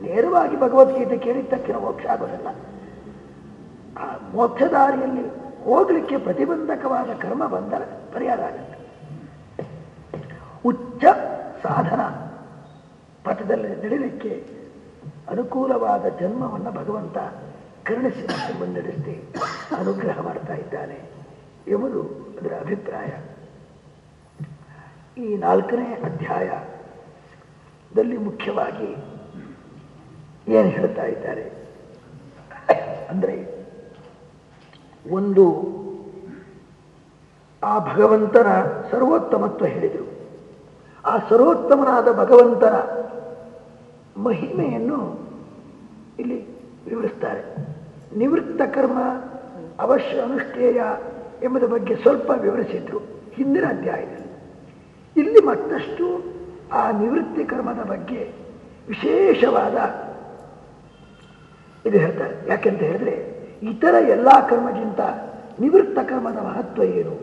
ನೇರವಾಗಿ ಭಗವದ್ಗೀತೆ ಕೇಳಿದ ತಕ್ಷಣ ಮೋಕ್ಷ ಆಗೋದಲ್ಲ. ಆ ಮೋಕ್ಷದಾರಿಯಲ್ಲಿ ದಾರಿಯಲ್ಲಿ ಹೋಗ್ಲಿಕ್ಕೆ ಪ್ರತಿಬಂಧಕವಾದ ಕರ್ಮ ಬಂದರೆ ಪರಿಹಾರ ಆಗುತ್ತೆ. ಉಚ್ಚ ಸಾಧನ. ಪಥದಲ್ಲಿ ನಡೀಲಿಕ್ಕೆ ಅನುಕೂಲವಾದ ಜನ್ಮವನ್ನು ಭಗವಂತ ಕರುಣಿಸಿ ಮುನ್ನಡೆಸಿ ಅನುಗ್ರಹ ಮಾಡ್ತಾ ಇದ್ದಾನೆ ಎಂಬುದು ಅದರ ಅಭಿಪ್ರಾಯ. ಈ ನಾಲ್ಕನೇ ಅಧ್ಯಾಯದಲ್ಲಿ ಮುಖ್ಯವಾಗಿ ಏನು ಹೇಳ್ತಾ ಇದ್ದಾರೆ? ಅಂದರೆ ಒಂದು ಆ ಭಗವಂತನ ಸರ್ವೋತ್ತಮತ್ವ ಹೇಳಿದರು. ಆ ಸರ್ವೋತ್ತಮನಾದ ಭಗವಂತನ ಮಹಿಮೆಯನ್ನು ಇಲ್ಲಿ ವಿವರಿಸ್ತಾರೆ. ನಿವೃತ್ತ ಕರ್ಮ ಅವಶ್ಯ ಅನುಷ್ಠೇಯ ಎಂಬುದರ ಬಗ್ಗೆ ಸ್ವಲ್ಪ ವಿವರಿಸಿದ್ರು ಹಿಂದಿನ ಅಧ್ಯಾಯದಲ್ಲಿ. ಇಲ್ಲಿ ಮತ್ತಷ್ಟು ಆ ನಿವೃತ್ತಿ ಕರ್ಮದ ಬಗ್ಗೆ ವಿಶೇಷವಾದ ಇದು ಹೇಳ್ತಾರೆ. ಯಾಕೆಂತ ಹೇಳಿದ್ರೆ ಇತರ ಎಲ್ಲ ಕರ್ಮಗಿಂತ ನಿವೃತ್ತ ಕರ್ಮದ ಮಹತ್ವ ಏನು?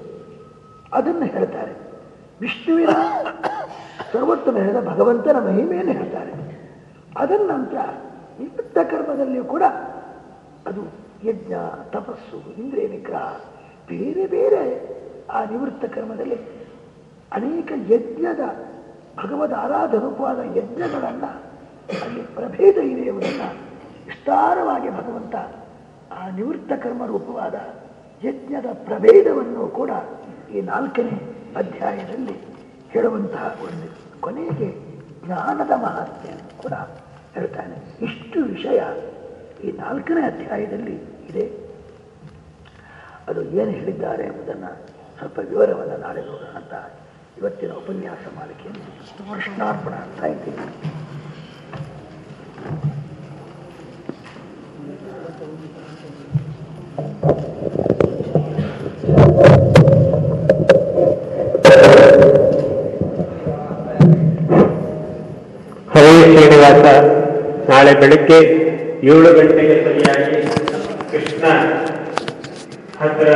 ಅದನ್ನು ಹೇಳ್ತಾರೆ. ವಿಷ್ಣುವಿನ ಸರ್ವೋತ್ತಮ ಹೇಳಿದ ಭಗವಂತನ ಮಹಿಮೆಯನ್ನು ಹೇಳ್ತಾರೆ. ಅದರ ನಂತರ ನಿವೃತ್ತ ಕರ್ಮದಲ್ಲಿಯೂ ಕೂಡ ಅದು ಯಜ್ಞ, ತಪಸ್ಸು, ಇಂದ್ರಿಯ ನಿಗ್ರಹ, ಬೇರೆ ಬೇರೆ ಆ ನಿವೃತ್ತ ಕರ್ಮದಲ್ಲಿ ಅನೇಕ ಯಜ್ಞದ, ಭಗವದ್ ಆರಾಧನೂಪವಾದ ಯಜ್ಞಗಳನ್ನು ಅಲ್ಲಿ ಪ್ರಭೇದ ಇದೆ ಎಂಬುದನ್ನು ವಿಸ್ತಾರವಾಗಿ ಭಗವಂತ ಆ ನಿವೃತ್ತ ಕರ್ಮ ರೂಪವಾದ ಯಜ್ಞದ ಪ್ರಭೇದವನ್ನು ಕೂಡ ಈ ನಾಲ್ಕನೇ ಅಧ್ಯಾಯದಲ್ಲಿ ಹೇಳುವಂತಹ ಒಂದು ಕೊನೆಗೆ ಜ್ಞಾನದ ಮಹತ್ವ ಕೂಡ ಹೇಳ್ತಾನೆ. ಇಷ್ಟು ವಿಷಯ ಈ ನಾಲ್ಕನೇ ಅಧ್ಯಾಯದಲ್ಲಿ ಇದೆ. ಅದು ಏನು ಹೇಳಿದ್ದಾರೆ ಎಂಬುದನ್ನು ಸ್ವಲ್ಪ ವಿವರವನ್ನು ನಾಳೆ ನೋಡೋಣ ಅಂತ ಇವತ್ತಿನ ಉಪನ್ಯಾಸ ಮಾಲಿಕೆಯನ್ನು ಕೃಷ್ಣಾರ್ಪಣ ಅಂತ ಇದ್ದೀನಿ ಉಪನ್ಯಾಸ ನಾಳೆ ಬೆಳಗ್ಗೆ ಏಳು ಗಂಟೆಗೆ ಸರಿಯಾಗಿ ಕೃಷ್ಣ ಹತ್ರ